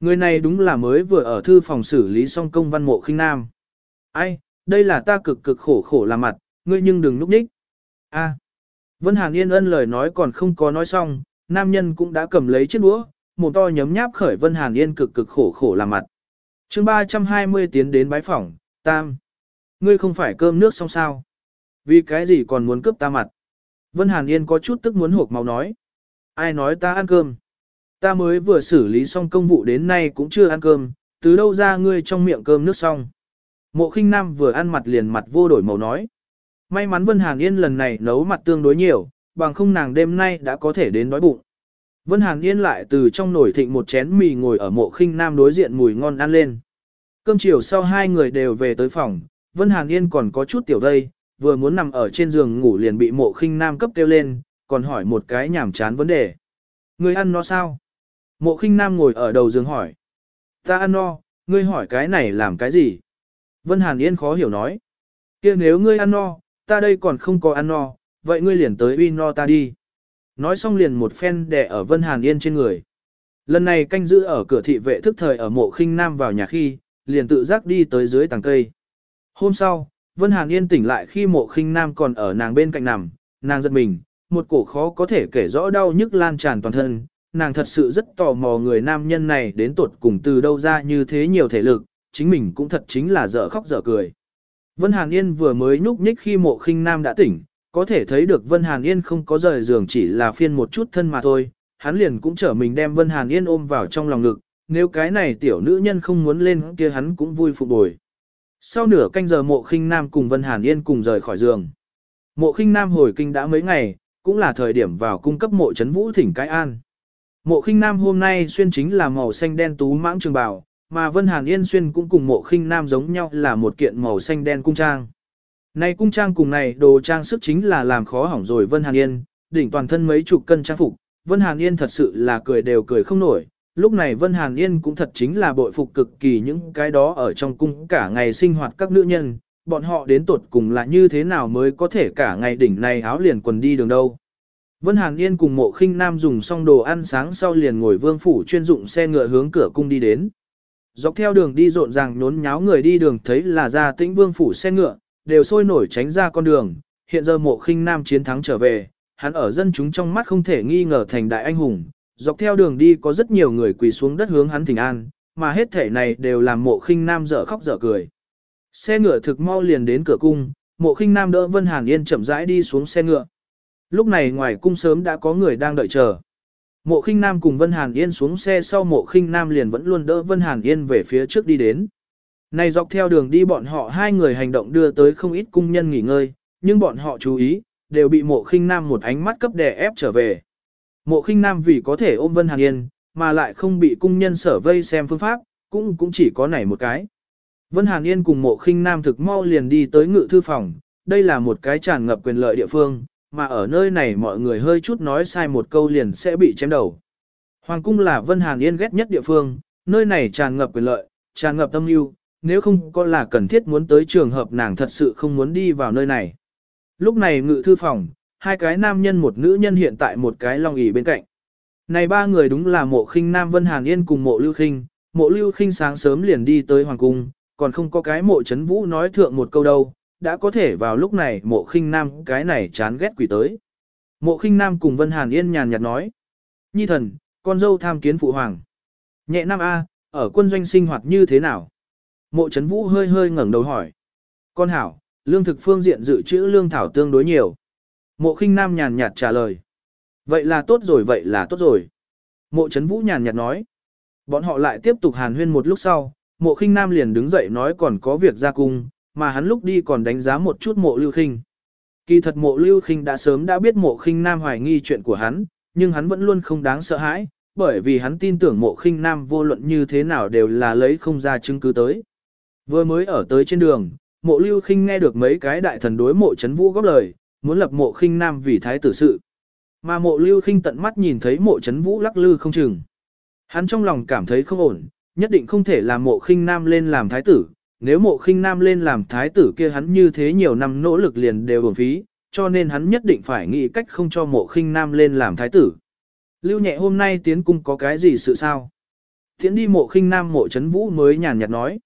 Người này đúng là mới vừa ở thư phòng xử lý xong công văn mộ khinh nam. Ai, đây là ta cực cực khổ khổ làm mặt, ngươi nhưng đừng núp đích. A. À. Vân Hàn Yên ân lời nói còn không có nói xong, nam nhân cũng đã cầm lấy chiếc đũa, mồm to nhấm nháp khởi Vân Hàn Yên cực cực khổ khổ làm mặt chương 320 tiến đến bái phỏng, tam. Ngươi không phải cơm nước xong sao? Vì cái gì còn muốn cướp ta mặt? Vân Hàn Yên có chút tức muốn hộp máu nói. Ai nói ta ăn cơm? Ta mới vừa xử lý xong công vụ đến nay cũng chưa ăn cơm, từ đâu ra ngươi trong miệng cơm nước xong. Mộ khinh nam vừa ăn mặt liền mặt vô đổi màu nói. May mắn Vân Hàn Yên lần này nấu mặt tương đối nhiều, bằng không nàng đêm nay đã có thể đến đói bụng. Vân Hàn Yên lại từ trong nổi thịnh một chén mì ngồi ở mộ khinh nam đối diện mùi ngon ăn lên. Cơm chiều sau hai người đều về tới phòng, Vân Hàn Yên còn có chút tiểu vây, vừa muốn nằm ở trên giường ngủ liền bị mộ khinh nam cấp kêu lên, còn hỏi một cái nhảm chán vấn đề. Ngươi ăn no sao? Mộ khinh nam ngồi ở đầu giường hỏi. Ta ăn no, ngươi hỏi cái này làm cái gì? Vân Hàn Yên khó hiểu nói. kia nếu ngươi ăn no, ta đây còn không có ăn no, vậy ngươi liền tới uy no ta đi. Nói xong liền một phen đè ở Vân Hàn Yên trên người. Lần này canh giữ ở cửa thị vệ thức thời ở mộ khinh nam vào nhà khi, liền tự giác đi tới dưới tàng cây. Hôm sau, Vân Hàn Yên tỉnh lại khi mộ khinh nam còn ở nàng bên cạnh nằm, nàng giật mình, một cổ khó có thể kể rõ đau nhức lan tràn toàn thân, nàng thật sự rất tò mò người nam nhân này đến tuột cùng từ đâu ra như thế nhiều thể lực, chính mình cũng thật chính là dở khóc dở cười. Vân Hàn Yên vừa mới nhúc nhích khi mộ khinh nam đã tỉnh, có thể thấy được Vân Hàn Yên không có rời giường chỉ là phiên một chút thân mà thôi, hắn liền cũng trở mình đem Vân Hàn Yên ôm vào trong lòng ngực, nếu cái này tiểu nữ nhân không muốn lên kia hắn cũng vui phục bồi. Sau nửa canh giờ mộ khinh nam cùng Vân Hàn Yên cùng rời khỏi giường. Mộ khinh nam hồi kinh đã mấy ngày, cũng là thời điểm vào cung cấp mộ chấn vũ thỉnh cái an. Mộ khinh nam hôm nay xuyên chính là màu xanh đen tú mãng trường bào, mà Vân Hàn Yên xuyên cũng cùng mộ khinh nam giống nhau là một kiện màu xanh đen cung trang. Này cung trang cùng này đồ trang sức chính là làm khó hỏng rồi Vân Hàn Yên, đỉnh toàn thân mấy chục cân trang phục, Vân Hàn Yên thật sự là cười đều cười không nổi. Lúc này Vân Hàn Yên cũng thật chính là bội phục cực kỳ những cái đó ở trong cung cả ngày sinh hoạt các nữ nhân, bọn họ đến tột cùng là như thế nào mới có thể cả ngày đỉnh này áo liền quần đi đường đâu. Vân Hàn Yên cùng mộ khinh nam dùng xong đồ ăn sáng sau liền ngồi vương phủ chuyên dụng xe ngựa hướng cửa cung đi đến. Dọc theo đường đi rộn ràng nhốn nháo người đi đường thấy là ra tĩnh vương phủ xe ngựa, đều sôi nổi tránh ra con đường, hiện giờ mộ khinh nam chiến thắng trở về, hắn ở dân chúng trong mắt không thể nghi ngờ thành đại anh hùng, dọc theo đường đi có rất nhiều người quỳ xuống đất hướng hắn thỉnh an, mà hết thể này đều làm mộ khinh nam dở khóc dở cười. Xe ngựa thực mau liền đến cửa cung, mộ khinh nam đỡ Vân Hàn Yên chậm rãi đi xuống xe ngựa. Lúc này ngoài cung sớm đã có người đang đợi chờ. Mộ khinh nam cùng Vân Hàn Yên xuống xe sau mộ khinh nam liền vẫn luôn đỡ Vân Hàn Yên về phía trước đi đến. Này dọc theo đường đi bọn họ hai người hành động đưa tới không ít cung nhân nghỉ ngơi, nhưng bọn họ chú ý, đều bị mộ khinh nam một ánh mắt cấp đè ép trở về. Mộ khinh nam vì có thể ôm Vân Hàn Yên, mà lại không bị cung nhân sở vây xem phương pháp, cũng cũng chỉ có này một cái. Vân Hàn Yên cùng mộ khinh nam thực mau liền đi tới ngự thư phòng, đây là một cái tràn ngập quyền lợi địa phương, mà ở nơi này mọi người hơi chút nói sai một câu liền sẽ bị chém đầu. Hoàng cung là Vân Hàn Yên ghét nhất địa phương, nơi này tràn ngập quyền lợi, tràn ngập tâm yêu, nếu không có là cần thiết muốn tới trường hợp nàng thật sự không muốn đi vào nơi này. Lúc này ngự thư phòng, hai cái nam nhân một nữ nhân hiện tại một cái long ỷ bên cạnh. Này ba người đúng là mộ khinh Nam Vân Hàn Yên cùng mộ lưu khinh, mộ lưu khinh sáng sớm liền đi tới Hoàng Cung, còn không có cái mộ chấn vũ nói thượng một câu đâu, đã có thể vào lúc này mộ khinh Nam cái này chán ghét quỷ tới. Mộ khinh Nam cùng Vân Hàn Yên nhàn nhạt nói. Nhi thần, con dâu tham kiến phụ hoàng. Nhẹ Nam A, ở quân doanh sinh hoạt như thế nào? Mộ Trấn vũ hơi hơi ngẩng đầu hỏi. Con hảo, lương thực phương diện dự trữ lương thảo tương đối nhiều. Mộ khinh Nam nhàn nhạt trả lời. Vậy là tốt rồi vậy là tốt rồi. Mộ Trấn vũ nhàn nhạt nói. Bọn họ lại tiếp tục hàn huyên một lúc sau, mộ khinh nam liền đứng dậy nói còn có việc ra cung, mà hắn lúc đi còn đánh giá một chút mộ lưu khinh. Kỳ thật mộ lưu khinh đã sớm đã biết mộ khinh nam hoài nghi chuyện của hắn, nhưng hắn vẫn luôn không đáng sợ hãi, bởi vì hắn tin tưởng mộ khinh nam vô luận như thế nào đều là lấy không ra chứng cứ tới. Vừa mới ở tới trên đường, mộ lưu khinh nghe được mấy cái đại thần đối mộ chấn vũ góp lời, muốn lập mộ khinh nam vì thái tử sự. Mà mộ lưu khinh tận mắt nhìn thấy mộ chấn vũ lắc lư không chừng. Hắn trong lòng cảm thấy không ổn, nhất định không thể làm mộ khinh nam lên làm thái tử. Nếu mộ khinh nam lên làm thái tử kia hắn như thế nhiều năm nỗ lực liền đều uổng phí, cho nên hắn nhất định phải nghĩ cách không cho mộ khinh nam lên làm thái tử. Lưu nhẹ hôm nay tiến cung có cái gì sự sao? Tiến đi mộ khinh nam mộ chấn vũ mới nhàn nhạt nói.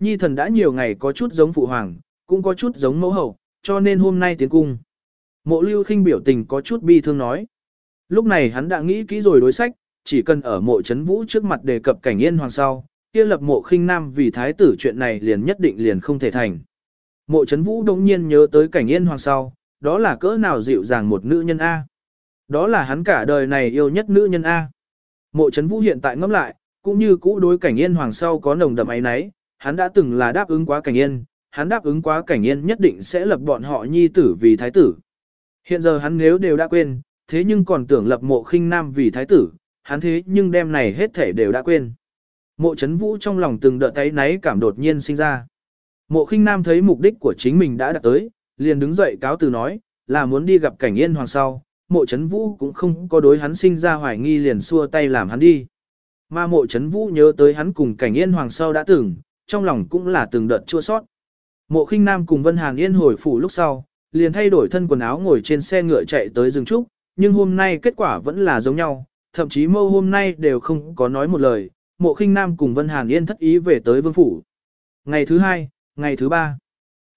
Nhi thần đã nhiều ngày có chút giống phụ hoàng, cũng có chút giống mẫu hậu, cho nên hôm nay tiến cung. Mộ lưu khinh biểu tình có chút bi thương nói. Lúc này hắn đã nghĩ kỹ rồi đối sách, chỉ cần ở mộ chấn vũ trước mặt đề cập cảnh yên hoàng sau, kia lập mộ khinh nam vì thái tử chuyện này liền nhất định liền không thể thành. Mộ chấn vũ đống nhiên nhớ tới cảnh yên hoàng sau, đó là cỡ nào dịu dàng một nữ nhân A. Đó là hắn cả đời này yêu nhất nữ nhân A. Mộ chấn vũ hiện tại ngẫm lại, cũng như cũ đối cảnh yên hoàng sau có nồng đậm ấy nấy, hắn đã từng là đáp ứng quá cảnh yên, hắn đáp ứng quá cảnh yên nhất định sẽ lập bọn họ nhi tử vì thái tử. Hiện giờ hắn nếu đều đã quên, thế nhưng còn tưởng lập mộ khinh nam vì thái tử, hắn thế nhưng đêm này hết thể đều đã quên. Mộ chấn vũ trong lòng từng đợt tay náy cảm đột nhiên sinh ra. Mộ khinh nam thấy mục đích của chính mình đã đạt tới, liền đứng dậy cáo từ nói, là muốn đi gặp cảnh yên hoàng sau. Mộ chấn vũ cũng không có đối hắn sinh ra hoài nghi liền xua tay làm hắn đi. Mà mộ chấn vũ nhớ tới hắn cùng cảnh yên hoàng sau đã từng, trong lòng cũng là từng đợt chua sót. Mộ khinh nam cùng Vân Hàn Yên hồi phủ lúc sau, liền thay đổi thân quần áo ngồi trên xe ngựa chạy tới rừng trúc, nhưng hôm nay kết quả vẫn là giống nhau, thậm chí mâu hôm nay đều không có nói một lời, mộ khinh nam cùng Vân Hàn Yên thất ý về tới vương phủ. Ngày thứ hai, ngày thứ ba,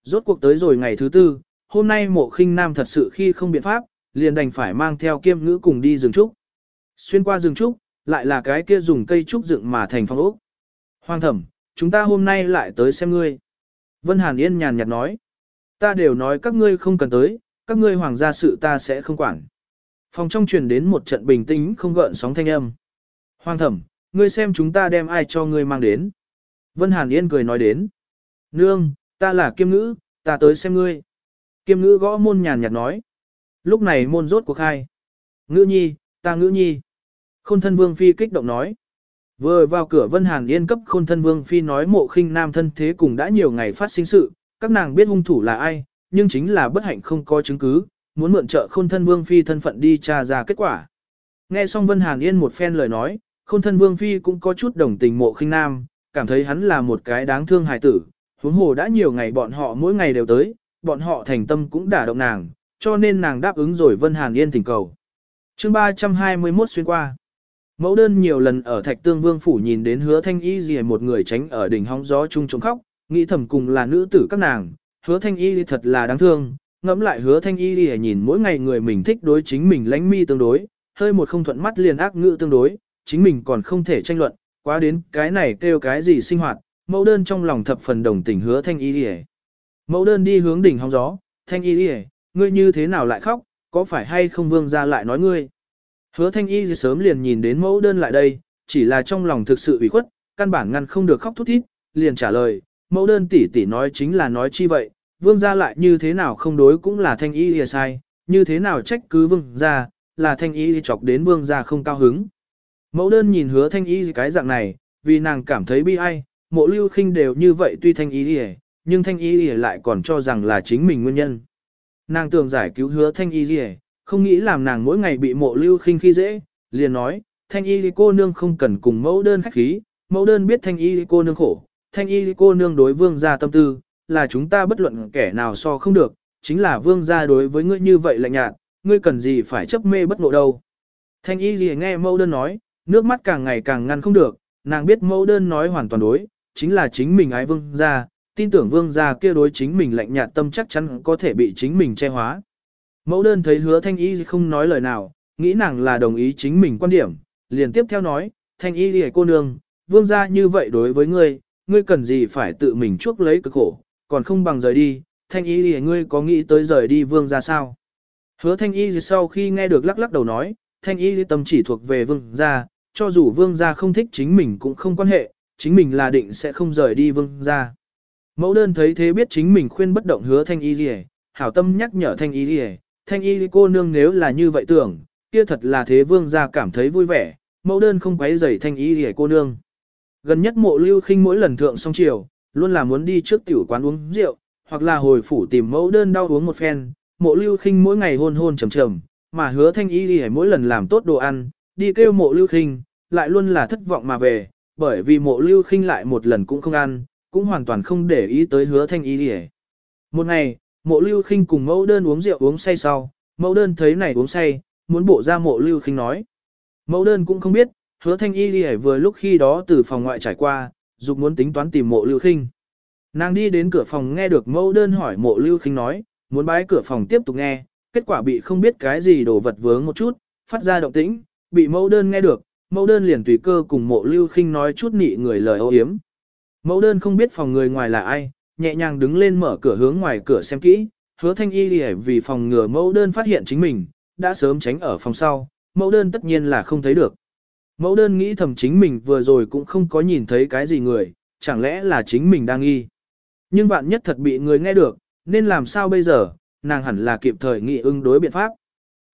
rốt cuộc tới rồi ngày thứ tư, hôm nay mộ khinh nam thật sự khi không biện pháp, liền đành phải mang theo kiêm ngữ cùng đi rừng trúc. Xuyên qua rừng trúc, lại là cái kia dùng cây trúc dựng mà thành phong ốc. Hoang thẩm, chúng ta hôm nay lại tới xem ngươi. Vân Hàn Yên nhàn nhạt nói. Ta đều nói các ngươi không cần tới, các ngươi hoàng gia sự ta sẽ không quản. Phòng trong truyền đến một trận bình tĩnh không gợn sóng thanh âm. Hoàng thẩm, ngươi xem chúng ta đem ai cho ngươi mang đến. Vân Hàn Yên cười nói đến. Nương, ta là kiêm ngữ, ta tới xem ngươi. Kiêm ngữ gõ môn nhàn nhạt nói. Lúc này môn rốt cuộc khai. Ngữ nhi, ta ngữ nhi. Khôn thân vương phi kích động nói. Vừa vào cửa Vân Hàn Yên cấp khôn thân vương phi nói mộ khinh nam thân thế cùng đã nhiều ngày phát sinh sự, các nàng biết hung thủ là ai, nhưng chính là bất hạnh không có chứng cứ, muốn mượn trợ khôn thân vương phi thân phận đi tra ra kết quả. Nghe xong Vân Hàn Yên một phen lời nói, khôn thân vương phi cũng có chút đồng tình mộ khinh nam, cảm thấy hắn là một cái đáng thương hài tử, huống hồ đã nhiều ngày bọn họ mỗi ngày đều tới, bọn họ thành tâm cũng đả động nàng, cho nên nàng đáp ứng rồi Vân Hàn Yên thỉnh cầu. chương 321 xuyên qua. Mẫu đơn nhiều lần ở Thạch Tương Vương Phủ nhìn đến hứa thanh y gì một người tránh ở đỉnh hóng gió chung trống khóc, nghĩ thầm cùng là nữ tử các nàng, hứa thanh y thật là đáng thương, ngẫm lại hứa thanh y gì nhìn mỗi ngày người mình thích đối chính mình lánh mi tương đối, hơi một không thuận mắt liền ác ngữ tương đối, chính mình còn không thể tranh luận, quá đến cái này kêu cái gì sinh hoạt, mẫu đơn trong lòng thập phần đồng tình hứa thanh y gì. Mẫu đơn đi hướng đỉnh hóng gió, thanh y gì, ngươi như thế nào lại khóc, có phải hay không vương ra lại nói ngươi. Hứa thanh y sớm liền nhìn đến mẫu đơn lại đây, chỉ là trong lòng thực sự ủy khuất, căn bản ngăn không được khóc thút thít, liền trả lời, mẫu đơn tỷ tỷ nói chính là nói chi vậy, vương gia lại như thế nào không đối cũng là thanh y lìa sai, như thế nào trách cứ vương gia, là thanh y chọc đến vương gia không cao hứng. Mẫu đơn nhìn hứa thanh y cái dạng này, vì nàng cảm thấy bi ai, mộ lưu khinh đều như vậy tuy thanh y lìa, nhưng thanh y lìa lại còn cho rằng là chính mình nguyên nhân. Nàng tưởng giải cứu hứa thanh y lìa, không nghĩ làm nàng mỗi ngày bị mộ lưu khinh khi dễ, liền nói, thanh y cô nương không cần cùng mẫu đơn khách khí, mẫu đơn biết thanh y cô nương khổ, thanh y cô nương đối vương gia tâm tư, là chúng ta bất luận kẻ nào so không được, chính là vương gia đối với ngươi như vậy lạnh nhạt, ngươi cần gì phải chấp mê bất ngộ đâu. Thanh y gì nghe mẫu đơn nói, nước mắt càng ngày càng ngăn không được, nàng biết mẫu đơn nói hoàn toàn đối, chính là chính mình ái vương gia, tin tưởng vương gia kia đối chính mình lạnh nhạt tâm chắc chắn có thể bị chính mình che hóa. Mẫu đơn thấy hứa thanh y không nói lời nào, nghĩ nàng là đồng ý chính mình quan điểm, liền tiếp theo nói, thanh y lìa cô nương, vương gia như vậy đối với ngươi, ngươi cần gì phải tự mình chuốc lấy cực khổ, còn không bằng rời đi, thanh y lìa ngươi có nghĩ tới rời đi vương gia sao? Hứa thanh y sau khi nghe được lắc lắc đầu nói, thanh y tâm chỉ thuộc về vương gia, cho dù vương gia không thích chính mình cũng không quan hệ, chính mình là định sẽ không rời đi vương gia. Mẫu đơn thấy thế biết chính mình khuyên bất động hứa thanh y lìa, hảo tâm nhắc nhở thanh y lìa, thanh y cô nương nếu là như vậy tưởng, kia thật là thế vương gia cảm thấy vui vẻ, mẫu đơn không quấy rầy thanh y hề cô nương. Gần nhất mộ lưu khinh mỗi lần thượng xong chiều, luôn là muốn đi trước tiểu quán uống rượu, hoặc là hồi phủ tìm mẫu đơn đau uống một phen, mộ lưu khinh mỗi ngày hôn hôn trầm trầm, mà hứa thanh y hề mỗi lần làm tốt đồ ăn, đi kêu mộ lưu khinh, lại luôn là thất vọng mà về, bởi vì mộ lưu khinh lại một lần cũng không ăn, cũng hoàn toàn không để ý tới hứa thanh y hề. Một ngày, mộ lưu khinh cùng mẫu đơn uống rượu uống say sau, mẫu đơn thấy này uống say, muốn bộ ra mộ lưu khinh nói. Mẫu đơn cũng không biết, hứa thanh y đi vừa lúc khi đó từ phòng ngoại trải qua, dục muốn tính toán tìm mộ lưu khinh. Nàng đi đến cửa phòng nghe được mẫu đơn hỏi mộ lưu khinh nói, muốn bái cửa phòng tiếp tục nghe, kết quả bị không biết cái gì đổ vật vướng một chút, phát ra động tĩnh, bị mẫu đơn nghe được, mẫu đơn liền tùy cơ cùng mộ lưu khinh nói chút nị người lời ô hiếm. Mẫu đơn không biết phòng người ngoài là ai, nhẹ nhàng đứng lên mở cửa hướng ngoài cửa xem kỹ, hứa thanh y đi vì phòng ngừa mẫu đơn phát hiện chính mình, đã sớm tránh ở phòng sau, mẫu đơn tất nhiên là không thấy được. Mẫu đơn nghĩ thầm chính mình vừa rồi cũng không có nhìn thấy cái gì người, chẳng lẽ là chính mình đang nghi. Nhưng vạn nhất thật bị người nghe được, nên làm sao bây giờ, nàng hẳn là kịp thời nghị ứng đối biện pháp.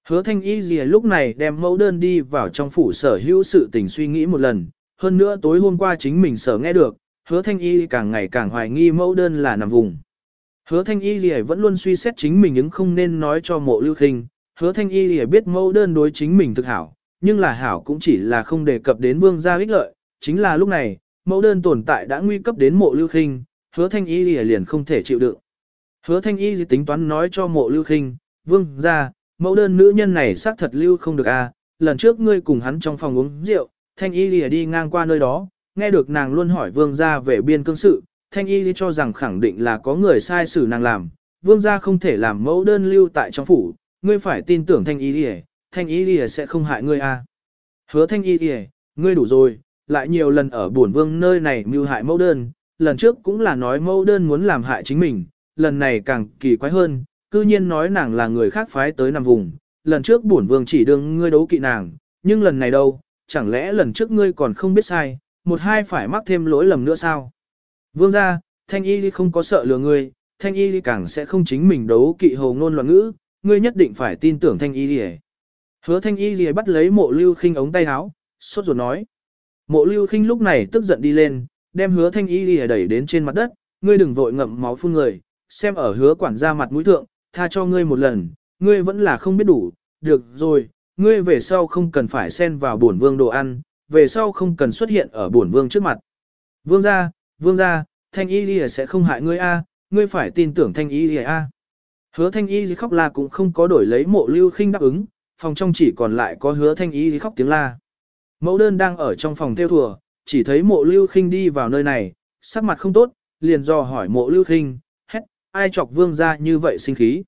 Hứa thanh y gì lúc này đem mẫu đơn đi vào trong phủ sở hữu sự tình suy nghĩ một lần, hơn nữa tối hôm qua chính mình sở nghe được, hứa thanh y càng ngày càng hoài nghi mẫu đơn là nằm vùng. Hứa thanh y gì vẫn luôn suy xét chính mình những không nên nói cho mộ lưu khinh, hứa thanh y gì biết mẫu đơn đối chính mình thực hảo, nhưng là hảo cũng chỉ là không đề cập đến vương gia ích lợi, chính là lúc này, mẫu đơn tồn tại đã nguy cấp đến mộ lưu khinh, hứa thanh y gì liền không thể chịu đựng. Hứa thanh y gì tính toán nói cho mộ lưu khinh, vương gia, mẫu đơn nữ nhân này xác thật lưu không được a. À. lần trước ngươi cùng hắn trong phòng uống rượu, thanh y gì đi ngang qua nơi đó, nghe được nàng luôn hỏi vương gia về biên cương sự, thanh y cho rằng khẳng định là có người sai xử nàng làm, vương gia không thể làm mẫu đơn lưu tại trong phủ, ngươi phải tin tưởng thanh y đi thanh y lìa sẽ không hại ngươi à. Hứa thanh y lìa, ngươi đủ rồi, lại nhiều lần ở buồn vương nơi này mưu hại mẫu đơn, lần trước cũng là nói mẫu đơn muốn làm hại chính mình, lần này càng kỳ quái hơn, cư nhiên nói nàng là người khác phái tới nằm vùng, lần trước buồn vương chỉ đương ngươi đấu kỵ nàng, nhưng lần này đâu, chẳng lẽ lần trước ngươi còn không biết sai, một hai phải mắc thêm lỗi lầm nữa sao? Vương gia, thanh y không có sợ lừa ngươi, thanh y càng sẽ không chính mình đấu kỵ hồ ngôn loạn ngữ, ngươi nhất định phải tin tưởng thanh y đi Hứa thanh y gì bắt lấy mộ lưu khinh ống tay áo, sốt ruột nói. Mộ lưu khinh lúc này tức giận đi lên, đem hứa thanh y gì đẩy đến trên mặt đất, ngươi đừng vội ngậm máu phun người, xem ở hứa quản gia mặt mũi thượng, tha cho ngươi một lần, ngươi vẫn là không biết đủ, được rồi, ngươi về sau không cần phải xen vào bổn vương đồ ăn, về sau không cần xuất hiện ở bổn vương trước mặt. Vương gia, vương gia, thanh y gì sẽ không hại ngươi a, ngươi phải tin tưởng thanh y gì a. Hứa thanh y gì khóc la cũng không có đổi lấy mộ lưu khinh đáp ứng, phòng trong chỉ còn lại có hứa thanh y khóc tiếng la. Mẫu đơn đang ở trong phòng theo thùa, chỉ thấy mộ lưu khinh đi vào nơi này, sắc mặt không tốt, liền dò hỏi mộ lưu khinh, hét, ai chọc vương ra như vậy sinh khí.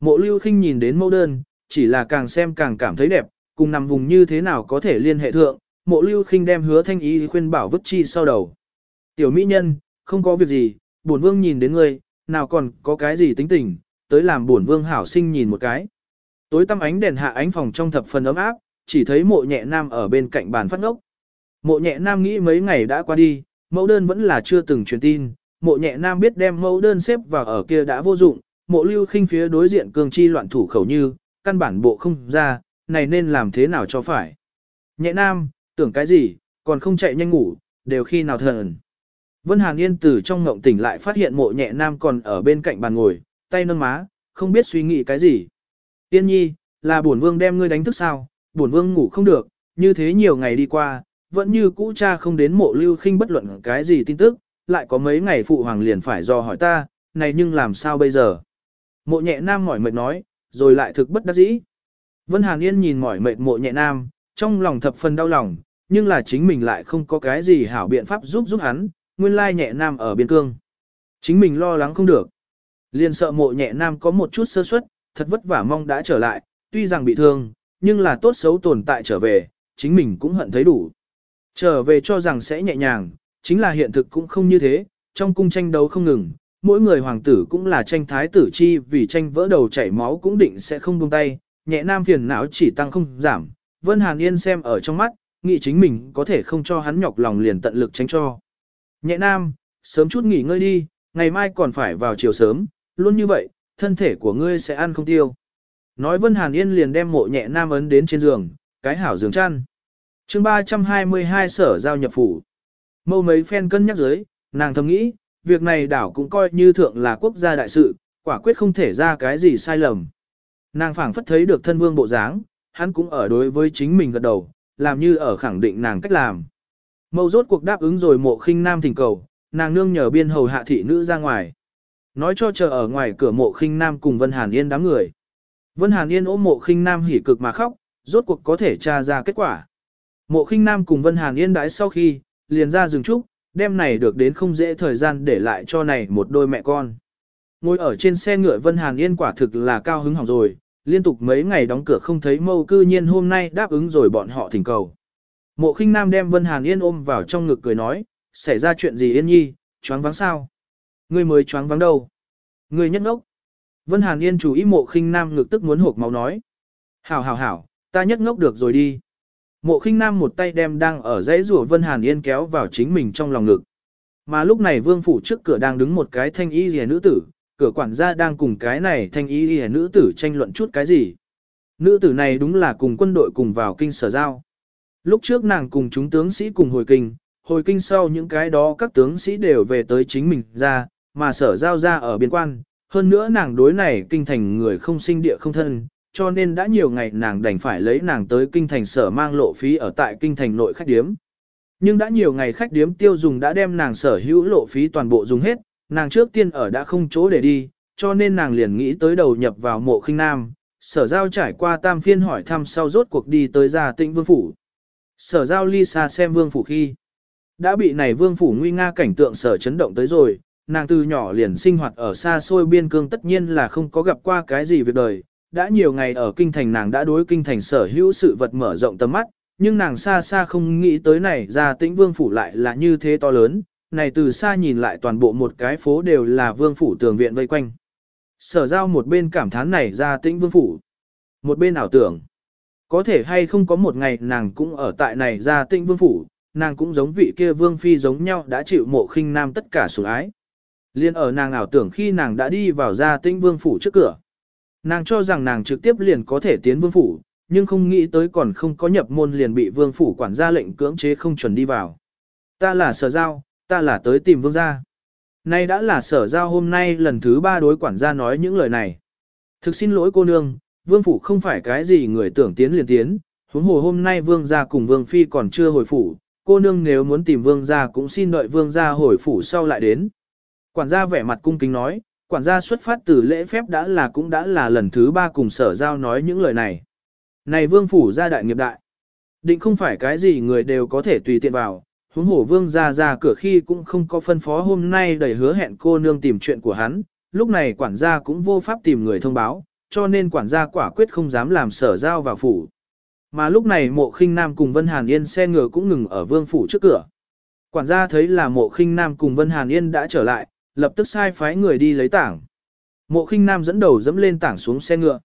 Mộ lưu khinh nhìn đến mẫu đơn, chỉ là càng xem càng cảm thấy đẹp, cùng nằm vùng như thế nào có thể liên hệ thượng, mộ lưu khinh đem hứa thanh ý khuyên bảo vứt chi sau đầu. Tiểu mỹ nhân, không có việc gì, bổn vương nhìn đến ngươi, nào còn có cái gì tính tình, tới làm bổn vương hảo sinh nhìn một cái. Tối tăm ánh đèn hạ ánh phòng trong thập phần ấm áp, chỉ thấy mộ nhẹ nam ở bên cạnh bàn phát ngốc. Mộ nhẹ nam nghĩ mấy ngày đã qua đi, mẫu đơn vẫn là chưa từng truyền tin, mộ nhẹ nam biết đem mẫu đơn xếp vào ở kia đã vô dụng, mộ lưu khinh phía đối diện cường chi loạn thủ khẩu như, căn bản bộ không ra, này nên làm thế nào cho phải. Nhẹ nam, tưởng cái gì, còn không chạy nhanh ngủ, đều khi nào thần. Vân Hàn Yên từ trong ngộng tỉnh lại phát hiện mộ nhẹ nam còn ở bên cạnh bàn ngồi, tay nâng má, không biết suy nghĩ cái gì. Yên nhi, là bổn vương đem ngươi đánh thức sao, bổn vương ngủ không được, như thế nhiều ngày đi qua, vẫn như cũ cha không đến mộ lưu khinh bất luận cái gì tin tức, lại có mấy ngày phụ hoàng liền phải do hỏi ta, này nhưng làm sao bây giờ. Mộ nhẹ nam mỏi mệt nói, rồi lại thực bất đắc dĩ. Vân Hàn Yên nhìn mỏi mệt mộ nhẹ nam, trong lòng thập phần đau lòng, nhưng là chính mình lại không có cái gì hảo biện pháp giúp giúp hắn, nguyên lai nhẹ nam ở biên cương. Chính mình lo lắng không được. liền sợ mộ nhẹ nam có một chút sơ suất, thật vất vả mong đã trở lại, tuy rằng bị thương, nhưng là tốt xấu tồn tại trở về, chính mình cũng hận thấy đủ. Trở về cho rằng sẽ nhẹ nhàng, chính là hiện thực cũng không như thế, trong cung tranh đấu không ngừng, mỗi người hoàng tử cũng là tranh thái tử chi vì tranh vỡ đầu chảy máu cũng định sẽ không buông tay, nhẹ nam phiền não chỉ tăng không giảm. Vân Hàn Yên xem ở trong mắt, nghĩ chính mình có thể không cho hắn nhọc lòng liền tận lực tránh cho. Nhẹ nam, sớm chút nghỉ ngơi đi, ngày mai còn phải vào chiều sớm, luôn như vậy, thân thể của ngươi sẽ ăn không tiêu. Nói Vân Hàn Yên liền đem mộ nhẹ nam ấn đến trên giường, cái hảo giường chăn. chương 322 sở giao nhập phủ. Mâu mấy phen cân nhắc dưới, nàng thầm nghĩ, việc này đảo cũng coi như thượng là quốc gia đại sự, quả quyết không thể ra cái gì sai lầm. Nàng phảng phất thấy được thân vương bộ dáng, hắn cũng ở đối với chính mình gật đầu, làm như ở khẳng định nàng cách làm. Mâu rốt cuộc đáp ứng rồi mộ khinh nam thỉnh cầu, nàng nương nhờ biên hầu hạ thị nữ ra ngoài. Nói cho chờ ở ngoài cửa mộ khinh nam cùng Vân Hàn Yên đám người. Vân Hàn Yên ôm mộ khinh nam hỉ cực mà khóc, rốt cuộc có thể tra ra kết quả. Mộ khinh nam cùng Vân Hàn Yên đãi sau khi, liền ra rừng trúc, đêm này được đến không dễ thời gian để lại cho này một đôi mẹ con. Ngồi ở trên xe ngựa Vân Hàn Yên quả thực là cao hứng hỏng rồi, liên tục mấy ngày đóng cửa không thấy mâu cư nhiên hôm nay đáp ứng rồi bọn họ thỉnh cầu. Mộ khinh nam đem Vân Hàn Yên ôm vào trong ngực cười nói, xảy ra chuyện gì Yên Nhi, choáng vắng sao? Ngươi mới choáng vắng đâu? Ngươi nhất ngốc. Vân Hàn Yên chủ ý mộ khinh nam ngực tức muốn hộp máu nói. Hảo hảo hảo, ta nhất ngốc được rồi đi. Mộ khinh nam một tay đem đang ở dãy rùa Vân Hàn Yên kéo vào chính mình trong lòng ngực. Mà lúc này vương phủ trước cửa đang đứng một cái thanh y rìa nữ tử, cửa quản gia đang cùng cái này thanh y rìa nữ tử tranh luận chút cái gì. Nữ tử này đúng là cùng quân đội cùng vào kinh sở giao. Lúc trước nàng cùng chúng tướng sĩ cùng hồi kinh, hồi kinh sau những cái đó các tướng sĩ đều về tới chính mình ra, mà sở giao ra ở biên quan, hơn nữa nàng đối này kinh thành người không sinh địa không thân, cho nên đã nhiều ngày nàng đành phải lấy nàng tới kinh thành sở mang lộ phí ở tại kinh thành nội khách điếm. Nhưng đã nhiều ngày khách điếm tiêu dùng đã đem nàng sở hữu lộ phí toàn bộ dùng hết, nàng trước tiên ở đã không chỗ để đi, cho nên nàng liền nghĩ tới đầu nhập vào mộ khinh nam. Sở giao trải qua tam phiên hỏi thăm sau rốt cuộc đi tới gia tĩnh vương phủ. Sở giao ly xa xem vương phủ khi. Đã bị này vương phủ nguy nga cảnh tượng sở chấn động tới rồi, nàng từ nhỏ liền sinh hoạt ở xa xôi biên cương tất nhiên là không có gặp qua cái gì việc đời. Đã nhiều ngày ở kinh thành nàng đã đối kinh thành sở hữu sự vật mở rộng tầm mắt, nhưng nàng xa xa không nghĩ tới này ra tĩnh vương phủ lại là như thế to lớn, này từ xa nhìn lại toàn bộ một cái phố đều là vương phủ tường viện vây quanh. Sở giao một bên cảm thán này ra tĩnh vương phủ, một bên ảo tưởng. Có thể hay không có một ngày nàng cũng ở tại này ra tĩnh vương phủ, nàng cũng giống vị kia vương phi giống nhau đã chịu mộ khinh nam tất cả sủng ái. Liên ở nàng ảo tưởng khi nàng đã đi vào ra tĩnh vương phủ trước cửa. Nàng cho rằng nàng trực tiếp liền có thể tiến vương phủ, nhưng không nghĩ tới còn không có nhập môn liền bị vương phủ quản gia lệnh cưỡng chế không chuẩn đi vào. Ta là sở giao, ta là tới tìm vương gia. Nay đã là sở giao hôm nay lần thứ ba đối quản gia nói những lời này. Thực xin lỗi cô nương, vương phủ không phải cái gì người tưởng tiến liền tiến, huống hồ hôm nay vương gia cùng vương phi còn chưa hồi phủ, cô nương nếu muốn tìm vương gia cũng xin đợi vương gia hồi phủ sau lại đến. Quản gia vẻ mặt cung kính nói, quản gia xuất phát từ lễ phép đã là cũng đã là lần thứ ba cùng sở giao nói những lời này. Này vương phủ gia đại nghiệp đại. Định không phải cái gì người đều có thể tùy tiện vào, huống hổ vương ra ra cửa khi cũng không có phân phó hôm nay đầy hứa hẹn cô nương tìm chuyện của hắn, lúc này quản gia cũng vô pháp tìm người thông báo, cho nên quản gia quả quyết không dám làm sở giao vào phủ. Mà lúc này mộ khinh nam cùng Vân Hàn Yên xe ngựa cũng ngừng ở vương phủ trước cửa. Quản gia thấy là mộ khinh nam cùng Vân Hàn Yên đã trở lại, lập tức sai phái người đi lấy tảng. Mộ khinh nam dẫn đầu dẫm lên tảng xuống xe ngựa.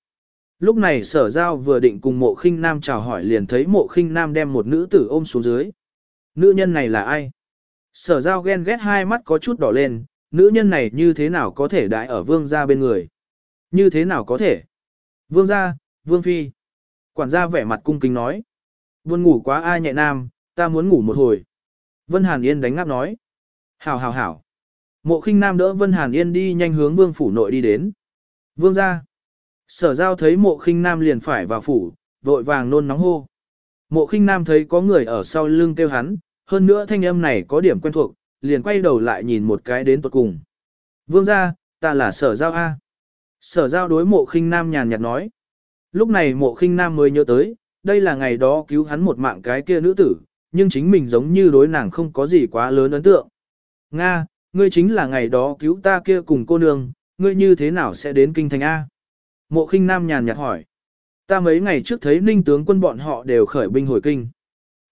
Lúc này sở giao vừa định cùng mộ khinh nam chào hỏi liền thấy mộ khinh nam đem một nữ tử ôm xuống dưới. Nữ nhân này là ai? Sở giao ghen ghét hai mắt có chút đỏ lên, nữ nhân này như thế nào có thể đại ở vương gia bên người? Như thế nào có thể? Vương gia, vương phi. Quản gia vẻ mặt cung kính nói. Buồn ngủ quá ai nhẹ nam, ta muốn ngủ một hồi. Vân Hàn Yên đánh ngáp nói. Hảo hảo hảo. Mộ khinh nam đỡ Vân Hàn Yên đi nhanh hướng vương phủ nội đi đến. Vương gia. Sở giao thấy mộ khinh nam liền phải vào phủ, vội vàng nôn nóng hô. Mộ khinh nam thấy có người ở sau lưng kêu hắn, hơn nữa thanh âm này có điểm quen thuộc, liền quay đầu lại nhìn một cái đến tuột cùng. Vương gia, ta là sở giao A. Sở giao đối mộ khinh nam nhàn nhạt nói. Lúc này mộ khinh nam mới nhớ tới, đây là ngày đó cứu hắn một mạng cái kia nữ tử, nhưng chính mình giống như đối nàng không có gì quá lớn ấn tượng. Nga, ngươi chính là ngày đó cứu ta kia cùng cô nương, ngươi như thế nào sẽ đến kinh thành A? Mộ khinh nam nhàn nhạt hỏi. Ta mấy ngày trước thấy ninh tướng quân bọn họ đều khởi binh hồi kinh.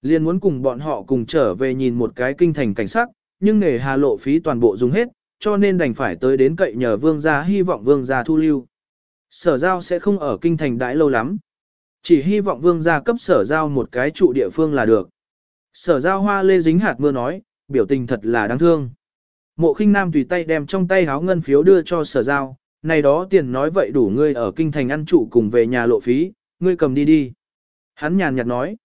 Liên muốn cùng bọn họ cùng trở về nhìn một cái kinh thành cảnh sắc, nhưng nghề hà lộ phí toàn bộ dùng hết, cho nên đành phải tới đến cậy nhờ vương gia hy vọng vương gia thu lưu. Sở giao sẽ không ở kinh thành đãi lâu lắm. Chỉ hy vọng vương gia cấp sở giao một cái trụ địa phương là được. Sở giao hoa lê dính hạt mưa nói, biểu tình thật là đáng thương. Mộ khinh nam tùy tay đem trong tay háo ngân phiếu đưa cho sở giao, này đó tiền nói vậy đủ ngươi ở kinh thành ăn trụ cùng về nhà lộ phí, ngươi cầm đi đi. Hắn nhàn nhạt nói,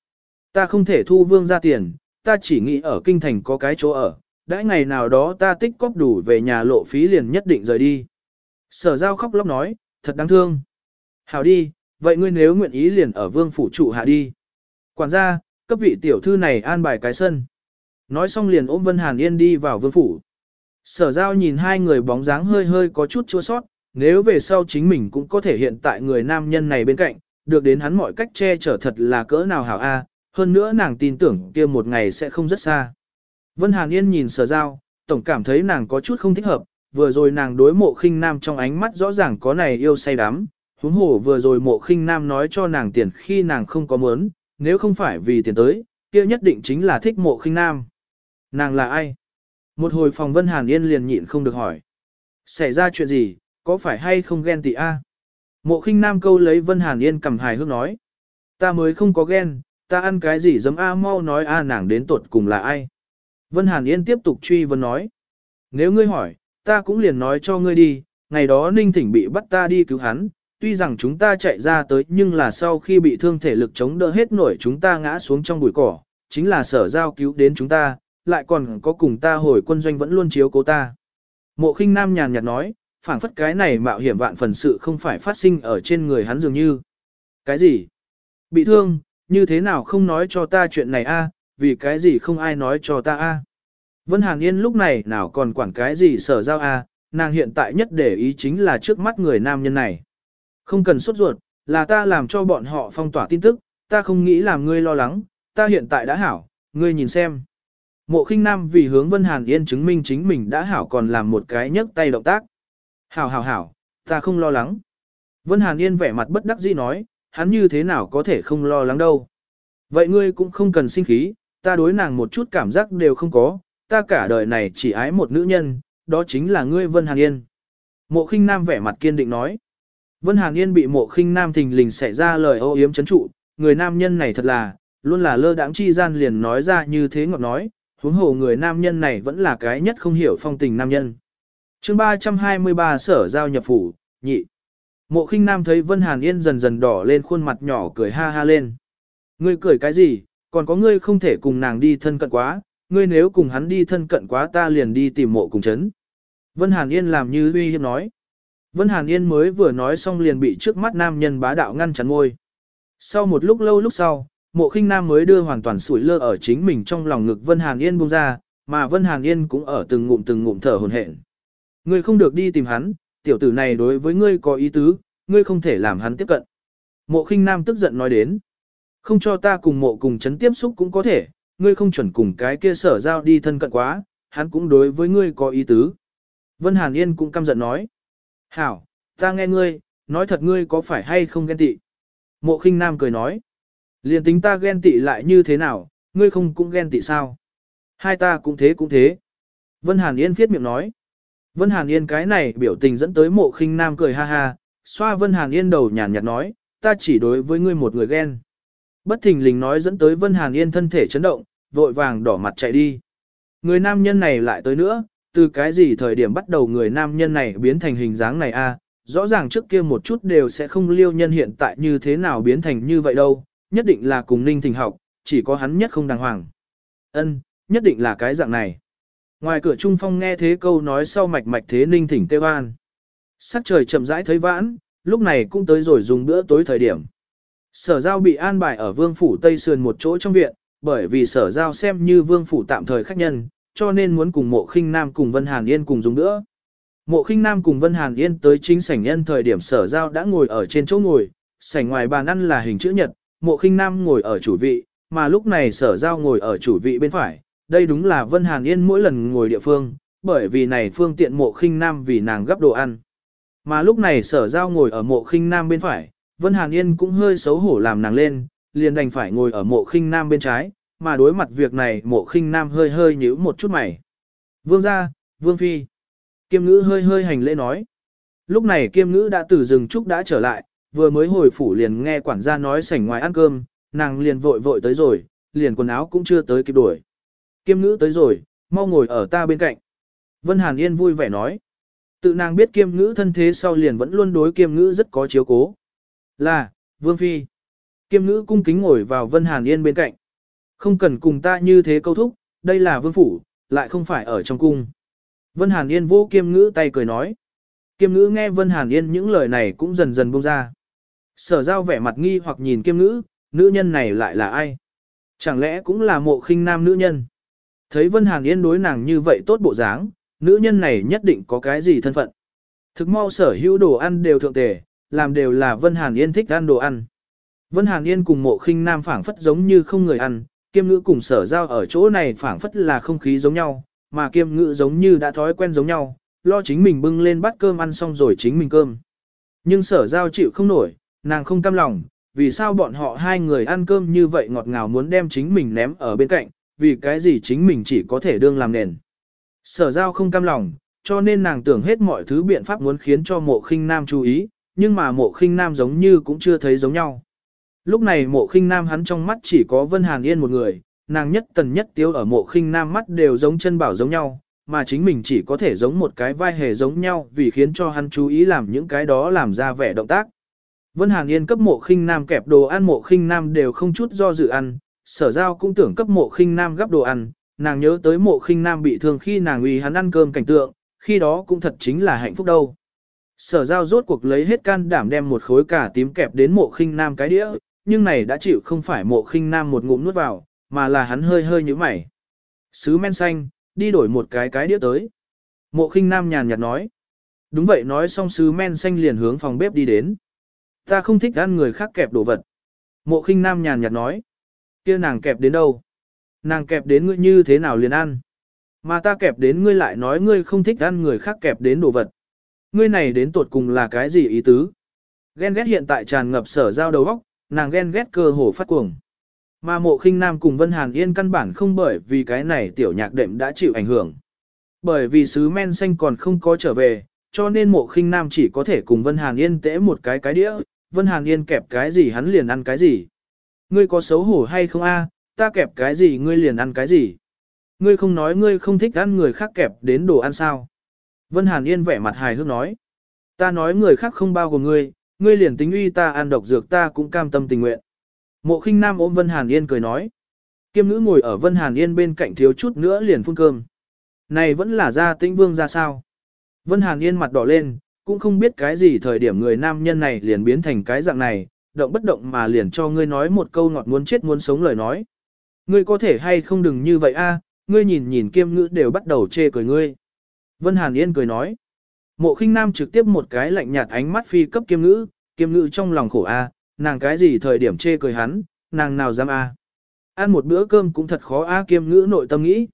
ta không thể thu vương ra tiền, ta chỉ nghĩ ở kinh thành có cái chỗ ở, đãi ngày nào đó ta tích cóp đủ về nhà lộ phí liền nhất định rời đi. Sở giao khóc lóc nói, thật đáng thương. Hảo đi, vậy ngươi nếu nguyện ý liền ở vương phủ trụ hạ đi. Quản gia, cấp vị tiểu thư này an bài cái sân. Nói xong liền ôm Vân Hàn Yên đi vào vương phủ. Sở giao nhìn hai người bóng dáng hơi hơi có chút chua sót, nếu về sau chính mình cũng có thể hiện tại người nam nhân này bên cạnh, được đến hắn mọi cách che chở thật là cỡ nào hảo a, hơn nữa nàng tin tưởng kia một ngày sẽ không rất xa. Vân Hàn Yên nhìn sở giao, tổng cảm thấy nàng có chút không thích hợp, vừa rồi nàng đối mộ khinh nam trong ánh mắt rõ ràng có này yêu say đắm, huống hồ vừa rồi mộ khinh nam nói cho nàng tiền khi nàng không có muốn, nếu không phải vì tiền tới, kia nhất định chính là thích mộ khinh nam. Nàng là ai? Một hồi phòng Vân Hàn Yên liền nhịn không được hỏi. Xảy ra chuyện gì, có phải hay không ghen tị a? Mộ khinh nam câu lấy Vân Hàn Yên cầm hài hước nói. Ta mới không có ghen, ta ăn cái gì dấm a mau nói a nàng đến tuột cùng là ai. Vân Hàn Yên tiếp tục truy vấn nói. Nếu ngươi hỏi, ta cũng liền nói cho ngươi đi, ngày đó Ninh Thỉnh bị bắt ta đi cứu hắn, tuy rằng chúng ta chạy ra tới nhưng là sau khi bị thương thể lực chống đỡ hết nổi chúng ta ngã xuống trong bụi cỏ, chính là sở giao cứu đến chúng ta, lại còn có cùng ta hồi quân doanh vẫn luôn chiếu cố ta. Mộ khinh nam nhàn nhạt nói, phảng phất cái này mạo hiểm vạn phần sự không phải phát sinh ở trên người hắn dường như. Cái gì? Bị thương, như thế nào không nói cho ta chuyện này a? vì cái gì không ai nói cho ta a? Vân Hàn Yên lúc này nào còn quản cái gì sở giao a, nàng hiện tại nhất để ý chính là trước mắt người nam nhân này. Không cần sốt ruột, là ta làm cho bọn họ phong tỏa tin tức, ta không nghĩ làm ngươi lo lắng, ta hiện tại đã hảo, ngươi nhìn xem. Mộ khinh nam vì hướng Vân Hàn Yên chứng minh chính mình đã hảo còn làm một cái nhấc tay động tác. Hảo hảo hảo, ta không lo lắng. Vân Hàn Yên vẻ mặt bất đắc dĩ nói, hắn như thế nào có thể không lo lắng đâu. Vậy ngươi cũng không cần sinh khí, ta đối nàng một chút cảm giác đều không có, ta cả đời này chỉ ái một nữ nhân, đó chính là ngươi Vân Hàn Yên. Mộ khinh nam vẻ mặt kiên định nói. Vân Hàn Yên bị mộ khinh nam thình lình xảy ra lời ô yếm chấn trụ, người nam nhân này thật là, luôn là lơ đãng chi gian liền nói ra như thế ngọt nói, huống hồ người nam nhân này vẫn là cái nhất không hiểu phong tình nam nhân. chương 323 sở giao nhập phủ, nhị. Mộ khinh nam thấy Vân Hàn Yên dần dần đỏ lên khuôn mặt nhỏ cười ha ha lên. Ngươi cười cái gì, còn có ngươi không thể cùng nàng đi thân cận quá, ngươi nếu cùng hắn đi thân cận quá ta liền đi tìm mộ cùng chấn. Vân Hàn Yên làm như uy hiếp nói. Vân Hàn Yên mới vừa nói xong liền bị trước mắt nam nhân bá đạo ngăn chắn ngôi. Sau một lúc lâu lúc sau, mộ khinh nam mới đưa hoàn toàn sủi lơ ở chính mình trong lòng ngực Vân Hàn Yên buông ra, mà Vân Hàn Yên cũng ở từng ngụm từng ngụm thở hồn hển. Ngươi không được đi tìm hắn, tiểu tử này đối với ngươi có ý tứ, ngươi không thể làm hắn tiếp cận. Mộ khinh nam tức giận nói đến. Không cho ta cùng mộ cùng chấn tiếp xúc cũng có thể, ngươi không chuẩn cùng cái kia sở giao đi thân cận quá, hắn cũng đối với ngươi có ý tứ. Vân Hàn Yên cũng căm giận nói. Hảo, ta nghe ngươi, nói thật ngươi có phải hay không ghen tị. Mộ khinh nam cười nói. Liền tính ta ghen tị lại như thế nào, ngươi không cũng ghen tị sao? Hai ta cũng thế cũng thế. Vân Hàn Yên viết miệng nói. Vân Hàn Yên cái này biểu tình dẫn tới mộ khinh nam cười ha ha, xoa Vân Hàn Yên đầu nhàn nhạt nói, ta chỉ đối với ngươi một người ghen. Bất thình lình nói dẫn tới Vân Hàn Yên thân thể chấn động, vội vàng đỏ mặt chạy đi. Người nam nhân này lại tới nữa, từ cái gì thời điểm bắt đầu người nam nhân này biến thành hình dáng này a? À? rõ ràng trước kia một chút đều sẽ không liêu nhân hiện tại như thế nào biến thành như vậy đâu, nhất định là cùng ninh thình học, chỉ có hắn nhất không đàng hoàng. Ân, nhất định là cái dạng này. Ngoài cửa Trung Phong nghe thế câu nói sau mạch mạch thế ninh thỉnh tê hoan. Sắc trời chậm rãi thấy vãn, lúc này cũng tới rồi dùng bữa tối thời điểm. Sở giao bị an bài ở vương phủ Tây Sườn một chỗ trong viện, bởi vì sở giao xem như vương phủ tạm thời khách nhân, cho nên muốn cùng mộ khinh nam cùng Vân Hàn Yên cùng dùng bữa. Mộ khinh nam cùng Vân Hàn Yên tới chính sảnh nhân thời điểm sở giao đã ngồi ở trên chỗ ngồi, sảnh ngoài bàn ăn là hình chữ nhật, mộ khinh nam ngồi ở chủ vị, mà lúc này sở giao ngồi ở chủ vị bên phải, đây đúng là Vân Hàn Yên mỗi lần ngồi địa phương, bởi vì này phương tiện mộ khinh nam vì nàng gấp đồ ăn. Mà lúc này sở giao ngồi ở mộ khinh nam bên phải, Vân Hàn Yên cũng hơi xấu hổ làm nàng lên, liền đành phải ngồi ở mộ khinh nam bên trái, mà đối mặt việc này mộ khinh nam hơi hơi nhíu một chút mày. Vương gia, vương phi. Kiêm ngữ hơi hơi hành lễ nói. Lúc này kiêm ngữ đã từ rừng trúc đã trở lại, vừa mới hồi phủ liền nghe quản gia nói sảnh ngoài ăn cơm, nàng liền vội vội tới rồi, liền quần áo cũng chưa tới kịp đuổi. Kiêm ngữ tới rồi, mau ngồi ở ta bên cạnh. Vân Hàn Yên vui vẻ nói. Tự nàng biết kiêm ngữ thân thế sau liền vẫn luôn đối kiêm ngữ rất có chiếu cố. Là, Vương Phi. Kiêm ngữ cung kính ngồi vào Vân Hàn Yên bên cạnh. Không cần cùng ta như thế câu thúc, đây là vương phủ, lại không phải ở trong cung. Vân Hàn Yên vô kiêm ngữ tay cười nói. Kiêm ngữ nghe Vân Hàn Yên những lời này cũng dần dần buông ra. Sở giao vẻ mặt nghi hoặc nhìn kiêm ngữ, nữ nhân này lại là ai? Chẳng lẽ cũng là mộ khinh nam nữ nhân? Thấy Vân Hàn Yên đối nàng như vậy tốt bộ dáng, nữ nhân này nhất định có cái gì thân phận. Thực mau sở hữu đồ ăn đều thượng tề, làm đều là Vân Hàn Yên thích ăn đồ ăn. Vân Hàn Yên cùng mộ khinh nam phảng phất giống như không người ăn, kiêm ngữ cùng sở giao ở chỗ này phảng phất là không khí giống nhau, mà kiêm ngữ giống như đã thói quen giống nhau, lo chính mình bưng lên bát cơm ăn xong rồi chính mình cơm. Nhưng sở giao chịu không nổi, nàng không cam lòng, vì sao bọn họ hai người ăn cơm như vậy ngọt ngào muốn đem chính mình ném ở bên cạnh, vì cái gì chính mình chỉ có thể đương làm nền. Sở giao không cam lòng, cho nên nàng tưởng hết mọi thứ biện pháp muốn khiến cho mộ khinh nam chú ý, nhưng mà mộ khinh nam giống như cũng chưa thấy giống nhau. Lúc này mộ khinh nam hắn trong mắt chỉ có Vân Hàn Yên một người, nàng nhất tần nhất tiêu ở mộ khinh nam mắt đều giống chân bảo giống nhau, mà chính mình chỉ có thể giống một cái vai hề giống nhau vì khiến cho hắn chú ý làm những cái đó làm ra vẻ động tác. Vân Hàn Yên cấp mộ khinh nam kẹp đồ ăn mộ khinh nam đều không chút do dự ăn, sở giao cũng tưởng cấp mộ khinh nam gấp đồ ăn, nàng nhớ tới mộ khinh nam bị thương khi nàng uy hắn ăn cơm cảnh tượng, khi đó cũng thật chính là hạnh phúc đâu. Sở giao rốt cuộc lấy hết can đảm đem một khối cả tím kẹp đến mộ khinh nam cái đĩa, nhưng này đã chịu không phải mộ khinh nam một ngụm nuốt vào, mà là hắn hơi hơi như mày. Sứ men xanh, đi đổi một cái cái đĩa tới. Mộ khinh nam nhàn nhạt nói. Đúng vậy nói xong sứ men xanh liền hướng phòng bếp đi đến. Ta không thích ăn người khác kẹp đồ vật. Mộ khinh nam nhàn nhạt nói kia nàng kẹp đến đâu? Nàng kẹp đến ngươi như thế nào liền ăn? Mà ta kẹp đến ngươi lại nói ngươi không thích ăn người khác kẹp đến đồ vật. Ngươi này đến tuột cùng là cái gì ý tứ? Ghen ghét hiện tại tràn ngập sở giao đầu óc, nàng ghen ghét cơ hồ phát cuồng. Mà mộ khinh nam cùng Vân Hàn Yên căn bản không bởi vì cái này tiểu nhạc đệm đã chịu ảnh hưởng. Bởi vì sứ men xanh còn không có trở về, cho nên mộ khinh nam chỉ có thể cùng Vân Hàn Yên tễ một cái cái đĩa, Vân Hàn Yên kẹp cái gì hắn liền ăn cái gì. Ngươi có xấu hổ hay không a? ta kẹp cái gì ngươi liền ăn cái gì. Ngươi không nói ngươi không thích ăn người khác kẹp đến đồ ăn sao. Vân Hàn Yên vẻ mặt hài hước nói. Ta nói người khác không bao gồm ngươi, ngươi liền tính uy ta ăn độc dược ta cũng cam tâm tình nguyện. Mộ khinh nam ôm Vân Hàn Yên cười nói. Kiêm ngữ ngồi ở Vân Hàn Yên bên cạnh thiếu chút nữa liền phun cơm. Này vẫn là gia tĩnh vương ra sao? Vân Hàn Yên mặt đỏ lên, cũng không biết cái gì thời điểm người nam nhân này liền biến thành cái dạng này, động bất động mà liền cho ngươi nói một câu ngọt muốn chết muốn sống lời nói. Ngươi có thể hay không đừng như vậy a, ngươi nhìn nhìn kiêm ngữ đều bắt đầu chê cười ngươi. Vân Hàn Yên cười nói. Mộ khinh nam trực tiếp một cái lạnh nhạt ánh mắt phi cấp kiêm ngữ, kiêm ngữ trong lòng khổ a, nàng cái gì thời điểm chê cười hắn, nàng nào dám a. Ăn một bữa cơm cũng thật khó a kiêm ngữ nội tâm nghĩ.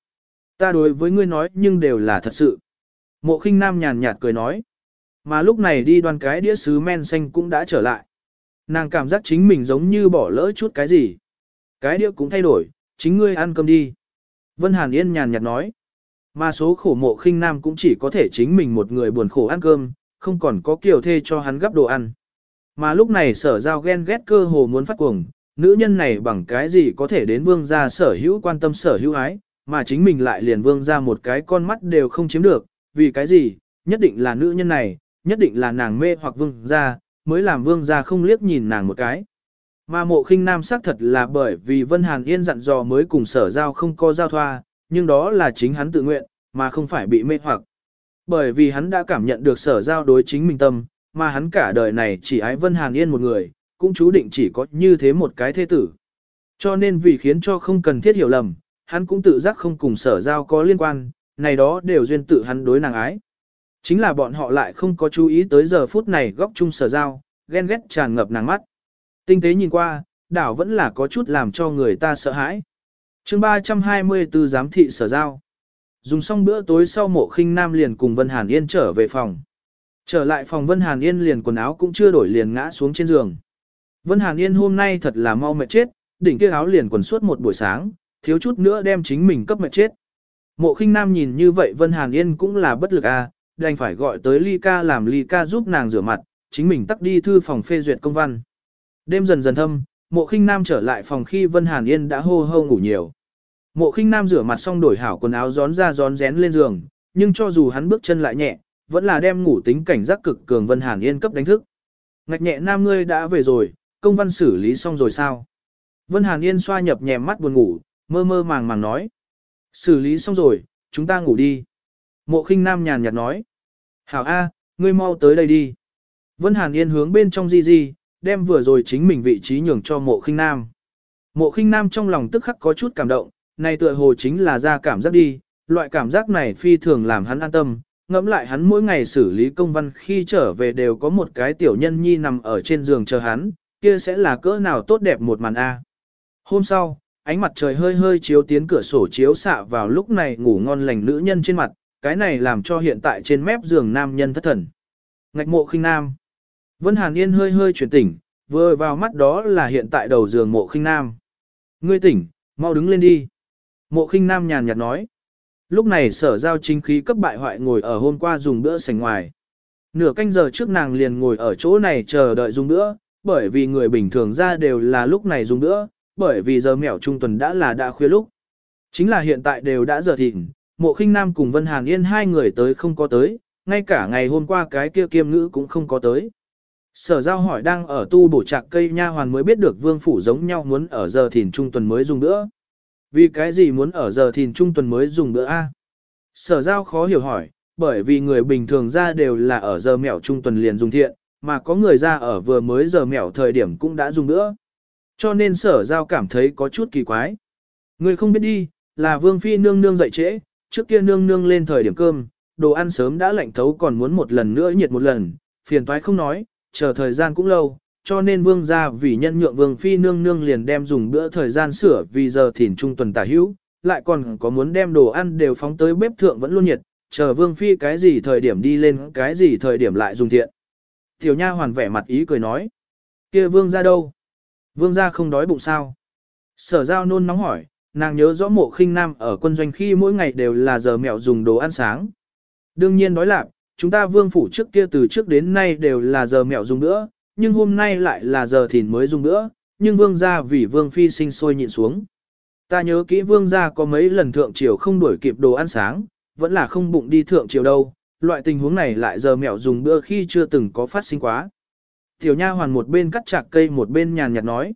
Ta đối với ngươi nói nhưng đều là thật sự. Mộ khinh nam nhàn nhạt cười nói. Mà lúc này đi đoan cái đĩa sứ men xanh cũng đã trở lại. Nàng cảm giác chính mình giống như bỏ lỡ chút cái gì. Cái đĩa cũng thay đổi, chính ngươi ăn cơm đi. Vân Hàn Yên nhàn nhạt nói. Mà số khổ mộ khinh nam cũng chỉ có thể chính mình một người buồn khổ ăn cơm, không còn có kiểu thê cho hắn gấp đồ ăn. Mà lúc này sở giao ghen ghét cơ hồ muốn phát cuồng, nữ nhân này bằng cái gì có thể đến vương gia sở hữu quan tâm sở hữu ái, mà chính mình lại liền vương gia một cái con mắt đều không chiếm được, vì cái gì, nhất định là nữ nhân này, nhất định là nàng mê hoặc vương gia mới làm vương gia không liếc nhìn nàng một cái. Mà mộ khinh nam xác thật là bởi vì Vân Hàn Yên dặn dò mới cùng sở giao không có giao thoa, nhưng đó là chính hắn tự nguyện, mà không phải bị mê hoặc. Bởi vì hắn đã cảm nhận được sở giao đối chính mình tâm, mà hắn cả đời này chỉ ái Vân Hàn Yên một người, cũng chú định chỉ có như thế một cái thế tử. Cho nên vì khiến cho không cần thiết hiểu lầm, hắn cũng tự giác không cùng sở giao có liên quan, này đó đều duyên tự hắn đối nàng ái. Chính là bọn họ lại không có chú ý tới giờ phút này góc chung sở giao, ghen ghét tràn ngập nàng mắt. Tinh tế nhìn qua, đảo vẫn là có chút làm cho người ta sợ hãi. chương 324 giám thị sở giao. Dùng xong bữa tối sau mộ khinh nam liền cùng Vân Hàn Yên trở về phòng. Trở lại phòng Vân Hàn Yên liền quần áo cũng chưa đổi liền ngã xuống trên giường. Vân Hàn Yên hôm nay thật là mau mệt chết, đỉnh kia áo liền quần suốt một buổi sáng, thiếu chút nữa đem chính mình cấp mệt chết. Mộ khinh nam nhìn như vậy Vân Hàn Yên cũng là bất lực à, đành phải gọi tới Ly ca làm Ly ca giúp nàng rửa mặt, chính mình tắt đi thư phòng phê duyệt công văn. Đêm dần dần thâm, mộ khinh nam trở lại phòng khi Vân Hàn Yên đã hô hô ngủ nhiều. Mộ khinh nam rửa mặt xong đổi hảo quần áo gión ra gión rén lên giường, nhưng cho dù hắn bước chân lại nhẹ, vẫn là đem ngủ tính cảnh giác cực cường Vân Hàn Yên cấp đánh thức. Ngạch nhẹ nam ngươi đã về rồi, công văn xử lý xong rồi sao? Vân Hàn Yên xoa nhập nhèm mắt buồn ngủ, mơ mơ màng màng nói. Xử lý xong rồi, chúng ta ngủ đi. Mộ khinh nam nhàn nhạt nói. Hảo A, ngươi mau tới đây đi. Vân Hàn Yên hướng bên trong di di, đem vừa rồi chính mình vị trí nhường cho mộ khinh nam. Mộ khinh nam trong lòng tức khắc có chút cảm động, này tựa hồ chính là ra cảm giác đi, loại cảm giác này phi thường làm hắn an tâm, ngẫm lại hắn mỗi ngày xử lý công văn khi trở về đều có một cái tiểu nhân nhi nằm ở trên giường chờ hắn, kia sẽ là cỡ nào tốt đẹp một màn A. Hôm sau, ánh mặt trời hơi hơi chiếu tiến cửa sổ chiếu xạ vào lúc này ngủ ngon lành nữ nhân trên mặt, cái này làm cho hiện tại trên mép giường nam nhân thất thần. Ngạch mộ khinh nam. Vân Hàn Yên hơi hơi chuyển tỉnh, vừa vào mắt đó là hiện tại đầu giường mộ khinh nam. Ngươi tỉnh, mau đứng lên đi. Mộ khinh nam nhàn nhạt nói. Lúc này sở giao chính khí cấp bại hoại ngồi ở hôm qua dùng bữa sành ngoài. Nửa canh giờ trước nàng liền ngồi ở chỗ này chờ đợi dùng bữa, bởi vì người bình thường ra đều là lúc này dùng bữa, bởi vì giờ mẻo trung tuần đã là đã khuya lúc. Chính là hiện tại đều đã giờ thịnh, mộ khinh nam cùng Vân Hàn Yên hai người tới không có tới, ngay cả ngày hôm qua cái kia kiêm ngữ cũng không có tới. Sở giao hỏi đang ở tu bổ trạc cây nha hoàn mới biết được vương phủ giống nhau muốn ở giờ thìn trung tuần mới dùng nữa. Vì cái gì muốn ở giờ thìn trung tuần mới dùng nữa A? Sở giao khó hiểu hỏi, bởi vì người bình thường ra đều là ở giờ mẹo trung tuần liền dùng thiện, mà có người ra ở vừa mới giờ mẹo thời điểm cũng đã dùng nữa, Cho nên sở giao cảm thấy có chút kỳ quái. Người không biết đi, là vương phi nương nương dậy trễ, trước kia nương nương lên thời điểm cơm, đồ ăn sớm đã lạnh thấu còn muốn một lần nữa nhiệt một lần, phiền toái không nói, chờ thời gian cũng lâu, cho nên vương gia vì nhân nhượng vương phi nương nương liền đem dùng bữa thời gian sửa vì giờ thìn trung tuần tả hữu, lại còn có muốn đem đồ ăn đều phóng tới bếp thượng vẫn luôn nhiệt, chờ vương phi cái gì thời điểm đi lên cái gì thời điểm lại dùng thiện. Tiểu nha hoàn vẻ mặt ý cười nói, kia vương gia đâu? Vương gia không đói bụng sao? Sở giao nôn nóng hỏi, nàng nhớ rõ mộ khinh nam ở quân doanh khi mỗi ngày đều là giờ mẹo dùng đồ ăn sáng. Đương nhiên nói lạc, chúng ta vương phủ trước kia từ trước đến nay đều là giờ mẹo dùng nữa, nhưng hôm nay lại là giờ thìn mới dùng nữa, nhưng vương gia vì vương phi sinh sôi nhịn xuống. Ta nhớ kỹ vương gia có mấy lần thượng triều không đuổi kịp đồ ăn sáng, vẫn là không bụng đi thượng triều đâu, loại tình huống này lại giờ mẹo dùng bữa khi chưa từng có phát sinh quá. Tiểu nha hoàn một bên cắt chạc cây một bên nhàn nhạt nói.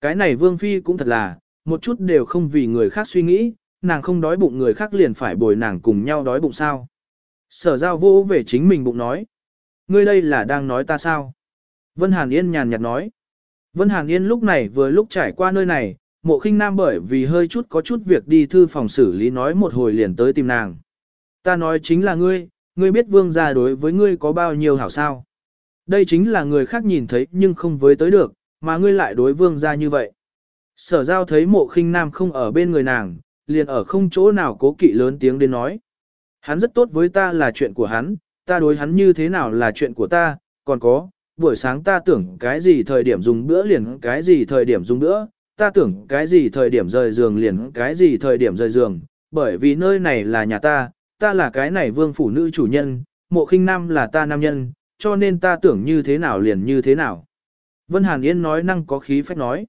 Cái này vương phi cũng thật là, một chút đều không vì người khác suy nghĩ, nàng không đói bụng người khác liền phải bồi nàng cùng nhau đói bụng sao. Sở giao vô về chính mình bụng nói. Ngươi đây là đang nói ta sao? Vân Hàn Yên nhàn nhạt nói. Vân Hàn Yên lúc này vừa lúc trải qua nơi này, mộ khinh nam bởi vì hơi chút có chút việc đi thư phòng xử lý nói một hồi liền tới tìm nàng. Ta nói chính là ngươi, ngươi biết vương gia đối với ngươi có bao nhiêu hảo sao. Đây chính là người khác nhìn thấy nhưng không với tới được, mà ngươi lại đối vương gia như vậy. Sở giao thấy mộ khinh nam không ở bên người nàng, liền ở không chỗ nào cố kỵ lớn tiếng đến nói. Hắn rất tốt với ta là chuyện của hắn, ta đối hắn như thế nào là chuyện của ta, còn có, buổi sáng ta tưởng cái gì thời điểm dùng bữa liền cái gì thời điểm dùng bữa, ta tưởng cái gì thời điểm rời giường liền cái gì thời điểm rời giường, bởi vì nơi này là nhà ta, ta là cái này vương phủ nữ chủ nhân, mộ khinh nam là ta nam nhân, cho nên ta tưởng như thế nào liền như thế nào. Vân Hàn Yên nói năng có khí phách nói.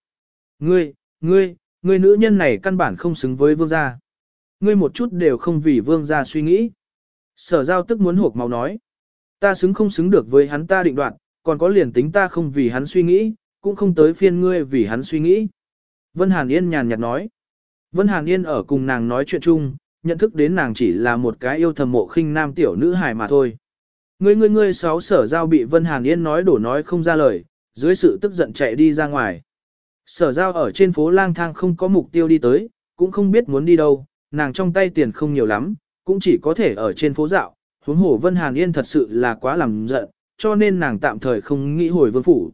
Ngươi, ngươi, ngươi nữ nhân này căn bản không xứng với vương gia. Ngươi một chút đều không vì vương gia suy nghĩ. Sở giao tức muốn hộp máu nói. Ta xứng không xứng được với hắn ta định đoạt, còn có liền tính ta không vì hắn suy nghĩ, cũng không tới phiên ngươi vì hắn suy nghĩ. Vân Hàn Yên nhàn nhạt nói. Vân Hàn Yên ở cùng nàng nói chuyện chung, nhận thức đến nàng chỉ là một cái yêu thầm mộ khinh nam tiểu nữ hài mà thôi. Ngươi ngươi ngươi sáu sở giao bị Vân Hàn Yên nói đổ nói không ra lời, dưới sự tức giận chạy đi ra ngoài. Sở giao ở trên phố lang thang không có mục tiêu đi tới, cũng không biết muốn đi đâu, nàng trong tay tiền không nhiều lắm, cũng chỉ có thể ở trên phố dạo, huống hồ Vân Hàn Yên thật sự là quá làm giận, cho nên nàng tạm thời không nghĩ hồi vương phủ.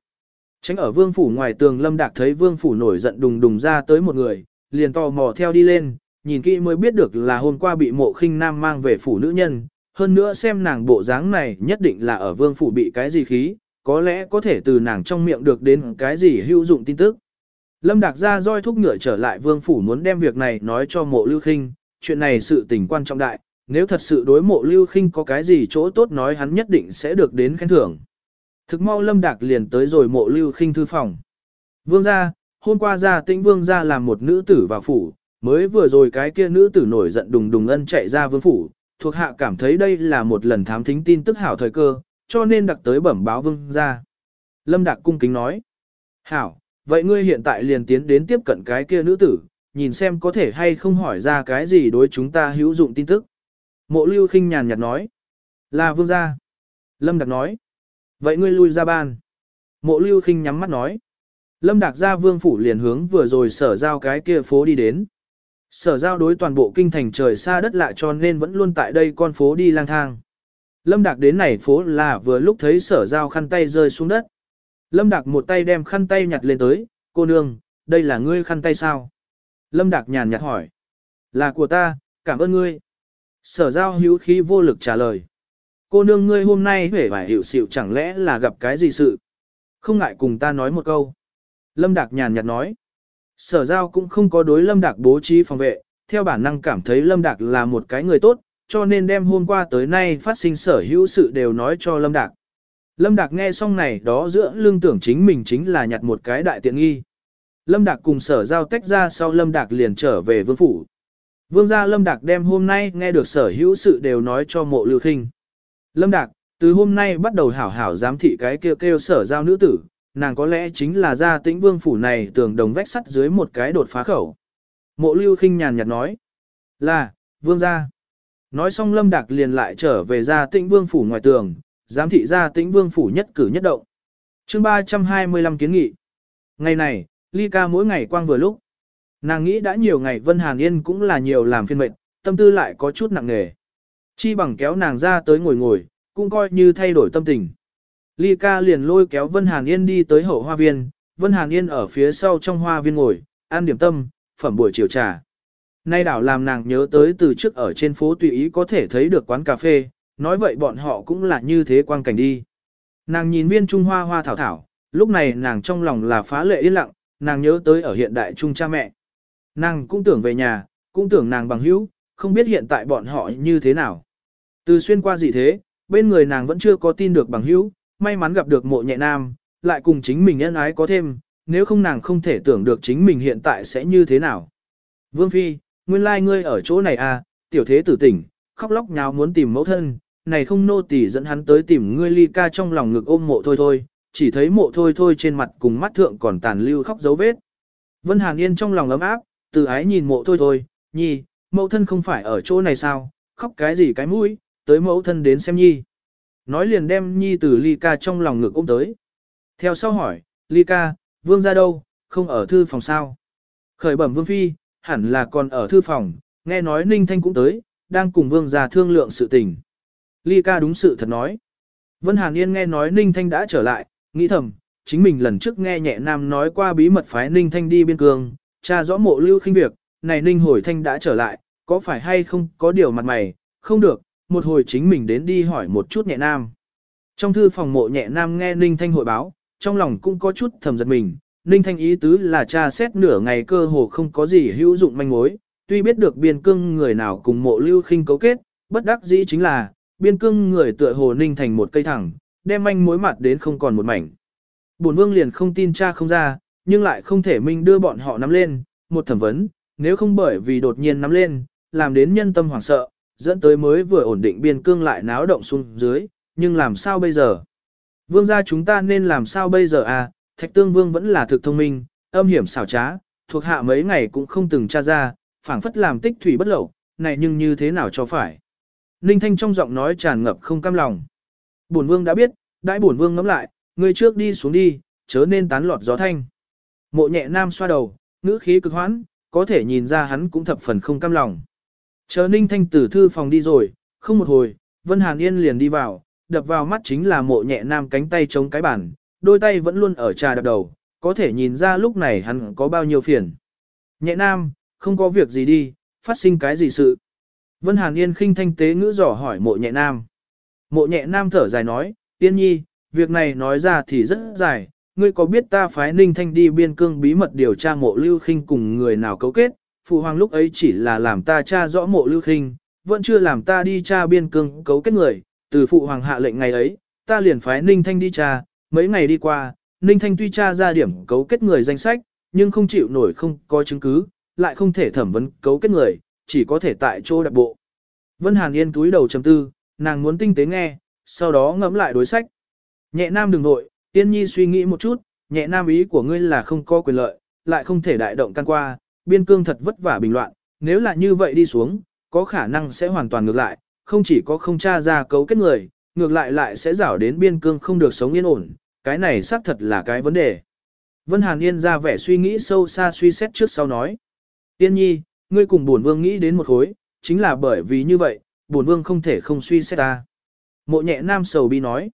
Tránh ở vương phủ ngoài tường lâm đạc thấy vương phủ nổi giận đùng đùng ra tới một người, liền tò mò theo đi lên, nhìn kỹ mới biết được là hôm qua bị mộ khinh nam mang về phủ nữ nhân, hơn nữa xem nàng bộ dáng này nhất định là ở vương phủ bị cái gì khí, có lẽ có thể từ nàng trong miệng được đến cái gì hữu dụng tin tức. Lâm Đạc ra roi thúc ngựa trở lại vương phủ muốn đem việc này nói cho mộ lưu khinh, chuyện này sự tình quan trọng đại, nếu thật sự đối mộ lưu khinh có cái gì chỗ tốt nói hắn nhất định sẽ được đến khen thưởng. Thực mau Lâm Đạc liền tới rồi mộ lưu khinh thư phòng. Vương gia, hôm qua gia tĩnh vương gia làm một nữ tử vào phủ, mới vừa rồi cái kia nữ tử nổi giận đùng đùng ân chạy ra vương phủ, thuộc hạ cảm thấy đây là một lần thám thính tin tức hảo thời cơ, cho nên đặc tới bẩm báo vương gia. Lâm Đạc cung kính nói. Hảo, vậy ngươi hiện tại liền tiến đến tiếp cận cái kia nữ tử, nhìn xem có thể hay không hỏi ra cái gì đối chúng ta hữu dụng tin tức. Mộ lưu khinh nhàn nhạt nói. Là vương gia. Lâm Đạc nói. Vậy ngươi lui ra ban. Mộ lưu khinh nhắm mắt nói. Lâm Đạc ra vương phủ liền hướng vừa rồi sở giao cái kia phố đi đến. Sở giao đối toàn bộ kinh thành trời xa đất lạ cho nên vẫn luôn tại đây con phố đi lang thang. Lâm Đạc đến này phố là vừa lúc thấy sở giao khăn tay rơi xuống đất. Lâm Đạc một tay đem khăn tay nhặt lên tới, cô nương, đây là ngươi khăn tay sao? Lâm Đạc nhàn nhạt hỏi. Là của ta, cảm ơn ngươi. Sở giao hữu khí vô lực trả lời. Cô nương ngươi hôm nay hể vải hiểu xịu chẳng lẽ là gặp cái gì sự? Không ngại cùng ta nói một câu. Lâm Đạc nhàn nhạt nói. Sở giao cũng không có đối Lâm Đạc bố trí phòng vệ, theo bản năng cảm thấy Lâm Đạc là một cái người tốt, cho nên đem hôm qua tới nay phát sinh sở hữu sự đều nói cho Lâm Đạc. Lâm Đạc nghe xong này đó giữa lương tưởng chính mình chính là nhặt một cái đại tiện nghi. Lâm Đạc cùng sở giao tách ra sau Lâm Đạc liền trở về vương phủ. Vương gia Lâm Đạc đem hôm nay nghe được sở hữu sự đều nói cho mộ lưu khinh. Lâm Đạc, từ hôm nay bắt đầu hảo hảo giám thị cái kêu kêu sở giao nữ tử, nàng có lẽ chính là gia tĩnh vương phủ này tường đồng vách sắt dưới một cái đột phá khẩu. Mộ lưu khinh nhàn nhạt nói, là, vương gia. Nói xong Lâm Đạc liền lại trở về gia tĩnh vương phủ ngoài tường, giám thị gia tĩnh vương phủ nhất cử nhất động. chương 325 kiến nghị. Ngày này, Ly ca mỗi ngày quang vừa lúc. Nàng nghĩ đã nhiều ngày Vân Hàn Yên cũng là nhiều làm phiên mệnh, tâm tư lại có chút nặng nề. Chi bằng kéo nàng ra tới ngồi ngồi, cũng coi như thay đổi tâm tình. Ly ca liền lôi kéo Vân Hàn Yên đi tới hậu hoa viên, Vân Hàn Yên ở phía sau trong hoa viên ngồi, ăn điểm tâm, phẩm buổi chiều trà. Nay đảo làm nàng nhớ tới từ trước ở trên phố tùy ý có thể thấy được quán cà phê, nói vậy bọn họ cũng là như thế quang cảnh đi. Nàng nhìn viên trung hoa hoa thảo thảo, lúc này nàng trong lòng là phá lệ yên lặng, nàng nhớ tới ở hiện đại trung cha mẹ. Nàng cũng tưởng về nhà, cũng tưởng nàng bằng hữu, không biết hiện tại bọn họ như thế nào. Từ xuyên qua gì thế, bên người nàng vẫn chưa có tin được bằng hữu, may mắn gặp được mộ nhẹ nam, lại cùng chính mình nhân ái có thêm, nếu không nàng không thể tưởng được chính mình hiện tại sẽ như thế nào. Vương Phi, nguyên lai like ngươi ở chỗ này à, tiểu thế tử tỉnh, khóc lóc nháo muốn tìm mẫu thân, này không nô tỳ dẫn hắn tới tìm ngươi ly ca trong lòng ngực ôm mộ thôi thôi, chỉ thấy mộ thôi thôi trên mặt cùng mắt thượng còn tàn lưu khóc dấu vết. Vân Hàn Yên trong lòng ấm áp, từ ái nhìn mộ thôi thôi, nhi, mẫu thân không phải ở chỗ này sao, khóc cái gì cái mũi, tới mẫu thân đến xem nhi. Nói liền đem nhi từ ly ca trong lòng ngực ôm tới. Theo sau hỏi, ly ca, vương ra đâu, không ở thư phòng sao? Khởi bẩm vương phi, hẳn là còn ở thư phòng, nghe nói ninh thanh cũng tới, đang cùng vương ra thương lượng sự tình. Ly ca đúng sự thật nói. Vân Hàn Yên nghe nói ninh thanh đã trở lại, nghĩ thầm, chính mình lần trước nghe nhẹ nam nói qua bí mật phái ninh thanh đi biên cương, cha rõ mộ lưu khinh việc, này ninh hồi thanh đã trở lại, có phải hay không có điều mặt mày, không được, một hồi chính mình đến đi hỏi một chút nhẹ nam. Trong thư phòng mộ nhẹ nam nghe Ninh Thanh hội báo, trong lòng cũng có chút thầm giật mình, Ninh Thanh ý tứ là tra xét nửa ngày cơ hồ không có gì hữu dụng manh mối, tuy biết được biên cương người nào cùng mộ lưu khinh cấu kết, bất đắc dĩ chính là, biên cương người tựa hồ Ninh thành một cây thẳng, đem manh mối mặt đến không còn một mảnh. Bổn vương liền không tin cha không ra, nhưng lại không thể minh đưa bọn họ nắm lên, một thẩm vấn, nếu không bởi vì đột nhiên nắm lên, làm đến nhân tâm hoảng sợ, dẫn tới mới vừa ổn định biên cương lại náo động xuống dưới, nhưng làm sao bây giờ? Vương gia chúng ta nên làm sao bây giờ à, thạch tương vương vẫn là thực thông minh, âm hiểm xảo trá, thuộc hạ mấy ngày cũng không từng tra ra, phảng phất làm tích thủy bất lậu, này nhưng như thế nào cho phải. Ninh Thanh trong giọng nói tràn ngập không cam lòng. Bổn vương đã biết, đãi bổn vương ngắm lại, người trước đi xuống đi, chớ nên tán lọt gió thanh. Mộ nhẹ nam xoa đầu, ngữ khí cực hoãn, có thể nhìn ra hắn cũng thập phần không cam lòng. Chờ Ninh Thanh từ thư phòng đi rồi, không một hồi, Vân Hàn Yên liền đi vào, đập vào mắt chính là mộ nhẹ nam cánh tay chống cái bản, đôi tay vẫn luôn ở trà đập đầu, có thể nhìn ra lúc này hắn có bao nhiêu phiền. Nhẹ nam, không có việc gì đi, phát sinh cái gì sự. Vân Hàn Yên khinh thanh tế ngữ dò hỏi mộ nhẹ nam. Mộ nhẹ nam thở dài nói, tiên nhi, việc này nói ra thì rất dài, ngươi có biết ta phái ninh thanh đi biên cương bí mật điều tra mộ lưu khinh cùng người nào cấu kết, phụ hoàng lúc ấy chỉ là làm ta tra rõ mộ lưu khinh, vẫn chưa làm ta đi tra biên cương cấu kết người, từ phụ hoàng hạ lệnh ngày ấy, ta liền phái ninh thanh đi tra, mấy ngày đi qua, ninh thanh tuy tra ra điểm cấu kết người danh sách, nhưng không chịu nổi không có chứng cứ, lại không thể thẩm vấn cấu kết người, chỉ có thể tại chỗ đặc bộ. Vân Hàn Yên túi đầu chấm tư, nàng muốn tinh tế nghe, sau đó ngẫm lại đối sách. Nhẹ nam đừng nội, tiên nhi suy nghĩ một chút, nhẹ nam ý của ngươi là không có quyền lợi, lại không thể đại động can qua, biên cương thật vất vả bình loạn, nếu là như vậy đi xuống, có khả năng sẽ hoàn toàn ngược lại, không chỉ có không tra ra cấu kết người, ngược lại lại sẽ rảo đến biên cương không được sống yên ổn, cái này xác thật là cái vấn đề. Vân Hàn Yên ra vẻ suy nghĩ sâu xa suy xét trước sau nói. Tiên nhi, ngươi cùng bổn vương nghĩ đến một khối, chính là bởi vì như vậy, bổn vương không thể không suy xét ta. Mộ nhẹ nam sầu bi nói.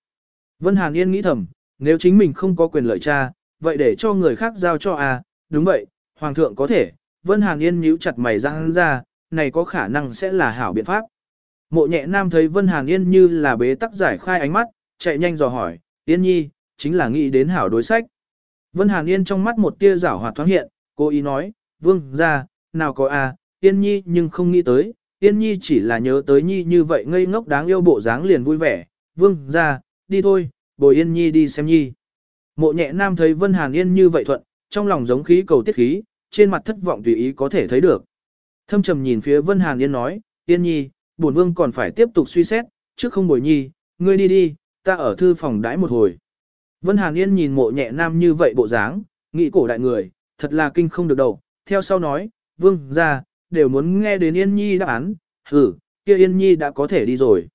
Vân Hàn Yên nghĩ thầm, nếu chính mình không có quyền lợi cha, vậy để cho người khác giao cho à, đúng vậy, hoàng thượng có thể. Vân Hàn Yên nhíu chặt mày răng ra, này có khả năng sẽ là hảo biện pháp. Mộ nhẹ nam thấy Vân Hàn Yên như là bế tắc giải khai ánh mắt, chạy nhanh dò hỏi, Yên nhi, chính là nghĩ đến hảo đối sách. Vân Hàn Yên trong mắt một tia rảo hoạt thoáng hiện, cô ý nói, vương ra, nào có à, Yên nhi nhưng không nghĩ tới, Yên nhi chỉ là nhớ tới nhi như vậy ngây ngốc đáng yêu bộ dáng liền vui vẻ, vương ra, đi thôi, bồi Yên nhi đi xem nhi. Mộ nhẹ nam thấy Vân Hàn Yên như vậy thuận, trong lòng giống khí cầu tiết khí, trên mặt thất vọng tùy ý có thể thấy được. Thâm trầm nhìn phía Vân Hàn Yên nói, Yên nhi, bổn vương còn phải tiếp tục suy xét, trước không bồi nhi, ngươi đi đi, ta ở thư phòng đãi một hồi. Vân Hàn Yên nhìn mộ nhẹ nam như vậy bộ dáng, nghĩ cổ đại người, thật là kinh không được đầu, theo sau nói, vương ra, đều muốn nghe đến Yên Nhi đáp án, hử, kia Yên Nhi đã có thể đi rồi.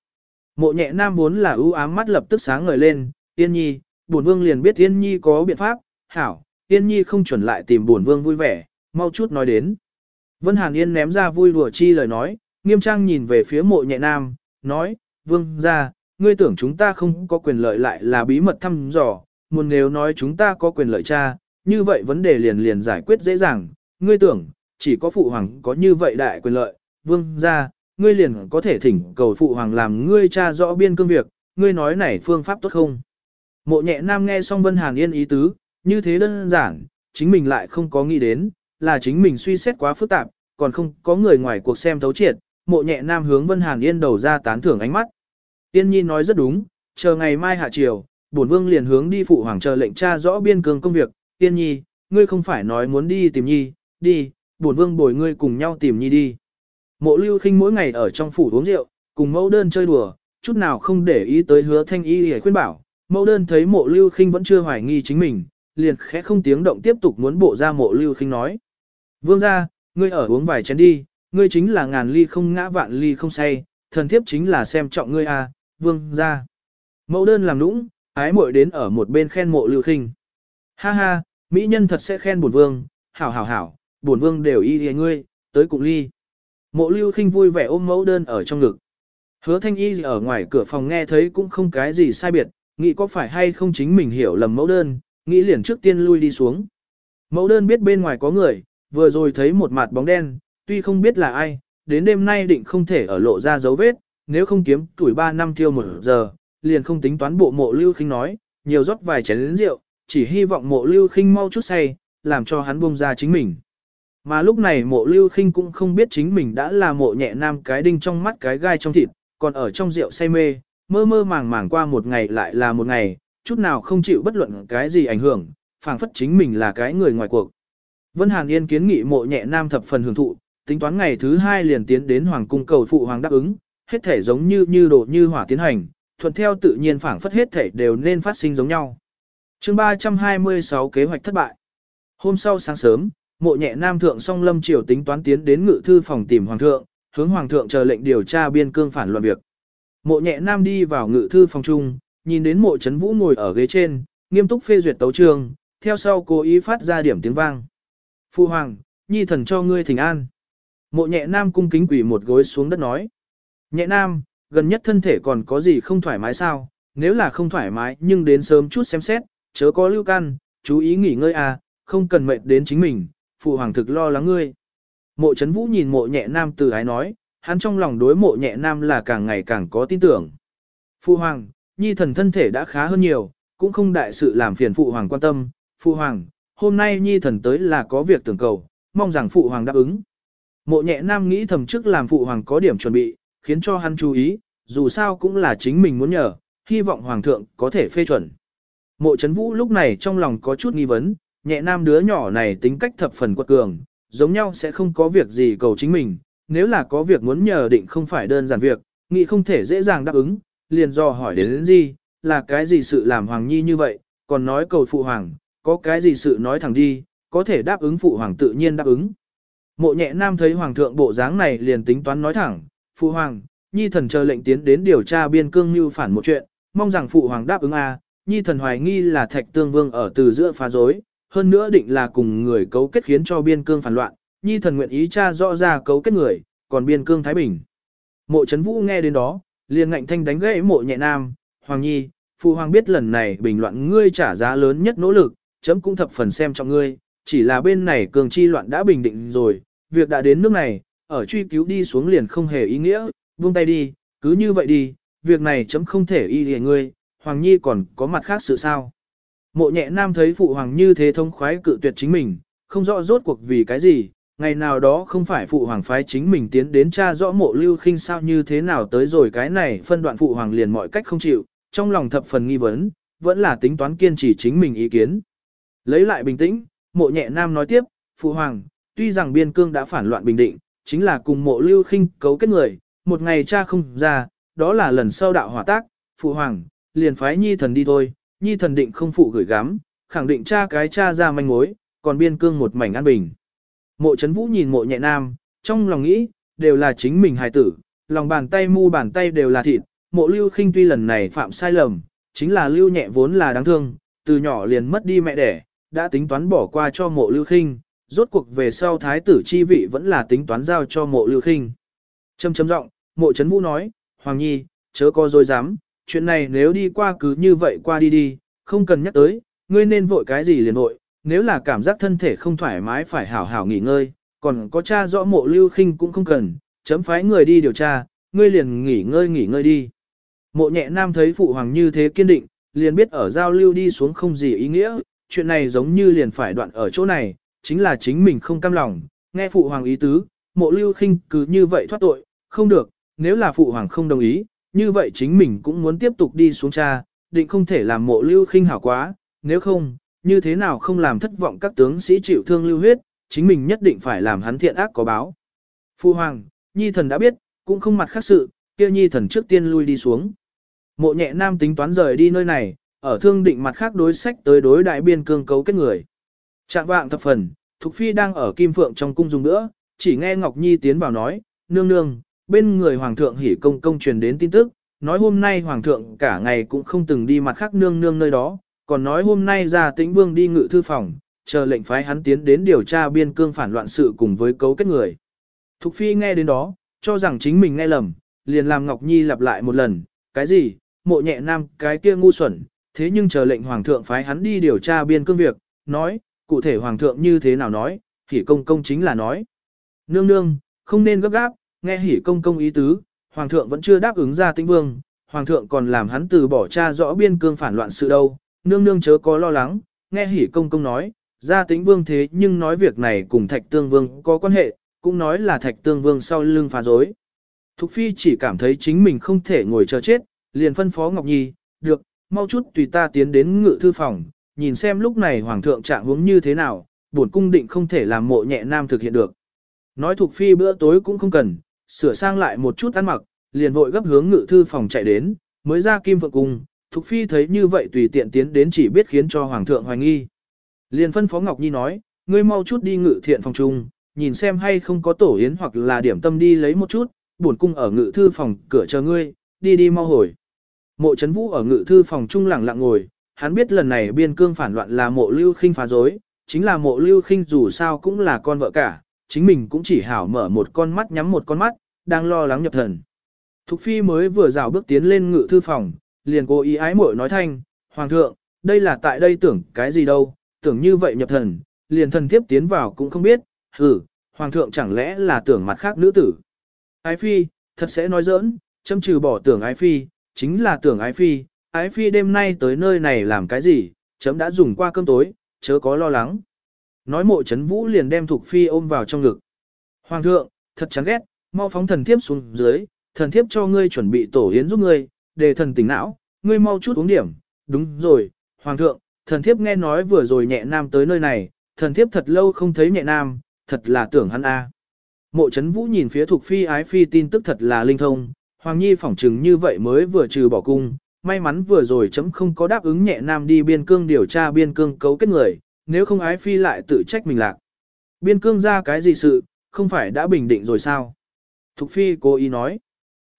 Mộ nhẹ nam muốn là ưu ám mắt lập tức sáng ngời lên, Yên Nhi, bổn vương liền biết Yên Nhi có biện pháp, hảo, Yên Nhi không chuẩn lại tìm bổn vương vui vẻ, mau chút nói đến. Vân Hàn Yên ném ra vui đùa chi lời nói, nghiêm trang nhìn về phía mộ nhẹ nam, nói, vương ra, ngươi tưởng chúng ta không có quyền lợi lại là bí mật thăm dò, muốn nếu nói chúng ta có quyền lợi cha, như vậy vấn đề liền liền giải quyết dễ dàng, ngươi tưởng, chỉ có phụ hoàng có như vậy đại quyền lợi, vương ra, ngươi liền có thể thỉnh cầu phụ hoàng làm ngươi cha rõ biên cương việc, ngươi nói này phương pháp tốt không? Mộ nhẹ nam nghe xong Vân Hàn Yên ý tứ, như thế đơn giản, chính mình lại không có nghĩ đến, là chính mình suy xét quá phức tạp, còn không có người ngoài cuộc xem thấu triệt, mộ nhẹ nam hướng Vân Hàn Yên đầu ra tán thưởng ánh mắt. Tiên nhi nói rất đúng, chờ ngày mai hạ chiều, bổn vương liền hướng đi phụ hoàng chờ lệnh tra rõ biên cương công việc. Tiên nhi, ngươi không phải nói muốn đi tìm nhi, đi, bổn vương bồi ngươi cùng nhau tìm nhi đi. Mộ lưu khinh mỗi ngày ở trong phủ uống rượu, cùng mẫu đơn chơi đùa, chút nào không để ý tới hứa thanh y để khuyên bảo. Mẫu đơn thấy mộ lưu khinh vẫn chưa hoài nghi chính mình, liền khẽ không tiếng động tiếp tục muốn bộ ra mộ lưu khinh nói. Vương ra, ngươi ở uống vài chén đi, ngươi chính là ngàn ly không ngã vạn ly không say, thần thiếp chính là xem trọng ngươi a, vương ra. Mẫu đơn làm nũng, ái muội đến ở một bên khen mộ lưu khinh. Ha ha, mỹ nhân thật sẽ khen bổn vương, hảo hảo hảo, bổn vương đều y y ngươi, tới cùng ly. Mộ lưu khinh vui vẻ ôm mẫu đơn ở trong ngực. Hứa thanh y ở ngoài cửa phòng nghe thấy cũng không cái gì sai biệt, nghĩ có phải hay không chính mình hiểu lầm mẫu đơn, nghĩ liền trước tiên lui đi xuống. Mẫu đơn biết bên ngoài có người, vừa rồi thấy một mặt bóng đen, tuy không biết là ai, đến đêm nay định không thể ở lộ ra dấu vết, nếu không kiếm tuổi 3 năm tiêu một giờ, liền không tính toán bộ mộ lưu khinh nói, nhiều rót vài chén lĩnh rượu, chỉ hy vọng mộ lưu khinh mau chút say, làm cho hắn buông ra chính mình. Mà lúc này mộ lưu khinh cũng không biết chính mình đã là mộ nhẹ nam cái đinh trong mắt cái gai trong thịt, còn ở trong rượu say mê, mơ mơ màng màng qua một ngày lại là một ngày, chút nào không chịu bất luận cái gì ảnh hưởng, phảng phất chính mình là cái người ngoài cuộc. Vân Hàn Yên kiến nghị mộ nhẹ nam thập phần hưởng thụ, tính toán ngày thứ hai liền tiến đến hoàng cung cầu phụ hoàng đáp ứng, hết thể giống như như đổ như hỏa tiến hành, thuận theo tự nhiên phảng phất hết thể đều nên phát sinh giống nhau. Chương 326 kế hoạch thất bại. Hôm sau sáng sớm, mộ nhẹ nam thượng song lâm triều tính toán tiến đến ngự thư phòng tìm hoàng thượng, hướng hoàng thượng chờ lệnh điều tra biên cương phản loạn việc. Mộ nhẹ nam đi vào ngự thư phòng trung, nhìn đến mộ chấn vũ ngồi ở ghế trên, nghiêm túc phê duyệt tấu trường, theo sau cố ý phát ra điểm tiếng vang. Phu hoàng, nhi thần cho ngươi thỉnh an. Mộ nhẹ nam cung kính quỷ một gối xuống đất nói. Nhẹ nam, gần nhất thân thể còn có gì không thoải mái sao, nếu là không thoải mái nhưng đến sớm chút xem xét, chớ có lưu can, chú ý nghỉ ngơi à, không cần mệt đến chính mình, phụ hoàng thực lo lắng ngươi. Mộ chấn vũ nhìn mộ nhẹ nam từ ái nói, hắn trong lòng đối mộ nhẹ nam là càng ngày càng có tin tưởng. Phụ hoàng, nhi thần thân thể đã khá hơn nhiều, cũng không đại sự làm phiền phụ hoàng quan tâm. Phụ hoàng, hôm nay nhi thần tới là có việc tưởng cầu, mong rằng phụ hoàng đáp ứng. Mộ nhẹ nam nghĩ thầm trước làm phụ hoàng có điểm chuẩn bị, khiến cho hắn chú ý, dù sao cũng là chính mình muốn nhờ, hy vọng hoàng thượng có thể phê chuẩn. Mộ chấn vũ lúc này trong lòng có chút nghi vấn, nhẹ nam đứa nhỏ này tính cách thập phần quật cường, giống nhau sẽ không có việc gì cầu chính mình, nếu là có việc muốn nhờ định không phải đơn giản việc, nghĩ không thể dễ dàng đáp ứng, liền do hỏi đến, đến gì, là cái gì sự làm hoàng nhi như vậy, còn nói cầu phụ hoàng, có cái gì sự nói thẳng đi, có thể đáp ứng phụ hoàng tự nhiên đáp ứng. Mộ nhẹ nam thấy hoàng thượng bộ dáng này liền tính toán nói thẳng, phụ hoàng, nhi thần chờ lệnh tiến đến điều tra biên cương như phản một chuyện, mong rằng phụ hoàng đáp ứng a. nhi thần hoài nghi là thạch tương vương ở từ giữa phá rối, hơn nữa định là cùng người cấu kết khiến cho biên cương phản loạn, nhi thần nguyện ý tra rõ ra cấu kết người, còn biên cương Thái Bình. Mộ chấn vũ nghe đến đó, liền ngạnh thanh đánh gãy mộ nhẹ nam, hoàng nhi, phụ hoàng biết lần này bình loạn ngươi trả giá lớn nhất nỗ lực, chấm cũng thập phần xem trọng ngươi, chỉ là bên này cường chi loạn đã bình định rồi, việc đã đến nước này, ở truy cứu đi xuống liền không hề ý nghĩa, buông tay đi, cứ như vậy đi, việc này chấm không thể y lìa ngươi, Hoàng Nhi còn có mặt khác sự sao. Mộ nhẹ nam thấy phụ hoàng như thế thông khoái cự tuyệt chính mình, không rõ rốt cuộc vì cái gì, ngày nào đó không phải phụ hoàng phái chính mình tiến đến tra rõ mộ lưu khinh sao như thế nào tới rồi cái này phân đoạn phụ hoàng liền mọi cách không chịu, trong lòng thập phần nghi vấn, vẫn là tính toán kiên trì chính mình ý kiến. Lấy lại bình tĩnh, mộ nhẹ nam nói tiếp, phụ hoàng, tuy rằng biên cương đã phản loạn bình định, chính là cùng mộ lưu khinh cấu kết người, một ngày cha không ra, đó là lần sau đạo hỏa tác, phụ hoàng, liền phái nhi thần đi thôi, nhi thần định không phụ gửi gắm, khẳng định cha cái cha ra manh mối, còn biên cương một mảnh an bình. Mộ chấn vũ nhìn mộ nhẹ nam, trong lòng nghĩ, đều là chính mình hài tử, lòng bàn tay mu bàn tay đều là thịt, mộ lưu khinh tuy lần này phạm sai lầm, chính là lưu nhẹ vốn là đáng thương, từ nhỏ liền mất đi mẹ đẻ, đã tính toán bỏ qua cho mộ lưu khinh, rốt cuộc về sau thái tử chi vị vẫn là tính toán giao cho mộ lưu khinh. Châm chấm giọng, mộ chấn vũ nói, Hoàng Nhi, chớ có dối dám, chuyện này nếu đi qua cứ như vậy qua đi đi, không cần nhắc tới, ngươi nên vội cái gì liền vội, nếu là cảm giác thân thể không thoải mái phải hảo hảo nghỉ ngơi, còn có cha rõ mộ lưu khinh cũng không cần, chấm phái người đi điều tra, ngươi liền nghỉ ngơi nghỉ ngơi đi. Mộ nhẹ nam thấy phụ hoàng như thế kiên định, liền biết ở giao lưu đi xuống không gì ý nghĩa, chuyện này giống như liền phải đoạn ở chỗ này, chính là chính mình không cam lòng, nghe phụ hoàng ý tứ, mộ lưu khinh cứ như vậy thoát tội, không được, nếu là phụ hoàng không đồng ý, như vậy chính mình cũng muốn tiếp tục đi xuống cha, định không thể làm mộ lưu khinh hảo quá, nếu không, như thế nào không làm thất vọng các tướng sĩ chịu thương lưu huyết, chính mình nhất định phải làm hắn thiện ác có báo. Phu hoàng, nhi thần đã biết, cũng không mặt khác sự, kia nhi thần trước tiên lui đi xuống. Mộ nhẹ nam tính toán rời đi nơi này, ở thương định mặt khác đối sách tới đối đại biên cương cấu kết người. Trạng vạng thập phần, Thục Phi đang ở Kim Phượng trong cung dùng nữa, chỉ nghe Ngọc Nhi tiến vào nói, nương nương, bên người Hoàng thượng hỉ công công truyền đến tin tức, nói hôm nay Hoàng thượng cả ngày cũng không từng đi mặt khác nương nương nơi đó, còn nói hôm nay ra tĩnh vương đi ngự thư phòng, chờ lệnh phái hắn tiến đến điều tra biên cương phản loạn sự cùng với cấu kết người. Thục Phi nghe đến đó, cho rằng chính mình nghe lầm, liền làm Ngọc Nhi lặp lại một lần, cái gì, mộ nhẹ nam, cái kia ngu xuẩn, thế nhưng chờ lệnh Hoàng thượng phái hắn đi điều tra biên cương việc, nói, cụ thể Hoàng thượng như thế nào nói, thì công công chính là nói. Nương nương, không nên gấp gáp, nghe hỉ công công ý tứ, Hoàng thượng vẫn chưa đáp ứng ra tĩnh vương, hoàng thượng còn làm hắn từ bỏ cha rõ biên cương phản loạn sự đâu, nương nương chớ có lo lắng, nghe hỉ công công nói, gia tĩnh vương thế nhưng nói việc này cùng thạch tương vương có quan hệ, cũng nói là thạch tương vương sau lưng phá dối. Thục phi chỉ cảm thấy chính mình không thể ngồi chờ chết, liền phân phó Ngọc Nhi, được, mau chút tùy ta tiến đến ngự thư phòng, nhìn xem lúc này hoàng thượng trạng hướng như thế nào, bổn cung định không thể làm mộ nhẹ nam thực hiện được. Nói Thục phi bữa tối cũng không cần, sửa sang lại một chút ăn mặc, liền vội gấp hướng ngự thư phòng chạy đến, mới ra kim vượng cung, Thục Phi thấy như vậy tùy tiện tiến đến chỉ biết khiến cho Hoàng thượng hoài nghi. Liền phân phó Ngọc Nhi nói, ngươi mau chút đi ngự thiện phòng trung, nhìn xem hay không có tổ yến hoặc là điểm tâm đi lấy một chút, buồn cung ở ngự thư phòng cửa chờ ngươi, đi đi mau hồi. Mộ Trấn Vũ ở ngự thư phòng trung lặng lặng ngồi, hắn biết lần này biên cương phản loạn là mộ lưu khinh phá dối, chính là mộ lưu khinh dù sao cũng là con vợ cả, chính mình cũng chỉ hảo mở một con mắt nhắm một con mắt, đang lo lắng nhập thần. Thục Phi mới vừa rào bước tiến lên ngự thư phòng, liền cố ý ái muội nói thanh, Hoàng thượng, đây là tại đây tưởng cái gì đâu, tưởng như vậy nhập thần, liền thần thiếp tiến vào cũng không biết, hử, Hoàng thượng chẳng lẽ là tưởng mặt khác nữ tử. Ái Phi, thật sẽ nói giỡn, châm trừ bỏ tưởng Ái Phi, chính là tưởng Ái Phi, Ái Phi đêm nay tới nơi này làm cái gì, chấm đã dùng qua cơm tối, chớ có lo lắng. Nói mộ chấn vũ liền đem Thục Phi ôm vào trong ngực. Hoàng thượng, thật chán ghét, mau phóng thần thiếp xuống dưới, thần thiếp cho ngươi chuẩn bị tổ yến giúp ngươi, để thần tỉnh não, ngươi mau chút uống điểm, đúng rồi, hoàng thượng, thần thiếp nghe nói vừa rồi nhẹ nam tới nơi này, thần thiếp thật lâu không thấy nhẹ nam, thật là tưởng hắn a. Mộ chấn vũ nhìn phía thuộc phi ái phi tin tức thật là linh thông, hoàng nhi phỏng chừng như vậy mới vừa trừ bỏ cung, may mắn vừa rồi chấm không có đáp ứng nhẹ nam đi biên cương điều tra biên cương cấu kết người, nếu không ái phi lại tự trách mình lạc. Biên cương ra cái gì sự, không phải đã bình định rồi sao? Thục phi cố ý nói.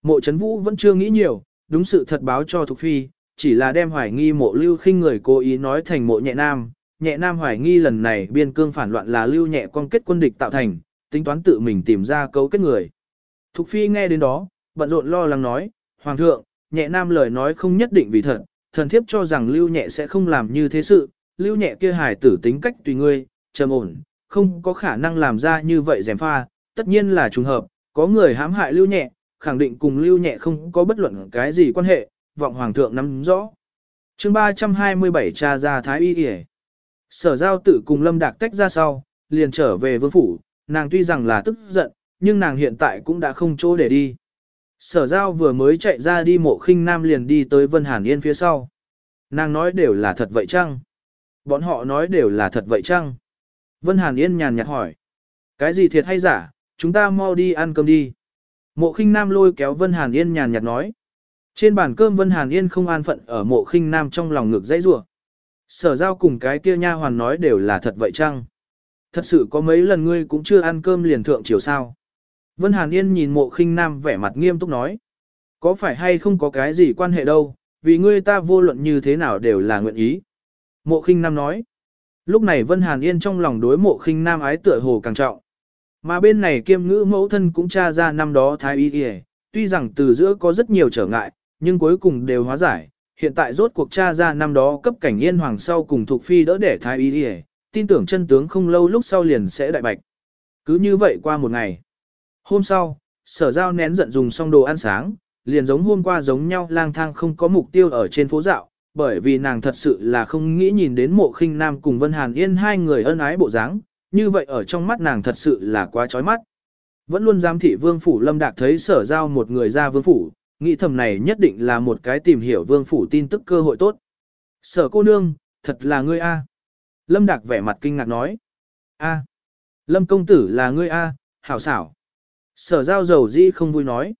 Mộ chấn vũ vẫn chưa nghĩ nhiều, đúng sự thật báo cho Thục Phi, chỉ là đem hoài nghi mộ lưu khinh người cố ý nói thành mộ nhẹ nam. Nhẹ nam hoài nghi lần này biên cương phản loạn là lưu nhẹ con kết quân địch tạo thành, tính toán tự mình tìm ra cấu kết người. Thục Phi nghe đến đó, bận rộn lo lắng nói, Hoàng thượng, nhẹ nam lời nói không nhất định vì thật, thần thiếp cho rằng lưu nhẹ sẽ không làm như thế sự, lưu nhẹ kia hài tử tính cách tùy ngươi, trầm ổn, không có khả năng làm ra như vậy dèm pha, tất nhiên là trùng hợp, có người hãm hại lưu nhẹ, khẳng định cùng lưu nhẹ không có bất luận cái gì quan hệ, vọng hoàng thượng nắm rõ. chương 327 tra ra thái y hề. Sở giao tự cùng lâm đạc tách ra sau, liền trở về vương phủ, nàng tuy rằng là tức giận, nhưng nàng hiện tại cũng đã không chỗ để đi. Sở giao vừa mới chạy ra đi mộ khinh nam liền đi tới Vân Hàn Yên phía sau. Nàng nói đều là thật vậy chăng? Bọn họ nói đều là thật vậy chăng? Vân Hàn Yên nhàn nhạt hỏi. Cái gì thiệt hay giả, chúng ta mau đi ăn cơm đi. Mộ khinh nam lôi kéo Vân Hàn Yên nhàn nhạt nói. Trên bàn cơm Vân Hàn Yên không an phận ở mộ khinh nam trong lòng ngực dãy rủa. Sở giao cùng cái kia nha hoàn nói đều là thật vậy chăng? Thật sự có mấy lần ngươi cũng chưa ăn cơm liền thượng chiều sao? Vân Hàn Yên nhìn mộ khinh nam vẻ mặt nghiêm túc nói. Có phải hay không có cái gì quan hệ đâu, vì ngươi ta vô luận như thế nào đều là nguyện ý. Mộ khinh nam nói. Lúc này Vân Hàn Yên trong lòng đối mộ khinh nam ái tựa hồ càng trọng. Mà bên này kiêm ngữ mẫu thân cũng tra ra năm đó thái y y, tuy rằng từ giữa có rất nhiều trở ngại, nhưng cuối cùng đều hóa giải. Hiện tại rốt cuộc tra ra năm đó cấp cảnh yên hoàng sau cùng thuộc phi đỡ để thái y y, tin tưởng chân tướng không lâu lúc sau liền sẽ đại bạch. Cứ như vậy qua một ngày. Hôm sau, sở giao nén giận dùng xong đồ ăn sáng, liền giống hôm qua giống nhau lang thang không có mục tiêu ở trên phố dạo, bởi vì nàng thật sự là không nghĩ nhìn đến mộ khinh nam cùng Vân Hàn Yên hai người ân ái bộ dáng, như vậy ở trong mắt nàng thật sự là quá chói mắt. Vẫn luôn giám thị vương phủ lâm đạc thấy sở giao một người ra vương phủ, nghĩ thầm này nhất định là một cái tìm hiểu vương phủ tin tức cơ hội tốt. Sở cô nương, thật là ngươi A. Lâm đạc vẻ mặt kinh ngạc nói. A. Lâm công tử là ngươi A, hảo xảo. Sở giao dầu dĩ không vui nói.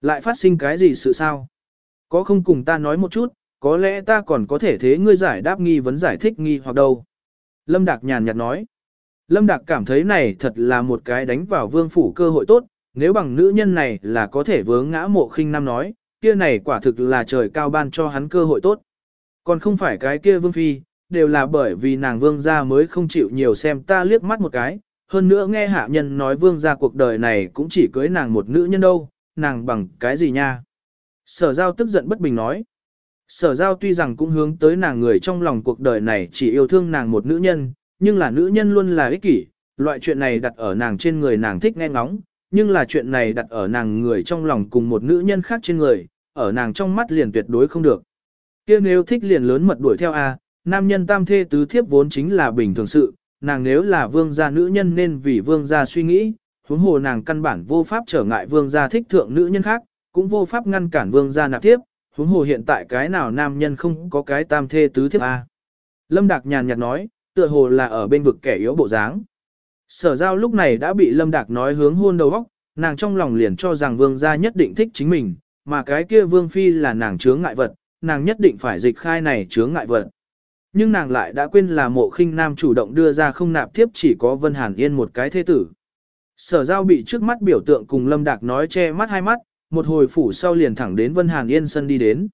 Lại phát sinh cái gì sự sao? Có không cùng ta nói một chút, có lẽ ta còn có thể thế ngươi giải đáp nghi vấn giải thích nghi hoặc đâu. Lâm Đạc nhàn nhạt nói. Lâm Đạc cảm thấy này thật là một cái đánh vào vương phủ cơ hội tốt, nếu bằng nữ nhân này là có thể vướng ngã mộ khinh nam nói, kia này quả thực là trời cao ban cho hắn cơ hội tốt. Còn không phải cái kia vương phi, đều là bởi vì nàng vương gia mới không chịu nhiều xem ta liếc mắt một cái, hơn nữa nghe hạ nhân nói vương gia cuộc đời này cũng chỉ cưới nàng một nữ nhân đâu, nàng bằng cái gì nha. Sở giao tức giận bất bình nói. Sở giao tuy rằng cũng hướng tới nàng người trong lòng cuộc đời này chỉ yêu thương nàng một nữ nhân, nhưng là nữ nhân luôn là ích kỷ, loại chuyện này đặt ở nàng trên người nàng thích nghe ngóng, nhưng là chuyện này đặt ở nàng người trong lòng cùng một nữ nhân khác trên người, ở nàng trong mắt liền tuyệt đối không được. kia nếu thích liền lớn mật đuổi theo a, nam nhân tam thê tứ thiếp vốn chính là bình thường sự, nàng nếu là vương gia nữ nhân nên vì vương gia suy nghĩ, huống hồ nàng căn bản vô pháp trở ngại vương gia thích thượng nữ nhân khác, cũng vô pháp ngăn cản vương gia nạp tiếp, huống hồ hiện tại cái nào nam nhân không có cái tam thê tứ thiếp a. Lâm Đạc nhàn nhạt nói, tựa hồ là ở bên vực kẻ yếu bộ dáng. Sở giao lúc này đã bị Lâm Đạc nói hướng hôn đầu óc, nàng trong lòng liền cho rằng vương gia nhất định thích chính mình, mà cái kia vương phi là nàng chướng ngại vật, nàng nhất định phải dịch khai này chướng ngại vật. Nhưng nàng lại đã quên là mộ khinh nam chủ động đưa ra không nạp tiếp chỉ có Vân Hàn Yên một cái thế tử. Sở giao bị trước mắt biểu tượng cùng Lâm Đạc nói che mắt hai mắt, một hồi phủ sau liền thẳng đến Vân Hàn Yên sân đi đến.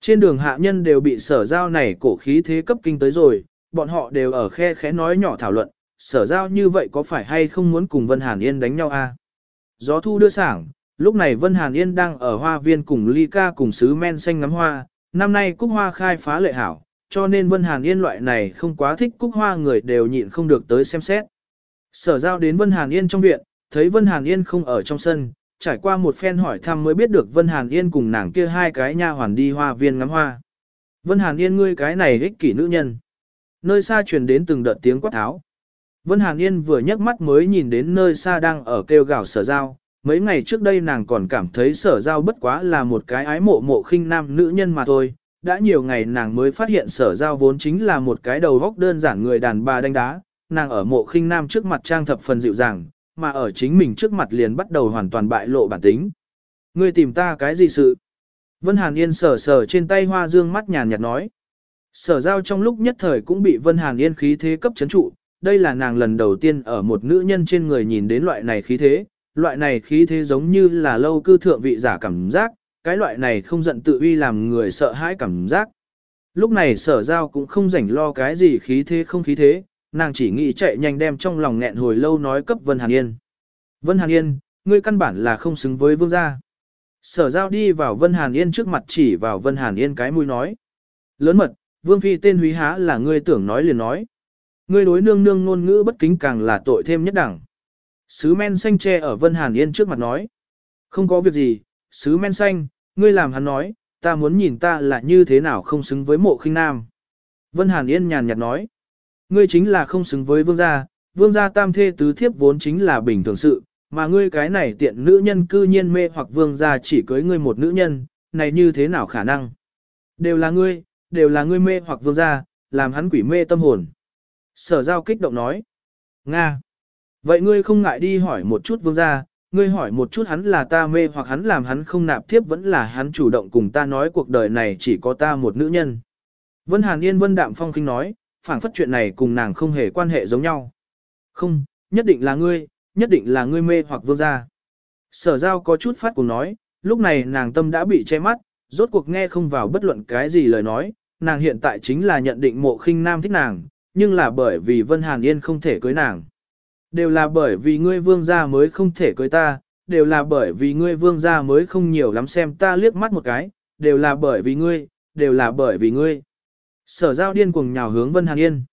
Trên đường hạ nhân đều bị sở giao này cổ khí thế cấp kinh tới rồi, bọn họ đều ở khe khẽ nói nhỏ thảo luận, sở giao như vậy có phải hay không muốn cùng Vân Hàn Yên đánh nhau a? À? Gió thu đưa sảng, lúc này Vân Hàn Yên đang ở hoa viên cùng ly ca cùng sứ men xanh ngắm hoa, năm nay cúc hoa khai phá lệ hảo, cho nên Vân Hàn Yên loại này không quá thích cúc hoa người đều nhịn không được tới xem xét. Sở giao đến Vân Hàn Yên trong viện, thấy Vân Hàn Yên không ở trong sân, trải qua một phen hỏi thăm mới biết được Vân Hàn Yên cùng nàng kia hai cái nha hoàn đi hoa viên ngắm hoa. Vân Hàn Yên ngươi cái này ích kỷ nữ nhân. Nơi xa truyền đến từng đợt tiếng quát tháo. Vân Hàn Yên vừa nhấc mắt mới nhìn đến nơi xa đang ở kêu gào sở giao. Mấy ngày trước đây nàng còn cảm thấy sở giao bất quá là một cái ái mộ mộ khinh nam nữ nhân mà thôi. Đã nhiều ngày nàng mới phát hiện sở giao vốn chính là một cái đầu góc đơn giản người đàn bà đánh đá. Nàng ở mộ khinh nam trước mặt trang thập phần dịu dàng, mà ở chính mình trước mặt liền bắt đầu hoàn toàn bại lộ bản tính. Ngươi tìm ta cái gì sự? Vân Hàn Yên sờ sờ trên tay hoa dương mắt nhàn nhạt nói. Sở giao trong lúc nhất thời cũng bị Vân Hàn Yên khí thế cấp chấn trụ, đây là nàng lần đầu tiên ở một nữ nhân trên người nhìn đến loại này khí thế, loại này khí thế giống như là lâu cư thượng vị giả cảm giác, cái loại này không giận tự uy làm người sợ hãi cảm giác. Lúc này sở giao cũng không rảnh lo cái gì khí thế không khí thế, nàng chỉ nghĩ chạy nhanh đem trong lòng nghẹn hồi lâu nói cấp Vân Hàn Yên. Vân Hàn Yên, ngươi căn bản là không xứng với vương gia. Sở giao đi vào Vân Hàn Yên trước mặt chỉ vào Vân Hàn Yên cái mũi nói. Lớn mật, vương phi tên húy há là ngươi tưởng nói liền nói. Ngươi đối nương nương ngôn ngữ bất kính càng là tội thêm nhất đẳng. Sứ men xanh che ở Vân Hàn Yên trước mặt nói. Không có việc gì, sứ men xanh, ngươi làm hắn nói, ta muốn nhìn ta là như thế nào không xứng với mộ khinh nam. Vân Hàn Yên nhàn nhạt nói. Ngươi chính là không xứng với vương gia, vương gia tam thê tứ thiếp vốn chính là bình thường sự, mà ngươi cái này tiện nữ nhân cư nhiên mê hoặc vương gia chỉ cưới ngươi một nữ nhân, này như thế nào khả năng? Đều là ngươi, đều là ngươi mê hoặc vương gia, làm hắn quỷ mê tâm hồn. Sở giao kích động nói. Nga. Vậy ngươi không ngại đi hỏi một chút vương gia, ngươi hỏi một chút hắn là ta mê hoặc hắn làm hắn không nạp thiếp vẫn là hắn chủ động cùng ta nói cuộc đời này chỉ có ta một nữ nhân. Vân Hàn Yên Vân Đạm Phong kinh nói, phảng phất chuyện này cùng nàng không hề quan hệ giống nhau. Không, nhất định là ngươi, nhất định là ngươi mê hoặc vương gia. Sở giao có chút phát cùng nói, lúc này nàng tâm đã bị che mắt, rốt cuộc nghe không vào bất luận cái gì lời nói, nàng hiện tại chính là nhận định mộ khinh nam thích nàng, nhưng là bởi vì Vân Hàn Yên không thể cưới nàng. Đều là bởi vì ngươi vương gia mới không thể cưới ta, đều là bởi vì ngươi vương gia mới không nhiều lắm xem ta liếc mắt một cái, đều là bởi vì ngươi, đều là bởi vì ngươi. Sở giao điên cuồng nhào hướng Vân Hàn Yên.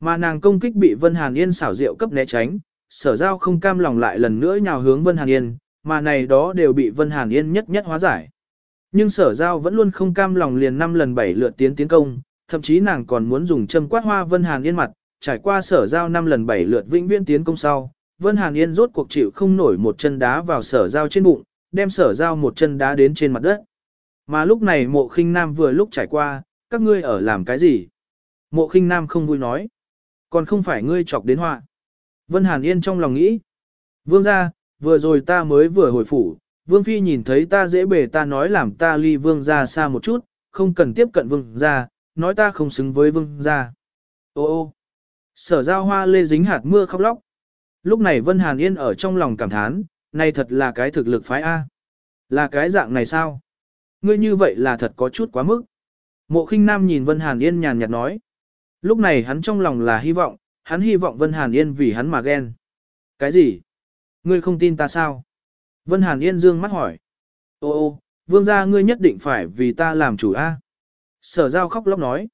Mà nàng công kích bị Vân Hàn Yên xảo diệu cấp né tránh, sở giao không cam lòng lại lần nữa nhào hướng Vân Hàn Yên, mà này đó đều bị Vân Hàn Yên nhất nhất hóa giải. Nhưng sở giao vẫn luôn không cam lòng liền năm lần bảy lượt tiến tiến công, thậm chí nàng còn muốn dùng châm quát hoa Vân Hàn Yên mặt, trải qua sở giao năm lần bảy lượt vĩnh viễn tiến công sau. Vân Hàn Yên rốt cuộc chịu không nổi một chân đá vào sở giao trên bụng, đem sở giao một chân đá đến trên mặt đất. Mà lúc này mộ khinh nam vừa lúc trải qua, các ngươi ở làm cái gì? Mộ khinh nam không vui nói. Còn không phải ngươi chọc đến họa. Vân Hàn Yên trong lòng nghĩ. Vương gia, vừa rồi ta mới vừa hồi phủ, Vương Phi nhìn thấy ta dễ bề ta nói làm ta ly Vương gia xa một chút, không cần tiếp cận Vương gia, nói ta không xứng với Vương gia. Ô ô, sở giao hoa lê dính hạt mưa khóc lóc. Lúc này Vân Hàn Yên ở trong lòng cảm thán, này thật là cái thực lực phái A. Là cái dạng này sao? Ngươi như vậy là thật có chút quá mức. Mộ khinh nam nhìn Vân Hàn Yên nhàn nhạt nói. Lúc này hắn trong lòng là hy vọng, hắn hy vọng Vân Hàn Yên vì hắn mà ghen. Cái gì? Ngươi không tin ta sao? Vân Hàn Yên dương mắt hỏi. Ô ô, vương gia ngươi nhất định phải vì ta làm chủ a. Sở giao khóc lóc nói.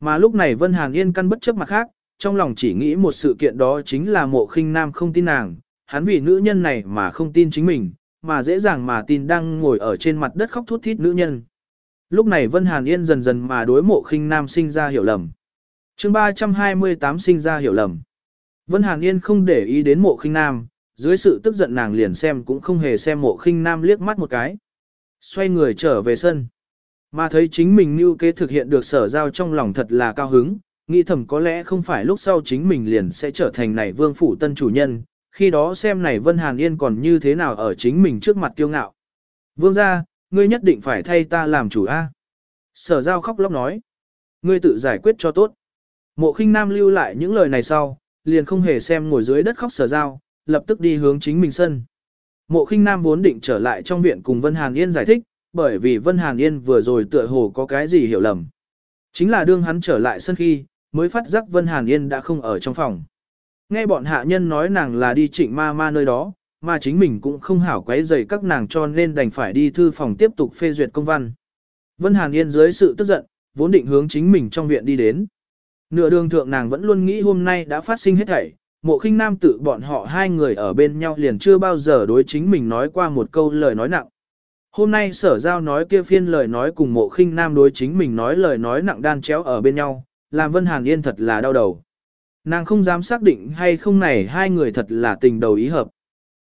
Mà lúc này Vân Hàn Yên căn bất chấp mặt khác, trong lòng chỉ nghĩ một sự kiện đó chính là mộ khinh nam không tin nàng, hắn vì nữ nhân này mà không tin chính mình, mà dễ dàng mà tin đang ngồi ở trên mặt đất khóc thút thít nữ nhân. Lúc này Vân Hàn Yên dần dần mà đối mộ khinh nam sinh ra hiểu lầm. chương 328 sinh ra hiểu lầm. Vân Hàn Yên không để ý đến mộ khinh nam, dưới sự tức giận nàng liền xem cũng không hề xem mộ khinh nam liếc mắt một cái. Xoay người trở về sân. Mà thấy chính mình như kế thực hiện được sở giao trong lòng thật là cao hứng, nghĩ thầm có lẽ không phải lúc sau chính mình liền sẽ trở thành này vương phủ tân chủ nhân, khi đó xem này Vân Hàn Yên còn như thế nào ở chính mình trước mặt kiêu ngạo. Vương gia, ngươi nhất định phải thay ta làm chủ A. Sở giao khóc lóc nói. Ngươi tự giải quyết cho tốt. Mộ khinh nam lưu lại những lời này sau, liền không hề xem ngồi dưới đất khóc sở giao, lập tức đi hướng chính mình sân. Mộ khinh nam vốn định trở lại trong viện cùng Vân Hàn Yên giải thích, bởi vì Vân Hàn Yên vừa rồi tựa hồ có cái gì hiểu lầm. Chính là đương hắn trở lại sân khi, mới phát giác Vân Hàn Yên đã không ở trong phòng. Nghe bọn hạ nhân nói nàng là đi trịnh ma ma nơi đó, mà chính mình cũng không hảo quấy rầy các nàng cho nên đành phải đi thư phòng tiếp tục phê duyệt công văn. Vân Hàn Yên dưới sự tức giận, vốn định hướng chính mình trong viện đi đến. Nửa đường thượng nàng vẫn luôn nghĩ hôm nay đã phát sinh hết thảy, mộ khinh nam tự bọn họ hai người ở bên nhau liền chưa bao giờ đối chính mình nói qua một câu lời nói nặng. Hôm nay sở giao nói kia phiên lời nói cùng mộ khinh nam đối chính mình nói lời nói nặng đan chéo ở bên nhau, làm Vân Hàn Yên thật là đau đầu. Nàng không dám xác định hay không này hai người thật là tình đầu ý hợp.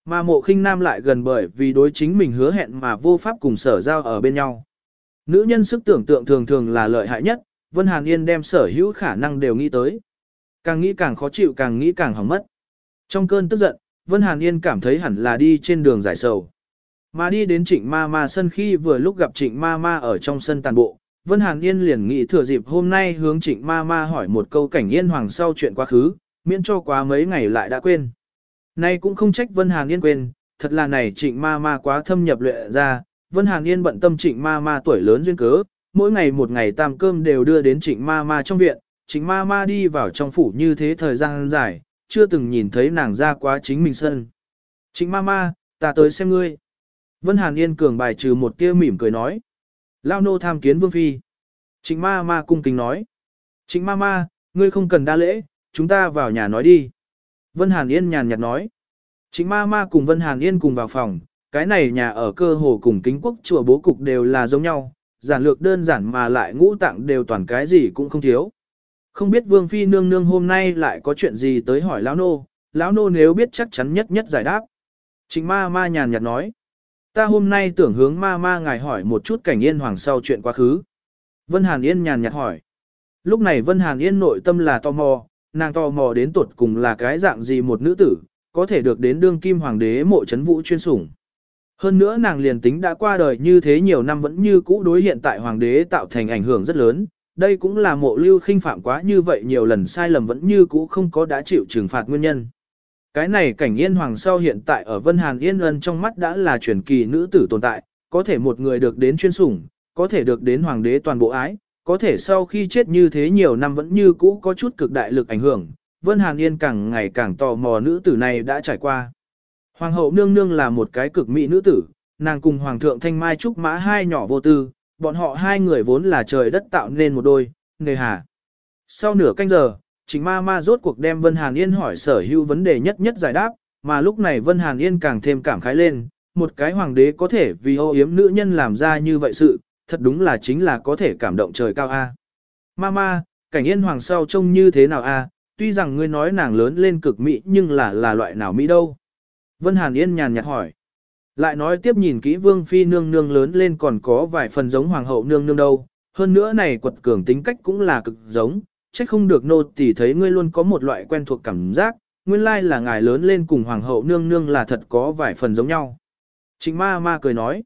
Mà mộ khinh nam lại gần bởi vì đối chính mình hứa hẹn mà vô pháp cùng sở giao ở bên nhau. Nữ nhân sức tưởng tượng thường thường là lợi hại nhất, Vân Hàn Yên đem sở hữu khả năng đều nghĩ tới. Càng nghĩ càng khó chịu càng nghĩ càng hỏng mất. Trong cơn tức giận, Vân Hàn Yên cảm thấy hẳn là đi trên đường giải sầu. Mà đi đến trịnh ma ma sân khi vừa lúc gặp trịnh ma ma ở trong sân tàn bộ, Vân Hàn Yên liền nghĩ thừa dịp hôm nay hướng trịnh ma ma hỏi một câu cảnh yên hoàng sau chuyện quá khứ, miễn cho quá mấy ngày lại đã quên. Nay cũng không trách Vân Hàn Yên quên, thật là này trịnh ma ma quá thâm nhập luyện ra, Vân Hàn Yên bận tâm trịnh ma ma tuổi lớn duyên cớ, mỗi ngày một ngày tam cơm đều đưa đến trịnh ma ma trong viện, trịnh ma ma đi vào trong phủ như thế thời gian dài, chưa từng nhìn thấy nàng ra quá chính mình sân. Trịnh ma ma, ta tới xem ngươi. Vân Hàn Yên cường bài trừ một tia mỉm cười nói. Lao nô tham kiến vương phi. Trịnh ma ma cung kính nói. Trịnh ma ma, ngươi không cần đa lễ, chúng ta vào nhà nói đi. Vân Hàn Yên nhàn nhạt nói. Trịnh ma ma cùng Vân Hàn Yên cùng vào phòng, cái này nhà ở cơ hồ cùng kính quốc chùa bố cục đều là giống nhau, giản lược đơn giản mà lại ngũ tạng đều toàn cái gì cũng không thiếu. Không biết Vương Phi nương nương hôm nay lại có chuyện gì tới hỏi Lão Nô, Lão Nô nếu biết chắc chắn nhất nhất giải đáp. Trịnh ma ma nhàn nhạt nói. Ta hôm nay tưởng hướng ma ma ngài hỏi một chút cảnh yên hoàng sau chuyện quá khứ. Vân Hàn Yên nhàn nhạt hỏi. Lúc này Vân Hàn Yên nội tâm là tò mò, nàng tò mò đến tuột cùng là cái dạng gì một nữ tử, có thể được đến đương kim hoàng đế mộ chấn vũ chuyên sủng. Hơn nữa nàng liền tính đã qua đời như thế nhiều năm vẫn như cũ đối hiện tại hoàng đế tạo thành ảnh hưởng rất lớn, đây cũng là mộ lưu khinh phạm quá như vậy nhiều lần sai lầm vẫn như cũ không có đã chịu trừng phạt nguyên nhân. Cái này cảnh yên hoàng sau hiện tại ở Vân Hàn Yên Ân trong mắt đã là truyền kỳ nữ tử tồn tại, có thể một người được đến chuyên sủng, có thể được đến hoàng đế toàn bộ ái, có thể sau khi chết như thế nhiều năm vẫn như cũ có chút cực đại lực ảnh hưởng, Vân Hàn Yên càng ngày càng tò mò nữ tử này đã trải qua. Hoàng hậu nương nương là một cái cực mỹ nữ tử, nàng cùng hoàng thượng thanh mai trúc mã hai nhỏ vô tư, bọn họ hai người vốn là trời đất tạo nên một đôi, nề hà. Sau nửa canh giờ, chính ma ma rốt cuộc đem Vân Hàn Yên hỏi sở hữu vấn đề nhất nhất giải đáp, mà lúc này Vân Hàn Yên càng thêm cảm khái lên, một cái hoàng đế có thể vì ô yếm nữ nhân làm ra như vậy sự, thật đúng là chính là có thể cảm động trời cao a. mama cảnh yên hoàng sau trông như thế nào a? Tuy rằng ngươi nói nàng lớn lên cực mỹ nhưng là là loại nào mỹ đâu? Vân Hàn Yên nhàn nhạt hỏi. Lại nói tiếp nhìn kỹ vương phi nương nương lớn lên còn có vài phần giống hoàng hậu nương nương đâu, hơn nữa này quật cường tính cách cũng là cực giống, trách không được nô tỳ thấy ngươi luôn có một loại quen thuộc cảm giác, nguyên lai là ngài lớn lên cùng hoàng hậu nương nương là thật có vài phần giống nhau. Trịnh ma ma cười nói.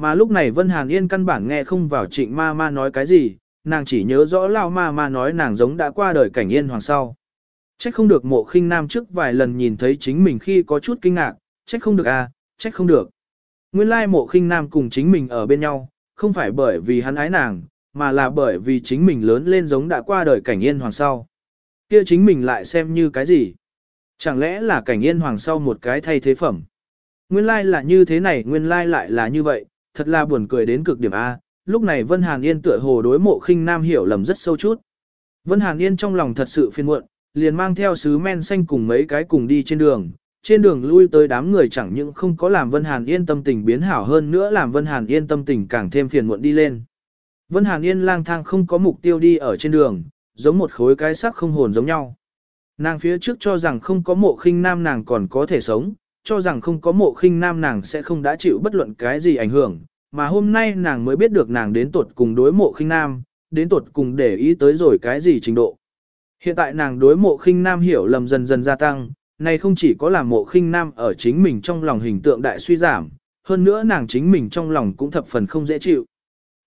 Mà lúc này Vân Hàn Yên căn bản nghe không vào trịnh ma ma nói cái gì, nàng chỉ nhớ rõ lao ma ma nói nàng giống đã qua đời cảnh yên hoàng sau. Trách không được mộ khinh nam trước vài lần nhìn thấy chính mình khi có chút kinh ngạc, trách không được à, trách không được. Nguyên lai mộ khinh nam cùng chính mình ở bên nhau, không phải bởi vì hắn ái nàng, mà là bởi vì chính mình lớn lên giống đã qua đời cảnh yên hoàng sau. Kia chính mình lại xem như cái gì? Chẳng lẽ là cảnh yên hoàng sau một cái thay thế phẩm? Nguyên lai là như thế này, nguyên lai lại là như vậy, thật là buồn cười đến cực điểm A. Lúc này Vân Hàn Yên tựa hồ đối mộ khinh nam hiểu lầm rất sâu chút. Vân Hàn Yên trong lòng thật sự phiền muộn, liền mang theo sứ men xanh cùng mấy cái cùng đi trên đường, trên đường lui tới đám người chẳng những không có làm Vân Hàn Yên tâm tình biến hảo hơn nữa làm Vân Hàn Yên tâm tình càng thêm phiền muộn đi lên. Vân Hàn Yên lang thang không có mục tiêu đi ở trên đường, giống một khối cái sắc không hồn giống nhau. Nàng phía trước cho rằng không có mộ khinh nam nàng còn có thể sống, cho rằng không có mộ khinh nam nàng sẽ không đã chịu bất luận cái gì ảnh hưởng, mà hôm nay nàng mới biết được nàng đến tuột cùng đối mộ khinh nam, đến tuột cùng để ý tới rồi cái gì trình độ. Hiện tại nàng đối mộ khinh nam hiểu lầm dần dần gia tăng, này không chỉ có làm mộ khinh nam ở chính mình trong lòng hình tượng đại suy giảm, hơn nữa nàng chính mình trong lòng cũng thập phần không dễ chịu.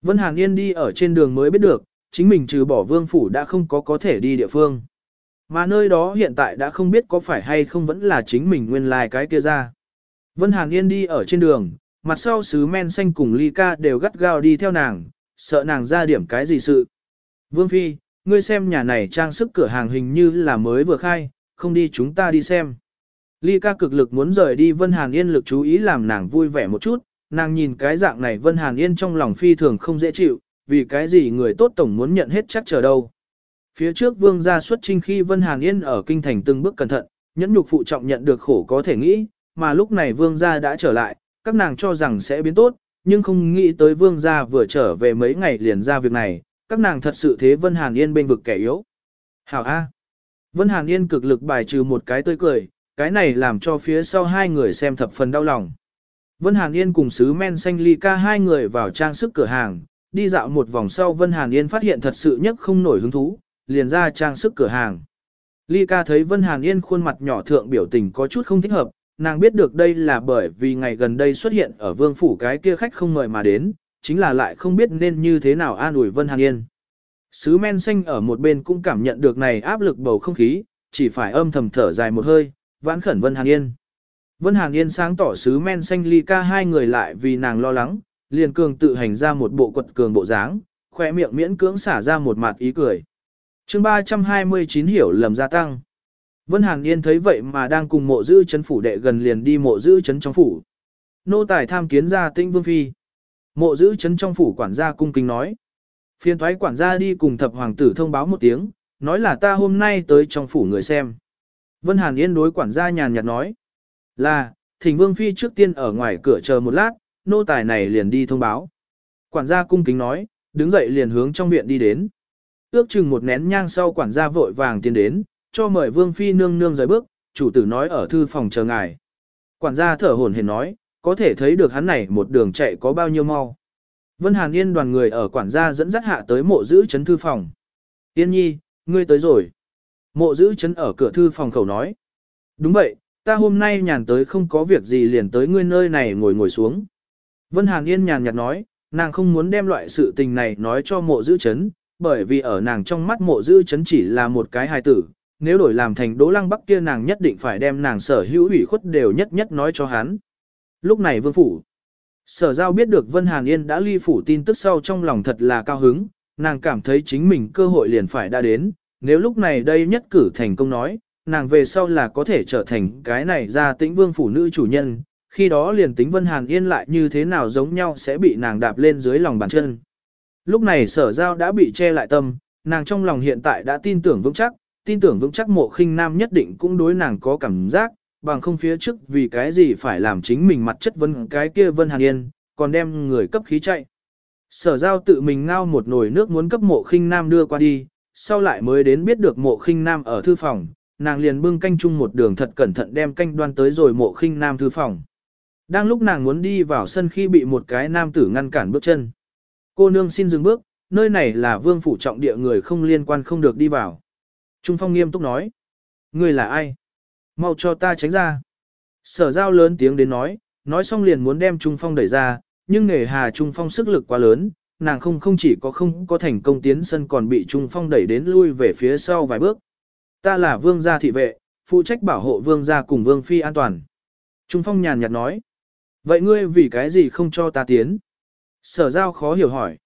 Vân Hàn Yên đi ở trên đường mới biết được, chính mình trừ bỏ vương phủ đã không có có thể đi địa phương. Mà nơi đó hiện tại đã không biết có phải hay không vẫn là chính mình nguyên lai like cái kia ra. Vân Hàn Yên đi ở trên đường, mặt sau sứ men xanh cùng ly ca đều gắt gao đi theo nàng, sợ nàng ra điểm cái gì sự. Vương Phi, ngươi xem nhà này trang sức cửa hàng hình như là mới vừa khai, không đi chúng ta đi xem. Ly ca cực lực muốn rời đi Vân Hàn Yên lực chú ý làm nàng vui vẻ một chút, nàng nhìn cái dạng này Vân Hàn Yên trong lòng phi thường không dễ chịu, vì cái gì người tốt tổng muốn nhận hết chắc chờ đâu. Phía trước vương gia xuất trinh khi Vân Hàn Yên ở kinh thành từng bước cẩn thận, nhẫn nhục phụ trọng nhận được khổ có thể nghĩ, mà lúc này vương gia đã trở lại, các nàng cho rằng sẽ biến tốt, nhưng không nghĩ tới vương gia vừa trở về mấy ngày liền ra việc này, các nàng thật sự thế Vân Hàn Yên bên vực kẻ yếu. Hảo A. Vân Hàn Yên cực lực bài trừ một cái tươi cười, cái này làm cho phía sau hai người xem thập phần đau lòng. Vân Hàn Yên cùng sứ men xanh ly ca hai người vào trang sức cửa hàng, đi dạo một vòng sau Vân Hàn Yên phát hiện thật sự nhất không nổi hứng thú, liền ra trang sức cửa hàng. Ly ca thấy Vân Hàn Yên khuôn mặt nhỏ thượng biểu tình có chút không thích hợp, nàng biết được đây là bởi vì ngày gần đây xuất hiện ở vương phủ cái kia khách không mời mà đến, chính là lại không biết nên như thế nào an ủi Vân Hàn Yên. Sứ men xanh ở một bên cũng cảm nhận được này áp lực bầu không khí, chỉ phải âm thầm thở dài một hơi, vãn khẩn Vân Hàn Yên. Vân Hàn Yên sáng tỏ sứ men xanh ly ca hai người lại vì nàng lo lắng, liền cường tự hành ra một bộ quật cường bộ dáng, khỏe miệng miễn cưỡng xả ra một mặt ý cười. chương 329 hiểu lầm gia tăng. Vân Hàn Yên thấy vậy mà đang cùng mộ giữ chấn phủ đệ gần liền đi mộ giữ chấn trong phủ. Nô tài tham kiến ra tinh vương phi. Mộ giữ chấn trong phủ quản gia cung kính nói. Phiên thoái quản gia đi cùng thập hoàng tử thông báo một tiếng, nói là ta hôm nay tới trong phủ người xem. Vân Hàn Yên đối quản gia nhàn nhạt nói. Là, thỉnh vương phi trước tiên ở ngoài cửa chờ một lát, nô tài này liền đi thông báo. Quản gia cung kính nói, đứng dậy liền hướng trong viện đi đến. Ước chừng một nén nhang sau quản gia vội vàng tiến đến, cho mời vương phi nương nương rời bước, chủ tử nói ở thư phòng chờ ngài. Quản gia thở hổn hển nói, có thể thấy được hắn này một đường chạy có bao nhiêu mau. Vân Hàn Yên đoàn người ở quản gia dẫn dắt hạ tới mộ giữ chấn thư phòng. Yên nhi, ngươi tới rồi. Mộ giữ chấn ở cửa thư phòng khẩu nói. Đúng vậy, ta hôm nay nhàn tới không có việc gì liền tới ngươi nơi này ngồi ngồi xuống. Vân Hàn Yên nhàn nhạt nói, nàng không muốn đem loại sự tình này nói cho mộ giữ chấn, bởi vì ở nàng trong mắt mộ giữ chấn chỉ là một cái hài tử, nếu đổi làm thành đỗ lăng bắc kia nàng nhất định phải đem nàng sở hữu ủy khuất đều nhất nhất nói cho hắn. Lúc này vương phủ, sở giao biết được Vân Hàn Yên đã ly phủ tin tức sau trong lòng thật là cao hứng, nàng cảm thấy chính mình cơ hội liền phải đã đến, nếu lúc này đây nhất cử thành công nói, nàng về sau là có thể trở thành cái này ra tĩnh vương phủ nữ chủ nhân, khi đó liền tính Vân Hàn Yên lại như thế nào giống nhau sẽ bị nàng đạp lên dưới lòng bàn chân. Lúc này sở giao đã bị che lại tâm, nàng trong lòng hiện tại đã tin tưởng vững chắc, tin tưởng vững chắc mộ khinh nam nhất định cũng đối nàng có cảm giác, bằng không phía trước vì cái gì phải làm chính mình mặt chất vấn cái kia Vân Hàn Yên, còn đem người cấp khí chạy. Sở giao tự mình ngao một nồi nước muốn cấp mộ khinh nam đưa qua đi, sau lại mới đến biết được mộ khinh nam ở thư phòng, nàng liền bưng canh chung một đường thật cẩn thận đem canh đoan tới rồi mộ khinh nam thư phòng. Đang lúc nàng muốn đi vào sân khi bị một cái nam tử ngăn cản bước chân. Cô nương xin dừng bước, nơi này là vương phủ trọng địa người không liên quan không được đi vào. Trung Phong nghiêm túc nói. Người là ai? Mau cho ta tránh ra. Sở giao lớn tiếng đến nói, nói xong liền muốn đem Trung Phong đẩy ra, nhưng nghề hà Trung Phong sức lực quá lớn, nàng không không chỉ có không có thành công tiến sân còn bị Trung Phong đẩy đến lui về phía sau vài bước. Ta là vương gia thị vệ, phụ trách bảo hộ vương gia cùng vương phi an toàn. Trung Phong nhàn nhạt nói. Vậy ngươi vì cái gì không cho ta tiến? Sở giao khó hiểu hỏi.